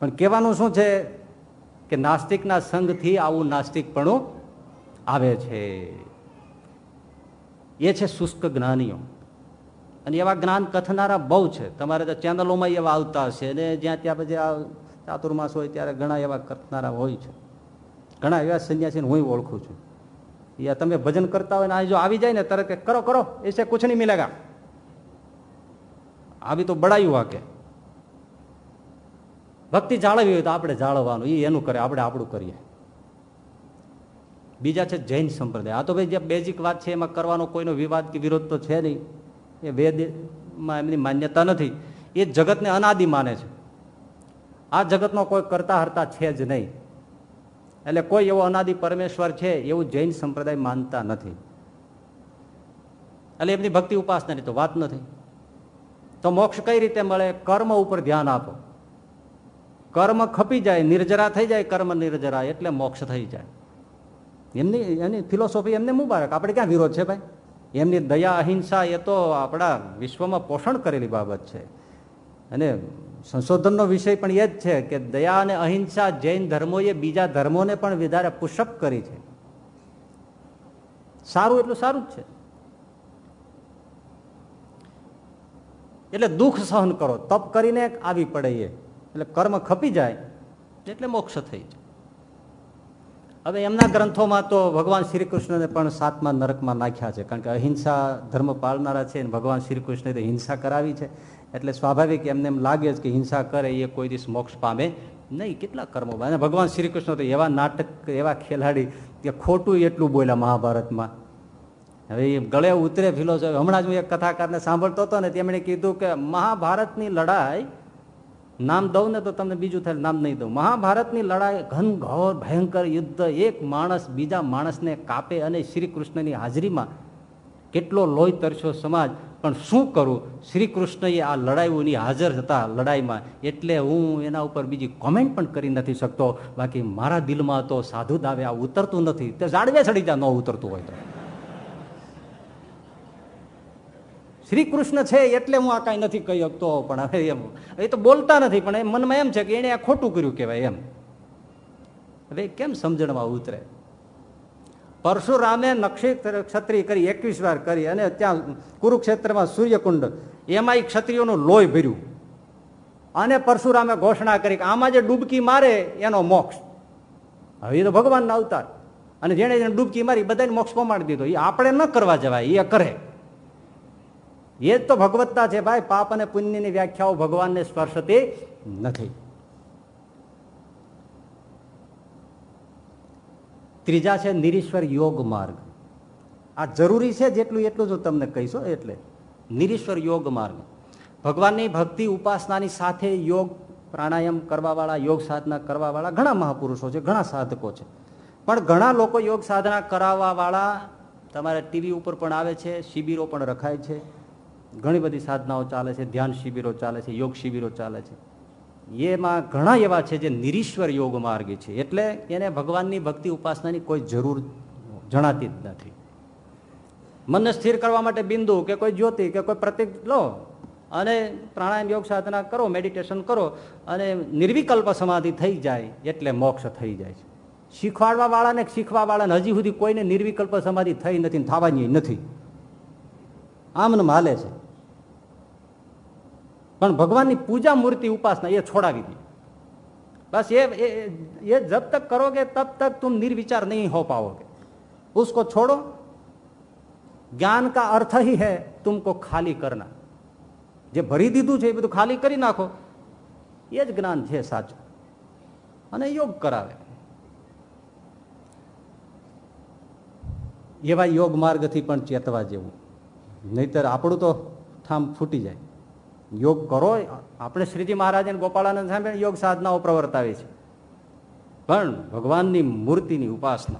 પણ કહેવાનું શું છે કે નાસ્તિકના સંઘથી આવું નાસ્તિકપણું આવે છે. એ છે શુષ્ક જ્ઞાનીઓ. અને એવા જ્ઞાન કથનારા બહુ છે. તમારે તો ચેનલોમાં એવા આવતા હશે અને જ્યાં ત્યાં પછી ચાતુર્માસ હોય ત્યારે ઘણા એવા કરનારા હોય છે. ઘણા એવા સંન્યાસીને હું ઓળખું છું. યા તમે ભજન કરતા હોય ને આ જો આવી જાય ને તરત કરો કરો એસે કુછ નહીં મિલેગા આવી તો બળાયું વાકે. ભક્તિ જાળવવી હોય તો આપણે જાળવવાનું એ એનું કરે, આપણે આપણું કરીએ. બીજા છે જૈન સંપ્રદાય. આ તો ભાઈ જે બેઝિક વાત છે, એમાં કરવાનો કોઈનો વિવાદ કે વિરોધ તો છે નહીં. એ વેદમાં એમની માન્યતા નથી. એ જગતને અનાદિ માને છે. આ જગતનો કોઈ કરતા હરતા છે જ નહીં. એટલે કોઈ એવો અનાદિ પરમેશ્વર છે એવું જૈન સંપ્રદાય માનતા નથી. એટલે એમની ભક્તિ ઉપાસનાની તો વાત નથી. તો મોક્ષ કઈ રીતે મળે? કર્મ ઉપર ધ્યાન આપો. કર્મ ખપી જાય, નિર્જરા થઈ જાય, કર્મ નિર્જરા એટલે મોક્ષ થઈ જાય. એમની, એની ફિલોસોફી એમને મુબારક. આપણે ક્યાં વિરોધ છે ભાઈ? એમની દયા, અહિંસા એ તો આપણા વિશ્વમાં પોષણ કરેલી બાબત છે. અને સંશોધનનો વિષય પણ એ જ છે કે દયા અને અહિંસા જૈન ધર્મોએ બીજા ધર્મોને પણ વધારે પુષપ કરી છે. સારું એટલું સારું જ છે. એટલે દુઃખ સહન કરો, તપ કરીને આવી પડે એટલે કર્મ ખપી જાય, એટલે મોક્ષ થઈ જાય. હવે એમના ગ્રંથોમાં તો ભગવાન શ્રી કૃષ્ણને પણ સાતમા નરકમાં નાખ્યા છે, કારણ કે અહિંસા ધર્મ પાળનારા છે ભગવાન શ્રી કૃષ્ણએ હિંસા કરાવી છે. એટલે સ્વાભાવિક એમને એમ લાગે જ કે હિંસા કરે, એ કોઈ દિવસ મોક્ષ પામે નહીં. કેટલા કર્મો અને ભગવાન શ્રી કૃષ્ણ તો એવા નાટક, એવા ખેલાડી કે ખોટું એટલું બોલ્યા મહાભારતમાં. હવે એ ગળે ઉતરે ફિલોસોફી હમણાં જ હું એક કથાકારને સાંભળતો હતો ને, તેમણે કીધું કે મહાભારતની લડાઈ, નામ દઉં ને તો તમને બીજું થાય, નામ નહીં દઉં. મહાભારતની લડાઈ ઘનઘોર ભયંકર યુદ્ધ, એક માણસ બીજા માણસને કાપે અને શ્રી કૃષ્ણની હાજરીમાં કેટલો લોહી તરશો સમાજ પણ શું કરું? શ્રી કૃષ્ણએ આ લડાઈઓની હાજર હતા લડાઈમાં. એટલે હું એના ઉપર બીજી કોમેન્ટ પણ કરી નથી શકતો. બાકી મારા દિલમાં તો સાધુ દાવે આ ઉતરતું નથી. તે જાડવે ચડી જા, ન ઉતરતું હોય તો. શ્રી કૃષ્ણ છે એટલે હું આ કાંઈ નથી કહી શકતો, પણ હવે એમ, એ તો બોલતા નથી, પણ એ મનમાં એમ છે કે એને આ ખોટું કર્યું કહેવાય એમ. હવે કેમ સમજણમાં ઉતરે? પરશુરામે નક્ષી ક્ષત્રિય કરી એકવીસ વાર કરી અને ત્યાં કુરુક્ષેત્રમાં સૂર્યકુંડ એમાં ક્ષત્રિયોનું લોહી ભર્યું. અને પરશુરામે ઘોષણા કરી કે આમાં જે ડૂબકી મારે, એનો મોક્ષ. હવે તો ભગવાનના અવતાર. અને જેને જેને ડૂબકી મારી બધાને મોક્ષ પમાડી દીધો. એ આપણે ન કરવા જવાય એ કરે. એ જ તો ભગવત્તા છે ભાઈ, પાપ અને પુણ્યની વ્યાખ્યાઓ ભગવાનને સ્પર્શતી નથી. ત્રીજા છે નિરીશ્વર યોગ માર્ગ. આ જરૂરી છે જેટલું એટલું જ તમને કહીશો એટલે નિરીશ્વર યોગ માર્ગ. ભગવાનની ભક્તિ ઉપાસનાની સાથે યોગ, પ્રાણાયામ કરવાવાળા, યોગ સાધના કરવાવાળા ઘણા મહાપુરુષો છે, ઘણા સાધકો છે. પણ ઘણા લોકો યોગ સાધના કરાવવાવાળા તમારે ટીવી ઉપર પણ આવે છે, શિબિરો પણ રખાય છે. ઘણી બધી સાધનાઓ ચાલે છે, ધ્યાન શિબિરો ચાલે છે, યોગ શિબિરો ચાલે છે. એમાં ઘણા એવા છે જે નિરીશ્વર યોગ માર્ગ છે. એટલે એને ભગવાનની ભક્તિ ઉપાસનાની કોઈ જરૂર જણાતી જ નથી. મનને સ્થિર કરવા માટે બિંદુ કે કોઈ જ્યોતિ કે કોઈ પ્રતિક લો અને પ્રાણાયામ યોગ સાધના કરો, મેડિટેશન કરો અને નિર્વિકલ્પ સમાધિ થઈ જાય એટલે મોક્ષ થઈ જાય છે. શીખવાડવા વાળાને શીખવા વાળાને હજી સુધી કોઈને નિર્વિકલ્પ સમાધિ થઈ નથી થવાની નથી. આમને માલે છે. પણ ભગવાનની પૂજા મૂર્તિ ઉપાસના એ છોડાવી દીધી. બસ એ એ જબ તક કરોગે તબ તક તુમ નિર્વિચાર નહીં હો પાઓગે. ઉસકો છોડો. જ્ઞાન કા અર્થ હી હૈ તુમકો ખાલી કરના. જે ભરી દીધું છે એ બધું ખાલી કરી નાખો. એ જ જ્ઞાન છે સાચું. અને યોગ કરાવે. એવા યોગ માર્ગથી પણ ચેતવા જેવું. નહીતર આપણું તો ઠામ ફૂટી જાય. યોગ કરો, આપણે શ્રીજી મહારાજ અને ગોપાળાનંદ સામે યોગ સાધનાઓ પ્રવર્તાવી છે. પણ ભગવાનની મૂર્તિની ઉપાસના.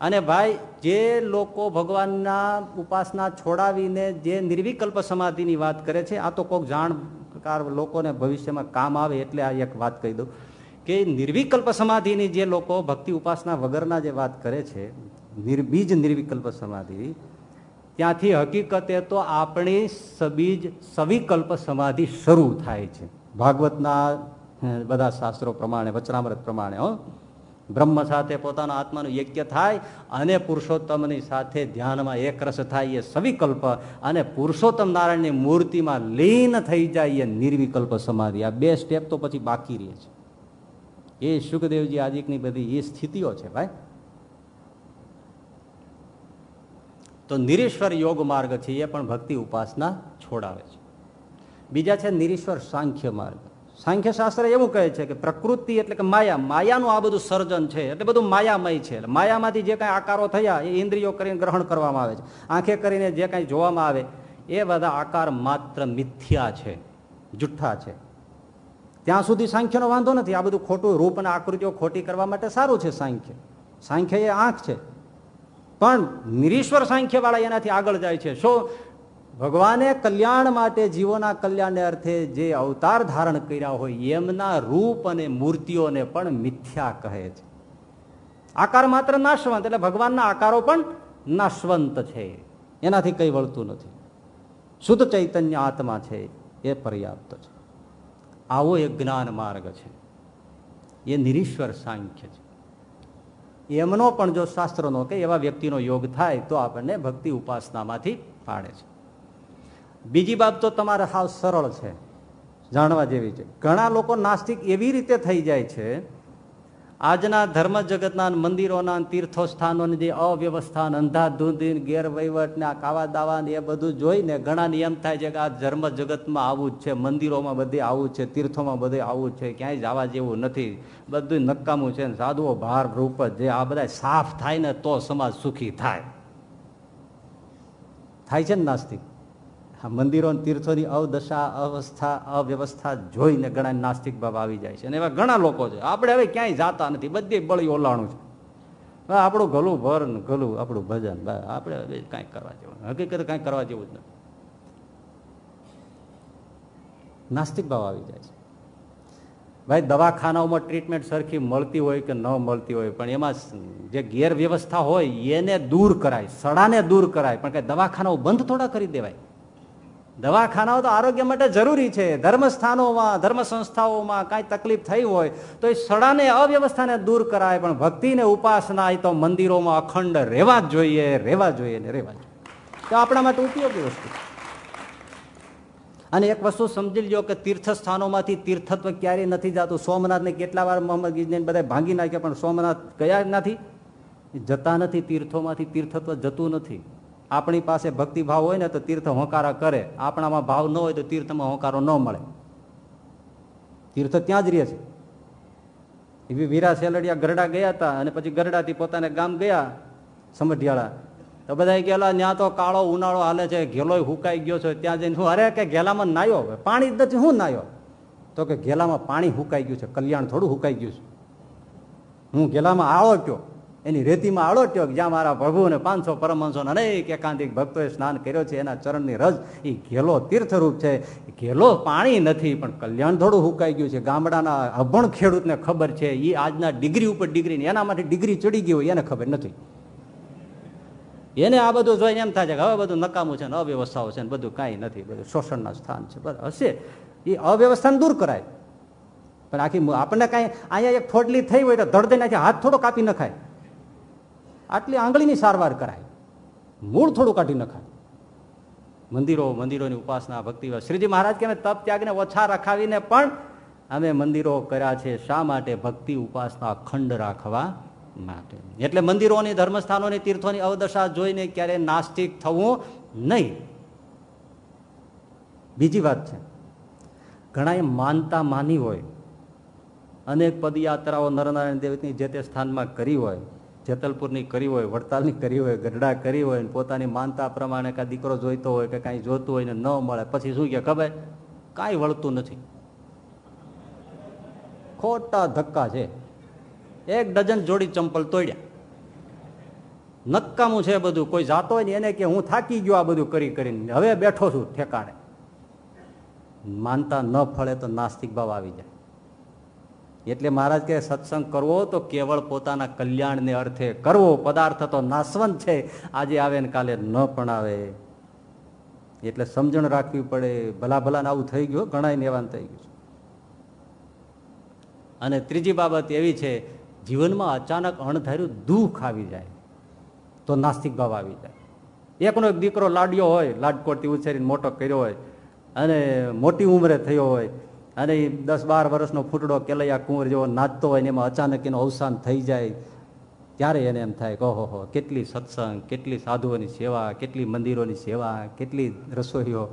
અને ભાઈ, જે લોકો ભગવાનના ઉપાસના છોડાવીને જે નિર્વિકલ્પ સમાધિની વાત કરે છે, આ તો કોઈક જાણકાર લોકોને ભવિષ્યમાં કામ આવે એટલે આ એક વાત કહી દઉં. કે નિર્વિકલ્પ સમાધિની જે લોકો ભક્તિ ઉપાસના વગરના જે વાત કરે છે નિર્બીજ નિર્વિકલ્પ સમાધિ ત્યાંથી હકીકતે તો આપણી સબીજ સવિકલ્પ સમાધિ શરૂ થાય છે. ભાગવતના બધા શાસ્ત્રો પ્રમાણે, વચનામૃત પ્રમાણે, હો. બ્રહ્મ સાથે પોતાના આત્માનું યજ્ઞ થાય અને પુરુષોત્તમની સાથે ધ્યાનમાં એકરસ થાય એ સવિકલ્પ અને પુરુષોત્તમ નારાયણની મૂર્તિમાં લીન થઈ જાય એ નિર્વિકલ્પ સમાધિ. આ બે સ્ટેપ તો પછી બાકી રહે છે. એ સુખદેવજી આદિકની બધી એ સ્થિતિઓ છે, ભાઈ. તો નિરીશ્વર યોગ માર્ગ છે, એ પણ ભક્તિ ઉપાસના છોડાવે છે. બીજા છે નિરીશ્વર સાંખ્ય માર્ગ. સાંખ્ય શાસ્ત્ર એવું કહે છે કે પ્રકૃતિ એટલે કે માયા, માયાનું આ બધું સર્જન છે, એટલે બધું માયામય છે. માયામાંથી જે કાંઈ આકારો થયા, એ ઇન્દ્રિયો કરીને ગ્રહણ કરવામાં આવે છે. આંખે કરીને જે કાંઈ જોવામાં આવે, એ બધા આકાર માત્ર મિથ્યા છે, જુઠ્ઠા છે. ત્યાં સુધી સાંખ્યનો વાંધો નથી. આ બધું ખોટું રૂપ અને આકૃતિઓ ખોટી કરવા માટે સારું છે સાંખ્ય. સાંખ્ય એ આંખ છે. પણ નિરીશ્વર સાંખ્ય વાળા એનાથી આગળ જાય છે. શું, ભગવાને કલ્યાણ માટે જીવોના કલ્યાણને અર્થે જે અવતાર ધારણ કર્યા હોય એમના રૂપ અને મૂર્તિઓને પણ મિથ્યા કહે છે. આકાર માત્ર નાશવંત, એટલે ભગવાનના આકારો પણ નાશવંત છે. એનાથી કંઈ વળતું નથી. શુદ્ધ ચૈતન્ય આત્મા છે, એ પર્યાપ્ત છે. આવો એક જ્ઞાન માર્ગ છે. એ નિરીશ્વર સાંખ્ય છે. એમનો પણ જો શાસ્ત્રનો કે એવા વ્યક્તિનો યોગ થાય તો આપણને ભક્તિ ઉપાસનામાંથી પાડે છે. બીજી બાબત તો તમારે હાવ સરળ છે, જાણવા જેવી છે. ઘણા લોકો નાસ્તિક એવી રીતે થઈ જાય છે આજના ધર્મ જગતના મંદિરોના તીર્થો સ્થાનોની જે અવ્યવસ્થા અંધાધૂંધી ગેરવહીવટ ને આ કાવા દાવા ને એ બધું જોઈને ઘણા એમ થાય છે કે આ ધર્મ જગતમાં આવું જ છે, મંદિરોમાં બધે આવું છે, તીર્થોમાં બધે આવું છે, ક્યાંય જવા જેવું નથી. બધું નકામું છે સાધુઓ ભાર રૂપ જે આ બધા સાફ થાય ને તો સમાજ સુખી થાય. થાય છે ને નાસ્તિક? મંદિરો તીર્થોની અવદશા, અવસ્થા, અવ્યવસ્થા જોઈને ઘણા નાસ્તિક ભાવ આવી જાય છે. અને એવા ઘણા લોકો છે. આપણે હવે ક્યાંય જાતા નથી. બધી બળી ઓલાણું છે. આપણું ગલું ભર ગલું આપણું ભજન. આપણે કાંઈક કરવા જેવું હકીકત કાંઈ કરવા જેવું જ નથી. નાસ્તિક ભાવ આવી જાય છે. ભાઈ, દવાખાનાઓમાં ટ્રીટમેન્ટ સરખી મળતી હોય કે ન મળતી હોય, પણ એમાં જે ગેરવ્યવસ્થા હોય, એને દૂર કરાય, સડાને દૂર કરાય. પણ કઈ દવાખાનાઓ બંધ થોડા કરી દેવાય. દવાખાનાઓ તો આરોગ્ય માટે જરૂરી છે. ધર્મસ્થાનોમાં ધર્મ સંસ્થાઓમાં કાંઈ તકલીફ થઈ હોય તો એ સડાને અવ્યવસ્થાને દૂર કરાય, પણ ભક્તિને ઉપાસના એ તો મંદિરોમાં અખંડ રહેવા જ જોઈએ, રહેવા જોઈએ ને રહેવા જોઈએ. તો આપણા માટે ઉપયોગી વસ્તુ. અને એક વસ્તુ સમજી લો કે તીર્થસ્થાનોમાંથી તીર્થત્વ ક્યારેય નથી જતું. સોમનાથને કેટલા વાર મોહમ્મદ ગીજને બધા ભાંગી નાખ્યા, પણ સોમનાથ ગયા નથી? જતા નથી તીર્થોમાંથી, તીર્થત્વ જતું નથી. આપણી પાસે ભક્તિભાવ હોય ને તો તીર્થ હોંકારા કરે. આપણામાં ભાવ ન હોય તો તીર્થમાં હોંકારો ન મળે. તીર્થ ત્યાં જ રહે છે. એવી વીરા સેલડિયા ગરડા ગયા હતા અને પછી ગરડાથી પોતાને ગામ ગયા સમઢિયાળા. તો બધા ગયેલા ત્યાં તો કાળો ઉનાળો હાલે છે ઘેલો હુકાઈ ગયો છે. ત્યાં જઈને શું અરે, કે ઘેલામાં નાયો પાણી જ નથી, હું નાયો? તો કે, ઘેલામાં પાણી હુકાઈ ગયું છે, કલ્યાણ થોડું હુકાઈ ગયું છે. હું, ઘેલામાં આવો કયો? એની રેતીમાં આળોટ્યો જ્યાં મારા પ્રભુ અને પાંચસો પરમહંસો અનેક એકાંતિક ભક્તોએ સ્નાન કર્યો છે, એના ચરણની રજ એ ઘેલો તીર્થરૂપ છે. ઘેલો પાણી નથી, પણ કલ્યાણ થોડું હુકાઈ ગયું છે. ગામડાના અભણ ખેડૂતને ખબર છે એ આજના ડિગ્રી ઉપર ડિગ્રી એના માટે ડિગ્રી ચડી ગઈ હોય એને ખબર નથી. એને આ બધું જોઈને એમ થાય છે કે હવે બધું નકામું છે ને અવ્યવસ્થાઓ છે ને બધું કાંઈ નથી, બધું શોષણના સ્થાન છે. બરાબર હશે. એ અવ્યવસ્થાને દૂર કરાય. પણ આખી આપણને કાંઈ, અહીંયા એક ફોડલી થઈ હોય તો ધડ નાખી હાથ થોડો કાપી નખાય. આટલી આંગળીની સારવાર કરાય. મૂળ થોડું કાઢી નખાય. મંદિરો, મંદિરોની ઉપાસના ભક્તિ શ્રીજી મહારાજ કે તપ ત્યાગને ઓછા રખાવીને પણ અમે મંદિરો કર્યા છે, શા માટે? ભક્તિ ઉપાસના અખંડ રાખવા માટે. એટલે મંદિરોની, ધર્મસ્થાનોની, તીર્થોની અવદશા જોઈને ક્યારે નાસ્તિક થવું નહીં. બીજી વાત છે. ઘણા માનતા માની હોય. અનેક પદયાત્રાઓ નરનારાયણ દેવની જે તે સ્થાનમાં કરી હોય જેતલપુરની કરી હોય, વડતાલની કરી હોય, ગઢડા કરી હોય ને પોતાની માનતા પ્રમાણે કાંઈ દીકરો જોઈતો હોય કે કાંઈ જોતું હોય ને ન મળે, પછી શું કે ખબર? કાંઈ વળતું નથી. ખોટા ધક્કા છે. એક ડઝન જોડી ચંપલ તોડ્યા. નક્કામું છે બધું. કોઈ જાતો હોય ને એને કે હું થાકી ગયો આ બધું કરી કરીને. હવે બેઠો છું ઠેકાણે. માનતા ન ફળે તો નાસ્તિક ભાવ આવી જાય. એટલે મહારાજ કે સત્સંગ કરવો તો કેવળ પોતાના કલ્યાણને અર્થે કરવો. પદાર્થ તો નાશવંત છે. આજે આવે ને કાલે ન પણ આવે. એટલે સમજણ રાખવી પડે. ભલા ભલા આવું થઈ ગયું ઘણા નેવાન થઈ ગયું અને ત્રીજી બાબત એવી છે, જીવનમાં અચાનક અણધાર્યું દુઃખ આવી જાય, તો નાસ્તિક ભાવ આવી જાય. એકનો એક દીકરો લાડ્યો હોય લાડકોટથી ઉછેરીને મોટો કર્યો હોય, અને મોટી ઉંમરે થયો હોય અને દસ બાર વર્ષનો ફૂટડો કેલૈયા કુંવર જેવો નાચતો હોય એમાં અચાનક એનું અવસાન થઈ જાય, ત્યારે એને એમ થાય કહો હો, કેટલી સત્સંગ, કેટલી સાધુઓની સેવા, કેટલી મંદિરોની સેવા, કેટલી રસોઈઓ,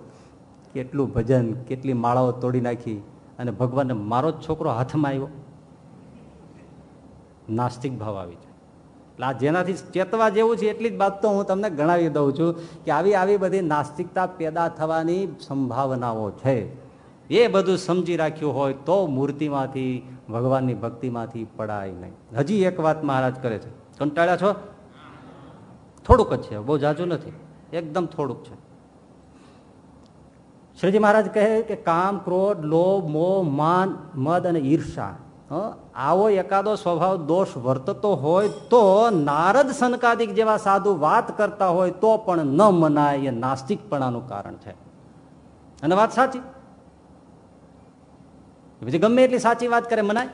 કેટલું ભજન, કેટલી માળાઓ તોડી નાખી અને ભગવાનને મારો જ છોકરો હાથમાં આવ્યો. નાસ્તિક ભાવ આવી જાય. આ જેનાથી ચેતવા જેવું છે એટલી જ વાત તો હું તમને ગણાવી દઉં છું કે આવી આવી બધી નાસ્તિકતા પેદા થવાની સંભાવનાઓ છે. એ બધું સમજી રાખ્યું હોય તો મૂર્તિમાંથી, ભગવાનની ભક્તિમાંથી પડાય નહીં. હજી એક વાત મહારાજ કરે છે. કંટાળ્યા છો? થોડુંક જ છે, બહુ જાજુ નથી. એકદમ થોડુંક છે. શ્રીજી મહારાજ કહે કે કામ, ક્રોધ, લોભ, મોહ, માન, મદ અને ઈર્ષા. આવો એકાદો સ્વભાવ દોષ વર્તતો હોય તો નારદ સનકાદિક જેવા સાધુ વાત કરતા હોય તો પણ ન મનાય, એ નાસ્તિકપણાનું કારણ છે. અને વાત સાચી? પછી ગમે એટલી સાચી વાત કરે, મનાય.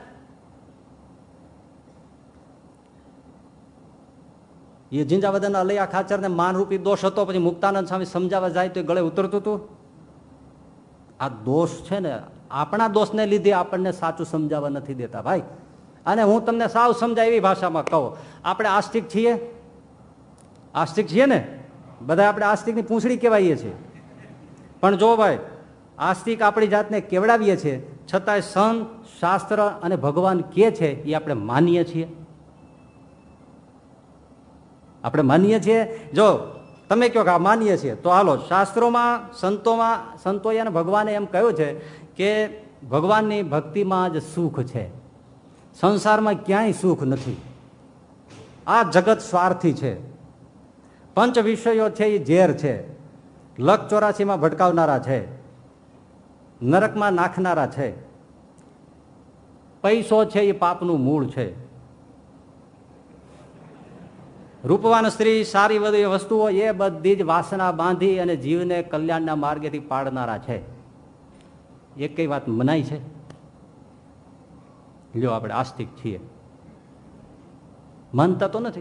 એ ઝીંઝાવદન અલૈયા ખાચર ને માનરૂપી દોષ હતો, પછી મુક્તાનંદ સ્વામી સમજાવવા જાય તો ગળે ઉતરતું હતું. આ દોષ છે ને, આપણા દોષને લીધે આપણને સાચું સમજાવવા નથી દેતા ભાઈ. અને હું તમને સાવ સમજાય એવી ભાષામાં કહું. આપણે આસ્તિક છીએ. આસ્તિક છીએ ને? બધા આપણે આસ્તિકની પૂંછડી કહેવાય છીએ. પણ જો ભાઈ આસ્તિક આપણી જાતને કેવડાવીએ છીએ, છતાંય સંત, શાસ્ત્ર અને ભગવાન કે છે એ આપણે માનીએ છીએ. આપણે માનીએ છીએ? જો, તમે કહો કે આ માનીએ છીએ, તો હાલો, શાસ્ત્રોમાં, સંતોમાં, સંતોએ અને ભગવાને એમ કહ્યું છે કે ભગવાનની ભક્તિમાં જ સુખ છે. સંસારમાં ક્યાંય સુખ નથી. આ જગત સ્વાર્થી છે. પંચ વિષયો છે એ ઝેર છે. લખ ચોરાસીમાં ભટકાવનારા છે. નરકમાં નાખનારા છે. પૈસો છે એ પાપનું મૂળ છે. રૂપવાન સ્ત્રી સારી બધી વસ્તુઓ એ બધી જ વાસના બાંધી અને જીવને કલ્યાણના માર્ગેથી પાડનારા છે. એ કઈ વાત મનાય છે? લ્યો આપણે આસ્તિક છીએ. માનતા તો નથી.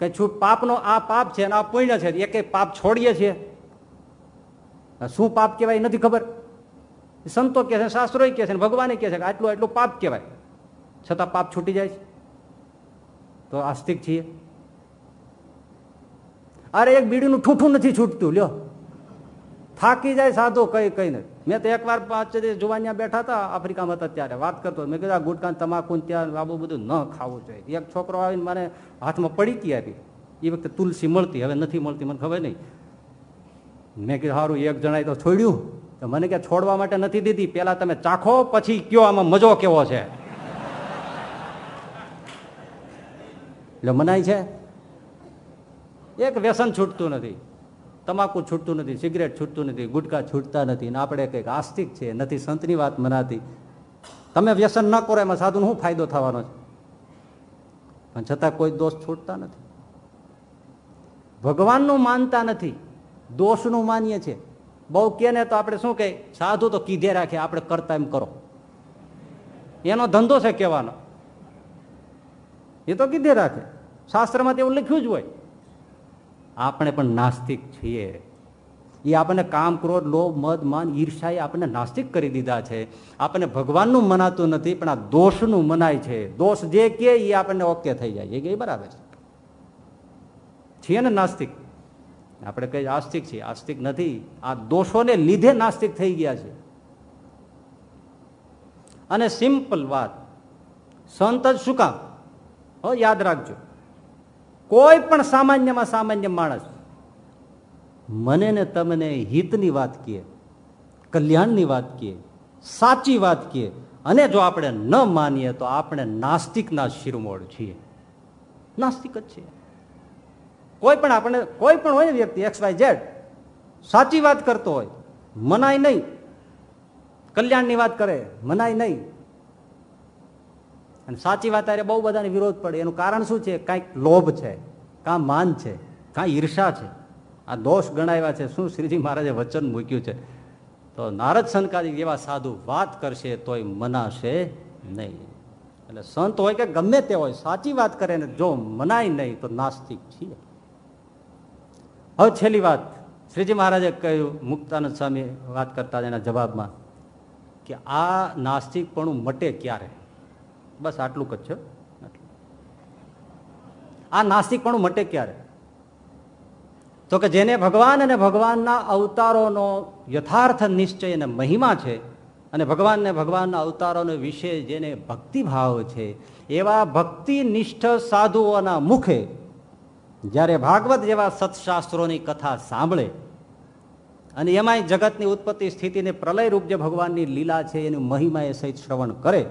કે છું, પાપનો આ પાપ છે અને આ પુણ્ય છે. એ પાપ છોડીએ છીએ. શું પાપ કહેવાય નથી ખબર. સંતો કે છે શાસ્ત્રો કે છે ભગવાને કે છે કે આટલું આટલું પાપ કહેવાય. છતાં પાપ છૂટી જાય છે. તો આસ્તિક છીએ. અરે એક બીડીનું ઠૂઠું નથી છૂટતું, લ્યો. થાકી જાય સાધુ કઈ કઈ નથી. મેં તો એકવાર પાંચ જુવાનિયા બેઠા હતા આફ્રિકામાં હતા ત્યારે વાત કરતો મેં કીધું ગુટકાન તમાકુ ત્યાં બાબુ બધું ન ખાવું જોઈએ. એક છોકરો આવીને મને હાથમાં પડી હતી આપી. એ વખતે તુલસી મળતી, હવે નથી મળતી, મને ખબર નહીં. મેં કીધું સારું એક જણાએ તો છોડ્યું. તો મને કે, છોડવા માટે નથી દીધી, પેલા તમે ચાખો, પછી કયો આમાં મજો કેવો છે. એટલે મનાય છે. એક વ્યસન છૂટતું નથી. તમાકુ છૂટતું નથી, સિગરેટ છૂટતું નથી, ગુટકા છૂટતા નથી, ને આપણે કંઈક આસ્તિક છે, નથી સંતની વાત મનાતી. તમે વ્યસન ન કરો, એમાં સાધુનો શું ફાયદો થવાનો છે? પણ છતાં કોઈ દોષ છૂટતા નથી. ભગવાનનું માનતા નથી. દોષનું માનીએ છીએ. બહુ કે ને તો આપણે શું કહે? સાધુ તો કીધે રાખે, આપણે કરતા એમ કરો. એનો ધંધો છે કહેવાનો. એ તો કીધે રાખે. શાસ્ત્રમાં તેવું લખ્યું જ હોય. આપણે પણ નાસ્તિક છીએ. એ આપણને કામ, ક્રોધ, લોભ, મદ, મન, ઈર્ષા એ આપણને નાસ્તિક કરી દીધા છે. આપણને ભગવાનનું મનાતું નથી, પણ આ દોષનું મનાય છે. દોષ જે કે એ આપણને ઓકે થઈ જાય. એ બરાબર છે. છીએ ને નાસ્તિક. આપણે કઈ આસ્તિક છીએ? આસ્તિક નથી. આ દોષોને લીધે નાસ્તિક થઈ ગયા છે. અને સિમ્પલ વાત. સંત જ શું કામ? યાદ રાખજો. કોઈ પણ સામાન્યમાં સામાન્ય માણસ, મને ને તમને હિતની વાત કીએ, કલ્યાણની વાત કીએ, સાચી વાત કીએ, અને જો આપણે ન માનીએ તો આપણે નાસ્તિકના શિરમોળ છીએ. નાસ્તિક જ છે કોઈ પણ આપણે, કોઈ પણ હોય ને વ્યક્તિ એક્સ વાય ઝેડ સાચી વાત કરતો હોય, મનાય નહીં. કલ્યાણની વાત કરે, મનાય નહીં. અને સાચી વાત અરે બહુ બધાને વિરોધ પડે. એનું કારણ શું છે? કાંઈક લોભ છે, કાં માન છે, કાં ઈર્ષા છે. આ દોષ ગણાવ્યા છે. શું શ્રીજી મહારાજે વચન મૂક્યું છે? તો નારદ સંકારી એવા સાધુ વાત કરશે તોય મનાશે નહીં. એટલે સંત હોય કે ગમે તે હોય, સાચી વાત કરે ને જો મનાય નહીં, તો નાસ્તિક છીએ. હવે છેલ્લી વાત. શ્રીજી મહારાજે કહ્યું, મુક્તાનંદ સ્વામી વાત કરતા એના જવાબમાં કે આ નાસ્તિકપણું મટે ક્યારે? બસ આટલું જ છે. આ નાસ્તિકપણું મટે ક્યારે? તો કે જેને ભગવાન અને ભગવાનના અવતારોનો યથાર્થ નિશ્ચય અને મહિમા છે અને ભગવાનને ભગવાનના અવતારોનો વિશે જેને ભક્તિભાવ છે, એવા ભક્તિનિષ્ઠ સાધુઓના મુખે જ્યારે ભાગવત જેવા સત્શાસ્ત્રોની કથા સાંભળે અને એમાંય જગતની ઉત્પત્તિ સ્થિતિને પ્રલય રૂપ જે ભગવાનની લીલા છે એની મહિમા એ સહિત શ્રવણ કરે,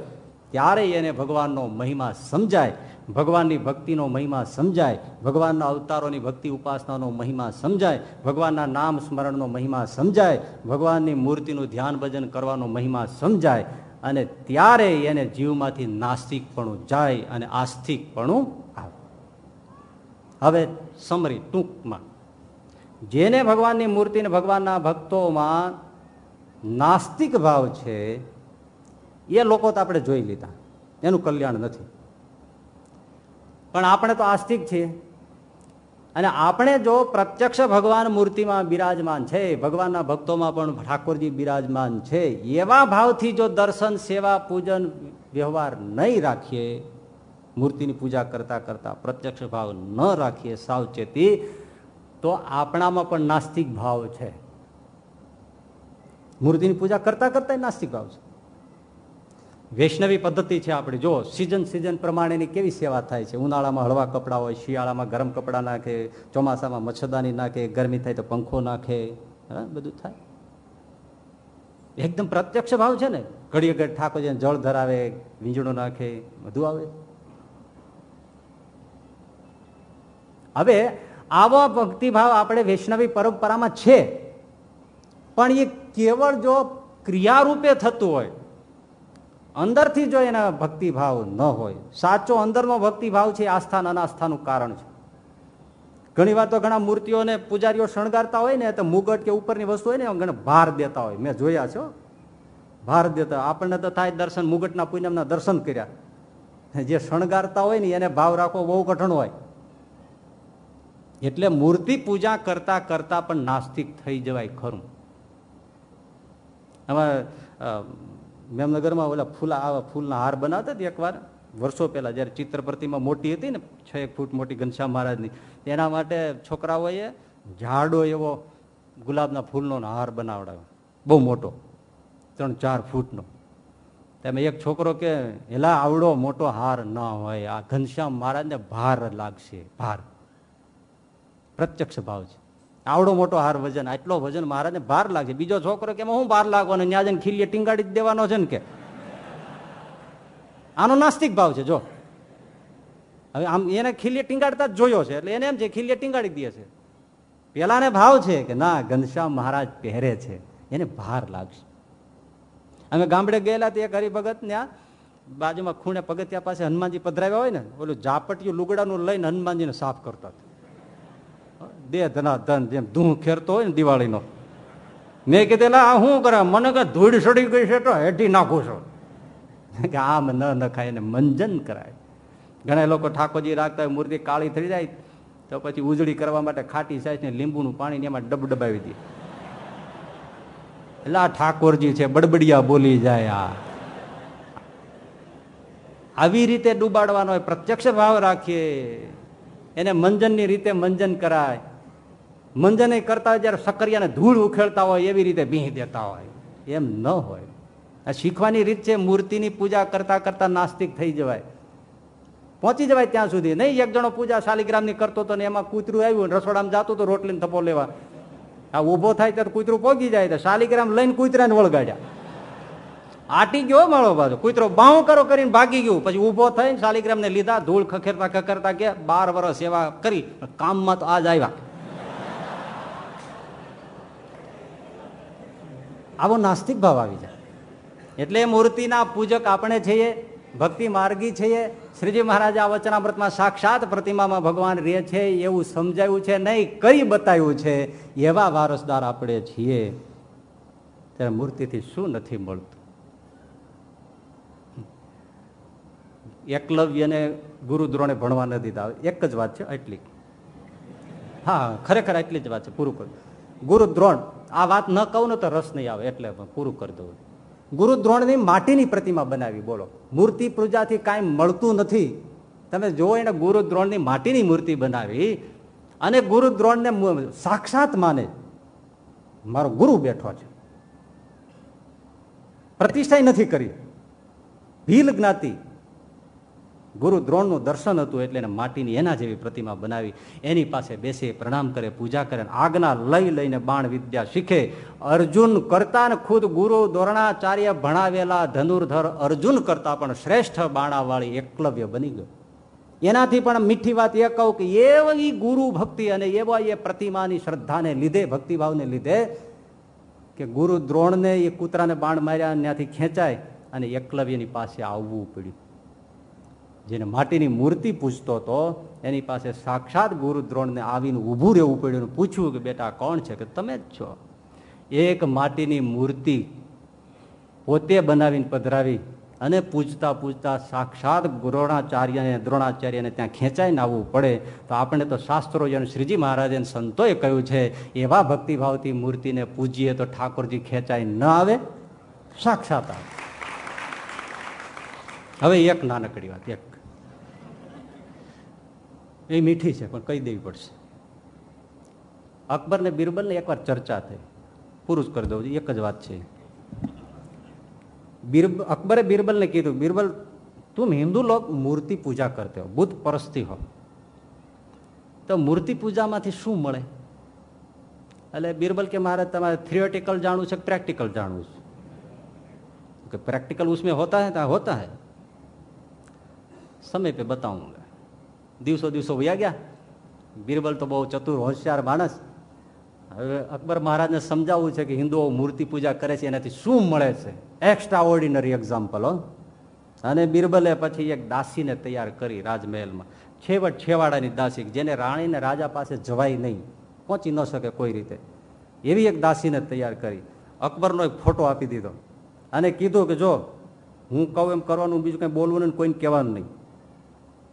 ત્યારે એને ભગવાનનો મહિમા સમજાય, ભગવાનની ભક્તિનો મહિમા સમજાય, ભગવાનના અવતારોની ભક્તિ ઉપાસનાનો મહિમા સમજાય, ભગવાનના નામ સ્મરણનો મહિમા સમજાય, ભગવાનની મૂર્તિનું ધ્યાન ભજન કરવાનો મહિમા સમજાય અને ત્યારે એને જીવમાંથી નાસ્તિકપણું જાય અને આસ્તિકપણું આવે. હવે સમરી ટૂંકમાં. જેને ભગવાનની મૂર્તિને ભગવાનના ભક્તોમાં નાસ્તિક ભાવ છે, એ લોકો તો આપણે જોઈ લીધા. એનું કલ્યાણ નથી. પણ આપણે તો આસ્તિક છીએ. અને આપણે જો પ્રત્યક્ષ ભગવાન મૂર્તિમાં બિરાજમાન છે, ભગવાનના ભક્તોમાં પણ ઠાકોરજી બિરાજમાન છે, એવા ભાવથી જો દર્શન, સેવા, પૂજન, વ્યવહાર નહીં રાખીએ મૂર્તિની પૂજા કરતા કરતા પ્રત્યક્ષ ભાવ ન રાખીએ સાવચેતી, તો આપણામાં પણ નાસ્તિક ભાવ છે. મૂર્તિની પૂજા કરતા કરતા નાસ્તિક ભાવ છે. વૈષ્ણવી પદ્ધતિ છે આપણે. જો સિઝન સિઝન પ્રમાણેની કેવી સેવા થાય છે? ઉનાળામાં હળવા કપડાં હોય, શિયાળામાં ગરમ કપડાં નાખે, ચોમાસામાં મચ્છરદાની નાખે, ગરમી થાય તો પંખો નાખે બધું થાય. એકદમ પ્રત્યક્ષ ભાવ છે ને? ઘડીએ ઘડી જેને જળ ધરાવે વીંજણો નાખે, બધું આવે. હવે આવો ભક્તિભાવ આપણે વૈષ્ણવી પરંપરામાં છે. પણ એ કેવળ જો ક્રિયારૂપે થતું હોય, અંદરથી જો એના ભક્તિભાવ ન હોય, સાચો અંદરનો ભક્તિભાવ છે આસ્થા અનાસ્થાનું કારણ છે. ઘણી વાર તો ઘણા મૂર્તિઓને પૂજારીઓ શણગારતા હોય ને, તો મુગટ કે ઉપરની વસ્તુ હોય ને ઘણા ભાર દેતા હોય. મેં જોયા છો ભાર દેતા. આપણને તો થાય દર્શન, મુગટના પૂનમના દર્શન કર્યા. જે શણગારતા હોય ને, એને ભાવ રાખવો બહુ કઠણ હોય. એટલે મૂર્તિ પૂજા કરતા કરતા પણ નાસ્તિક થઈ જવાય ખરું. આમાં મેમનગરમાં ઓલા ફૂલા, આવા ફૂલના હાર બનાવતા હતી એકવાર, વર્ષો પહેલા, જ્યારે ચિત્ર પ્રતિમા મોટી હતી ને, છ એક ફૂટ મોટી ઘનશ્યામ મહારાજની, એના માટે છોકરાઓએ ઝાડો એવો ગુલાબના ફૂલનો હાર બનાવડાવ્યો. બહુ મોટો, ત્રણ ચાર ફૂટનો. તમે એક છોકરો કે, એલા આવડો મોટો હાર ન હોય, આ ઘનશ્યામ મહારાજને ભાર લાગશે, ભાર. પ્રત્યક્ષ ભાવ છે. આવડો મોટો હાર વજન, આટલો વજન મહારાજને ભાર લાગે બીજો છોકરો કે હું ભાર લાગવાનો ત્યાં જઈને ખીલીએ ટીંગાડી દેવાનો છે ને કે? આનો નાસ્તિક ભાવ છે, જો. હવે આમ એને ખીલીએ ટીંગાડતા જ જોયો છે, એટલે એને એમ છે, ખીલીએ ટીંગાડી દે છે. પેલાને ભાવ છે કે, ના, ઘનશ્યામ મહારાજ પહેરે છે, એને ભાર લાગશે. અમે ગામડે ગયેલા તે એક હરિભગત ત્યાં બાજુમાં ખૂણે પગથિયા પાસે હનુમાનજી પધરાવ્યા હોય ને, ઓલું ઝાપટિયું લુગડાનું લઈને હનુમાનજીને સાફ કરતા દે ધના ધન જેમ ધૂ ખેરતો હોય ને દિવાળીનો. મેં કીધેલા આ શું કરે? મને કે ધૂળ સડી ગઈ છે તો હેઠી નાખું છો. કે, આમ ન નખાય ને મંજન કરાય. ઘણા લોકો ઠાકોરજી રાખતા હોય, મૂર્તિ કાળી થઈ જાય, તો પછી ઉજળી કરવા માટે ખાટી સાઈઝ ને લીંબુનું પાણી એમાં ડબ ડબાવી દે. એટલે આ ઠાકોરજી છે, બડબડિયા બોલી જાય આ. આવી રીતે ડૂબાડવાનો પ્રત્યક્ષ ભાવ રાખીએ. એને મંજનની રીતે મંજન કરાય. મંજન કરતા જ્યારે સકરિયાને ધૂળ ઉખેડતા હોય એવી રીતે ભીં દેતા હોય. એમ ન હોય. આ શીખવાની રીત છે, મૂર્તિની પૂજા કરતા કરતા નાસ્તિક થઈ જવાય. પહોંચી જવાય ત્યાં સુધી. નહીં, એક જણો પૂજા શાલિગ્રામની કરતો હતો ને એમાં કૂતરું આવ્યું રસોડામાં જતું તો રોટલીને થપો લેવા. આ ઊભો થાય ત્યારે કૂતરું પોગી જાય તો શાલિગ્રામ લઈને કૂતરાને વળગાડ્યા. આટી ગયો માળો બાજુ. કૂતરો બાઉ કરો કરીને ભાગી ગયું. પછી ઊભો થઈને શાલિગ્રામને લીધા, ધૂળ ખખેરતા ખખેરતા કે બાર વર્ષ સેવા કરી કામમાં તો આજ આવ્યા. આવો નાસ્તિક ભાવ આવી જાય. એટલે મૂર્તિના પૂજક આપણે છીએ, ભક્તિ માર્ગી છીએ. શ્રીજી મહારાજ આ વચનામૃતમાં સાક્ષાત પ્રતિમામાં ભગવાન રહે છે, એવું સમજાયું છે, નહીં કરી બતાવ્યું છે, એવા વારસદાર આપણે છીએ. ત્યારે મૂર્તિથી શું નથી મળતું? એકલવ્યને ગુરુ દ્રોણે ભણવા નથી દીધા એક જ વાત છે, એટલી. હા, ખરેખર એટલી જ વાત છે, પૂરું કરું. ગુરુ દ્રોણ આ વાત ન કહું ને તો રસ નહીં આવે, એટલે પૂરું કરી દઉં. ગુરુદ્રોણની માટીની પ્રતિમા બનાવી, બોલો. મૂર્તિ પૂજાથી કાંઈ મળતું નથી. તમે જુઓ એને ગુરુદ્રોણની માટીની મૂર્તિ બનાવી, અને ગુરુદ્રોણને સાક્ષાત માને. મારો ગુરુ બેઠો છે. પ્રતિષ્ઠા નથી કરી. ભીલ જ્ઞાતિ. ગુરુ દ્રોણનું દર્શન હતું એટલે એને માટીની એના જેવી પ્રતિમા બનાવી. એની પાસે બેસી પ્રણામ કરે પૂજા કરે આજ્ઞા લઈ લઈને બાણ વિદ્યા શીખે. અર્જુન કરતા ખુદ ગુરુ દ્રોણાચાર્ય ભણાવેલા ધનુર્ધર અર્જુન કરતા પણ શ્રેષ્ઠ બાણાવાળી એકલવ્ય બની ગયો. એનાથી પણ મીઠી વાત એ કહું કે એવી ગુરુ ભક્તિ અને એવા એ પ્રતિમાની શ્રદ્ધાને લીધે, ભક્તિભાવને લીધે કે ગુરુ દ્રોણને એ કૂતરાને બાણ માર્યા ત્યાંથી ખેંચાય અને એકલવ્યની પાસે આવવું પડ્યું. જેને માટીની મૂર્તિ પૂછતો હતો, એની પાસે સાક્ષાત ગુરુ દ્રોણને આવીને ઊભું રહેવું પડ્યું પૂછ્યું કે, બેટા, કોણ છે? કે, તમે જ છો. એક માટીની મૂર્તિ પોતે બનાવીને પધરાવી અને પૂજતા પૂજતા સાક્ષાત દ્રોણાચાર્યને દ્રોણાચાર્યને ત્યાં ખેંચાઈને આવવું પડે. તો આપણે તો શાસ્ત્રો જેને શ્રીજી મહારાજે સંતોએ કહ્યું છે, એવા ભક્તિભાવથી મૂર્તિને પૂજીએ તો ઠાકોરજી ખેંચાઈ ન આવે. સાક્ષાત આવે. હવે એક નાનકડી વાત, એક એ મીઠી છે, પણ કહી દેવી પડશે? અકબર ને બિરબલની એકવાર ચર્ચા થઈ. પુરુષ કરી દઉં એક જ વાત છે. બિરબ, અકબરે બિરબલને કીધું, બિરબલ, તું હિન્દુ લોક મૂર્તિ પૂજા કરતો હો બુદ્ધ પરસ્તી હો. તો મૂર્તિ પૂજામાંથી શું મળે? એટલે બિરબલ કે, મારે તમારે થિયોટિકલ જાણવું છે પ્રેક્ટિકલ જાણવું છે? કે પ્રેક્ટિકલ ઉસમે હોતા હે હોતા હૈ. સમય પે બતાવું દિવસો દિવસો વયા ગયા. બિરબલ તો બહુ ચતુર હોશિયાર માણસ. હવે અકબર મહારાજને સમજાવવું છે કે હિન્દુઓ મૂર્તિ પૂજા કરે છે, એનાથી શું મળે છે? એક્સ્ટ્રા ઓર્ડિનરી એક્ઝામ્પલ અને બિરબલે પછી એક દાસીને તૈયાર કરી રાજમહેલમાં. છેવટ છેવાડાની દાસી, જેને રાણીને રાજા પાસે જવાય નહીં, પહોંચી ન શકે કોઈ રીતે. એવી એક દાસીને તૈયાર કરી. અકબરનો એક ફોટો આપી દીધો અને કીધું કે જો હું કહું એમ કરવાનું, બીજું કંઈ બોલવું નહીં, કોઈને કહેવાનું નહીં.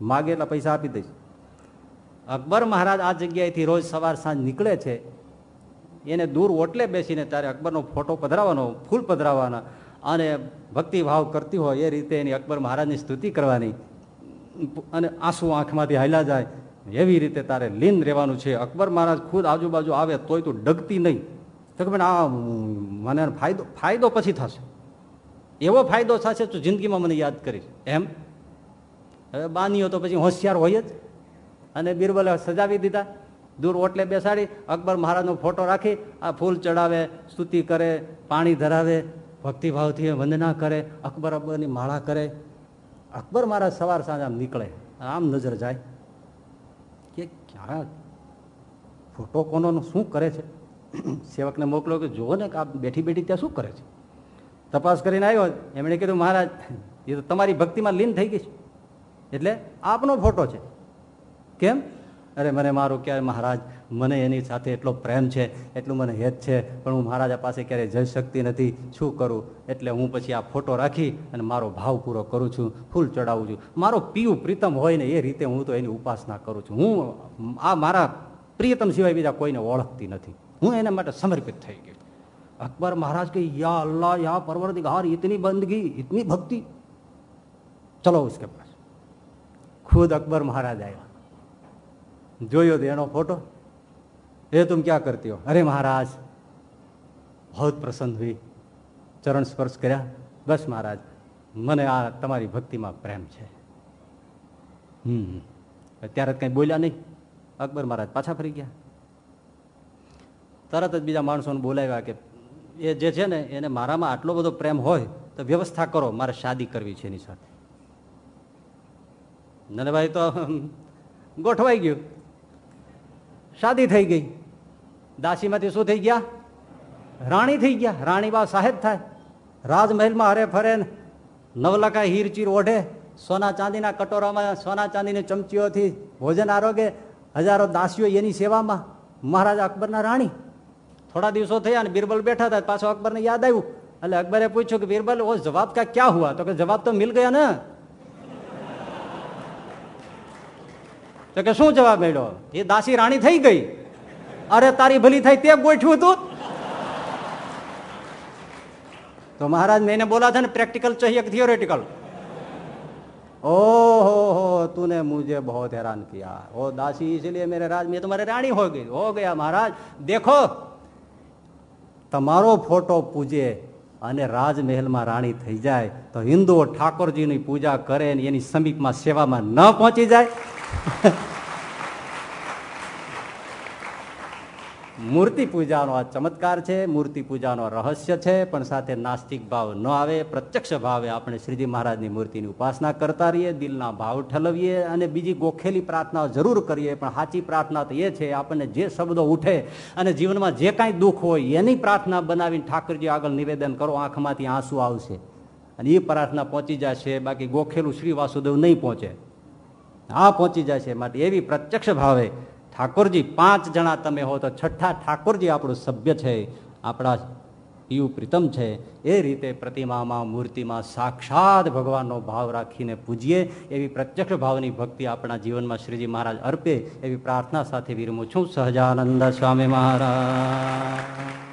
માગે એટલા પૈસા આપી દઈશ. અકબર મહારાજ આ જગ્યાએથી રોજ સવાર સાંજ નીકળે છે. એને દૂર ઓટલે બેસીને ત્યારે અકબરનો ફોટો પધરાવવાનો, ફૂલ પધરાવવાના અને ભક્તિભાવ કરતી હોય એ રીતે એની અકબર મહારાજની સ્તુતિ કરવાની. અને આંસુ આંખમાંથી હાલ્યા જાય, એવી રીતે તારે લીન રહેવાનું છે. અકબર મહારાજ ખુદ આજુબાજુ આવે તોય તું ડગતી નહીં. તો કે આ, મને ફાયદો ફાયદો પછી થશે. એવો ફાયદો થશે તું જિંદગીમાં મને યાદ કરીશ. એમ? હવે બાનીઓ તો પછી હોશિયાર હોય જ. અને બિરબલે સજાવી દીધા. દૂર ઓટલે બેસાડી, અકબર મહારાજનો ફોટો રાખી, આ ફૂલ ચડાવે, સ્તુતિ કરે, પાણી ધરાવે, ભક્તિભાવથી વંદના કરે, અકબર અકબરની માળા કરે. અકબર મહારાજ સવાર સાંજ આમ નીકળે, આમ નજર જાય. કે ક્યાં ફોટો કોનો શું કરે છે? સેવકને મોકલો કે જુઓ ને કે આ બેઠી બેઠી ત્યાં શું કરે છે? તપાસ કરીને આવ્યો, એમણે કીધું, મહારાજ, એ તો તમારી ભક્તિમાં લીન થઈ ગઈ છે. એટલે આપનો ફોટો છે. કેમ? અરે મને મારું ક્યારે મહારાજ, મને એની સાથે એટલો પ્રેમ છે, એટલું મને હેત છે, પણ હું મહારાજા પાસે ક્યારેય જઈ શકતી નથી. શું કરું? એટલે હું પછી આ ફોટો રાખી અને મારો ભાવ પૂરો કરું છું, ફૂલ ચડાવું છું. મારો પીયું પ્રીતમ હોય ને એ રીતે હું તો એની ઉપાસના કરું છું. હું આ મારા પ્રિયતમ સિવાય બીજા કોઈને ઓળખતી નથી. હું એના માટે સમર્પિત થઈ ગઈ અકબર મહારાજ કે, યા અલ્લાહ, યા પરવરદિગાર ઇતની બંદગી ઇતની ભક્તિ. ચલો ઉસકે ખુદ અકબર મહારાજ આવ્યા. જોયો તો એનો ફોટો. એ તું ક્યાં કરતી હો? અરે મહારાજ બહુ પ્રસન્ન હોય ચરણ સ્પર્શ કર્યા. બસ મહારાજ, મને આ તમારી ભક્તિમાં પ્રેમ છે. હમ. અત્યારે કંઈ બોલ્યા નહીં. અકબર મહારાજ પાછા ફરી ગયા. તરત જ બીજા માણસોને બોલાવ્યા કે એ જે છે ને, એને મારામાં આટલો બધો પ્રેમ હોય તો વ્યવસ્થા કરો, મારે શાદી કરવી છે એની સાથે. નનભાઈ તો ગોઠવાઈ ગયું. શાદી થઈ ગઈ. દાસીમાંથી શું થઈ ગયા? રાણી થઈ ગયા. રાણી બા સાહેબ થાય. રાજમહેલમાં હરે ફરે નવલકા હીરચીર ઓઢે. સોના ચાંદીના કટોરામાં સોના ચાંદીની ચમચીઓથી ભોજન આરોગે. હજારો દાસીઓ એની સેવામાં. મહારાજા અકબરના રાણી. થોડા દિવસો થયા અને બિરબલ બેઠા હતા. પાછો અકબરને યાદ આવ્યું. એટલે અકબરે પૂછ્યું કે, બિરબલ, ઓ જવાબ કા, ક્યાં હુઆ? તો કે, જવાબ તો મિલ ગયા ને. તો કે શું જવાબ મળ્યો એ દાસી રાણી થઈ ગઈ અરે તારી ભલી થાય તે ગોઠવ્યું તું तो महाराज मैंने बोला था ना प्रैक्टिकल चाहिए थियोरेटिकल ओहो हो तूने मुझे बहुत हैरान किया ओ दासी इसलिए मेरे राज में तुम्हारे रानी हो गई हो गया महाराज देखो તમારો ફોટો પૂજે અને રાજમહેલમાં રાણી થઈ જાય તો હિન્દુઓ ઠાકોરજીની પૂજા કરે ને એની સમીપમાં સેવામાં ન પહોંચી જાય મૂર્તિ પૂજાનો આ ચમત્કાર છે, મૂર્તિ પૂજાનો રહસ્ય છે, પણ સાથે નાસ્તિક ભાવ ન આવે, પ્રત્યક્ષ ભાવે આપણે શ્રીજી મહારાજની મૂર્તિની ઉપાસના કરતા રહીએ, દિલના ભાવ ઠલવીએ અને બીજી ગોખેલી પ્રાર્થના જરૂર કરીએ, પણ સાચી પ્રાર્થના તો એ છે, આપણને જે શબ્દો ઉઠે અને જીવનમાં જે કાંઈ દુઃખ હોય, એની પ્રાર્થના બનાવીને ઠાકરજી આગળ નિવેદન કરો, આંખમાંથી આંસુ આવશે. અને એ પ્રાર્થના પહોંચી જશે, બાકી ગોખેલું શ્રી વાસુદેવ નહીં પહોંચે. આ પહોંચી જશે માટે. એવી પ્રત્યક્ષ ભાવે ઠાકોરજી, પાંચ જણા તમે હો તો છઠ્ઠા ઠાકોરજી આપણું સભ્ય છે, આપણા પીયુ પ્રીતમ છે. એ રીતે પ્રતિમામાં, મૂર્તિમાં સાક્ષાત ભગવાનનો ભાવ રાખીને પૂજીએ. એવી પ્રત્યક્ષ ભાવની ભક્તિ આપણા જીવનમાં શ્રીજી મહારાજ અર્પે. એવી પ્રાર્થના સાથે વિરમું છું. સહજાનંદ સ્વામી મહારાજ.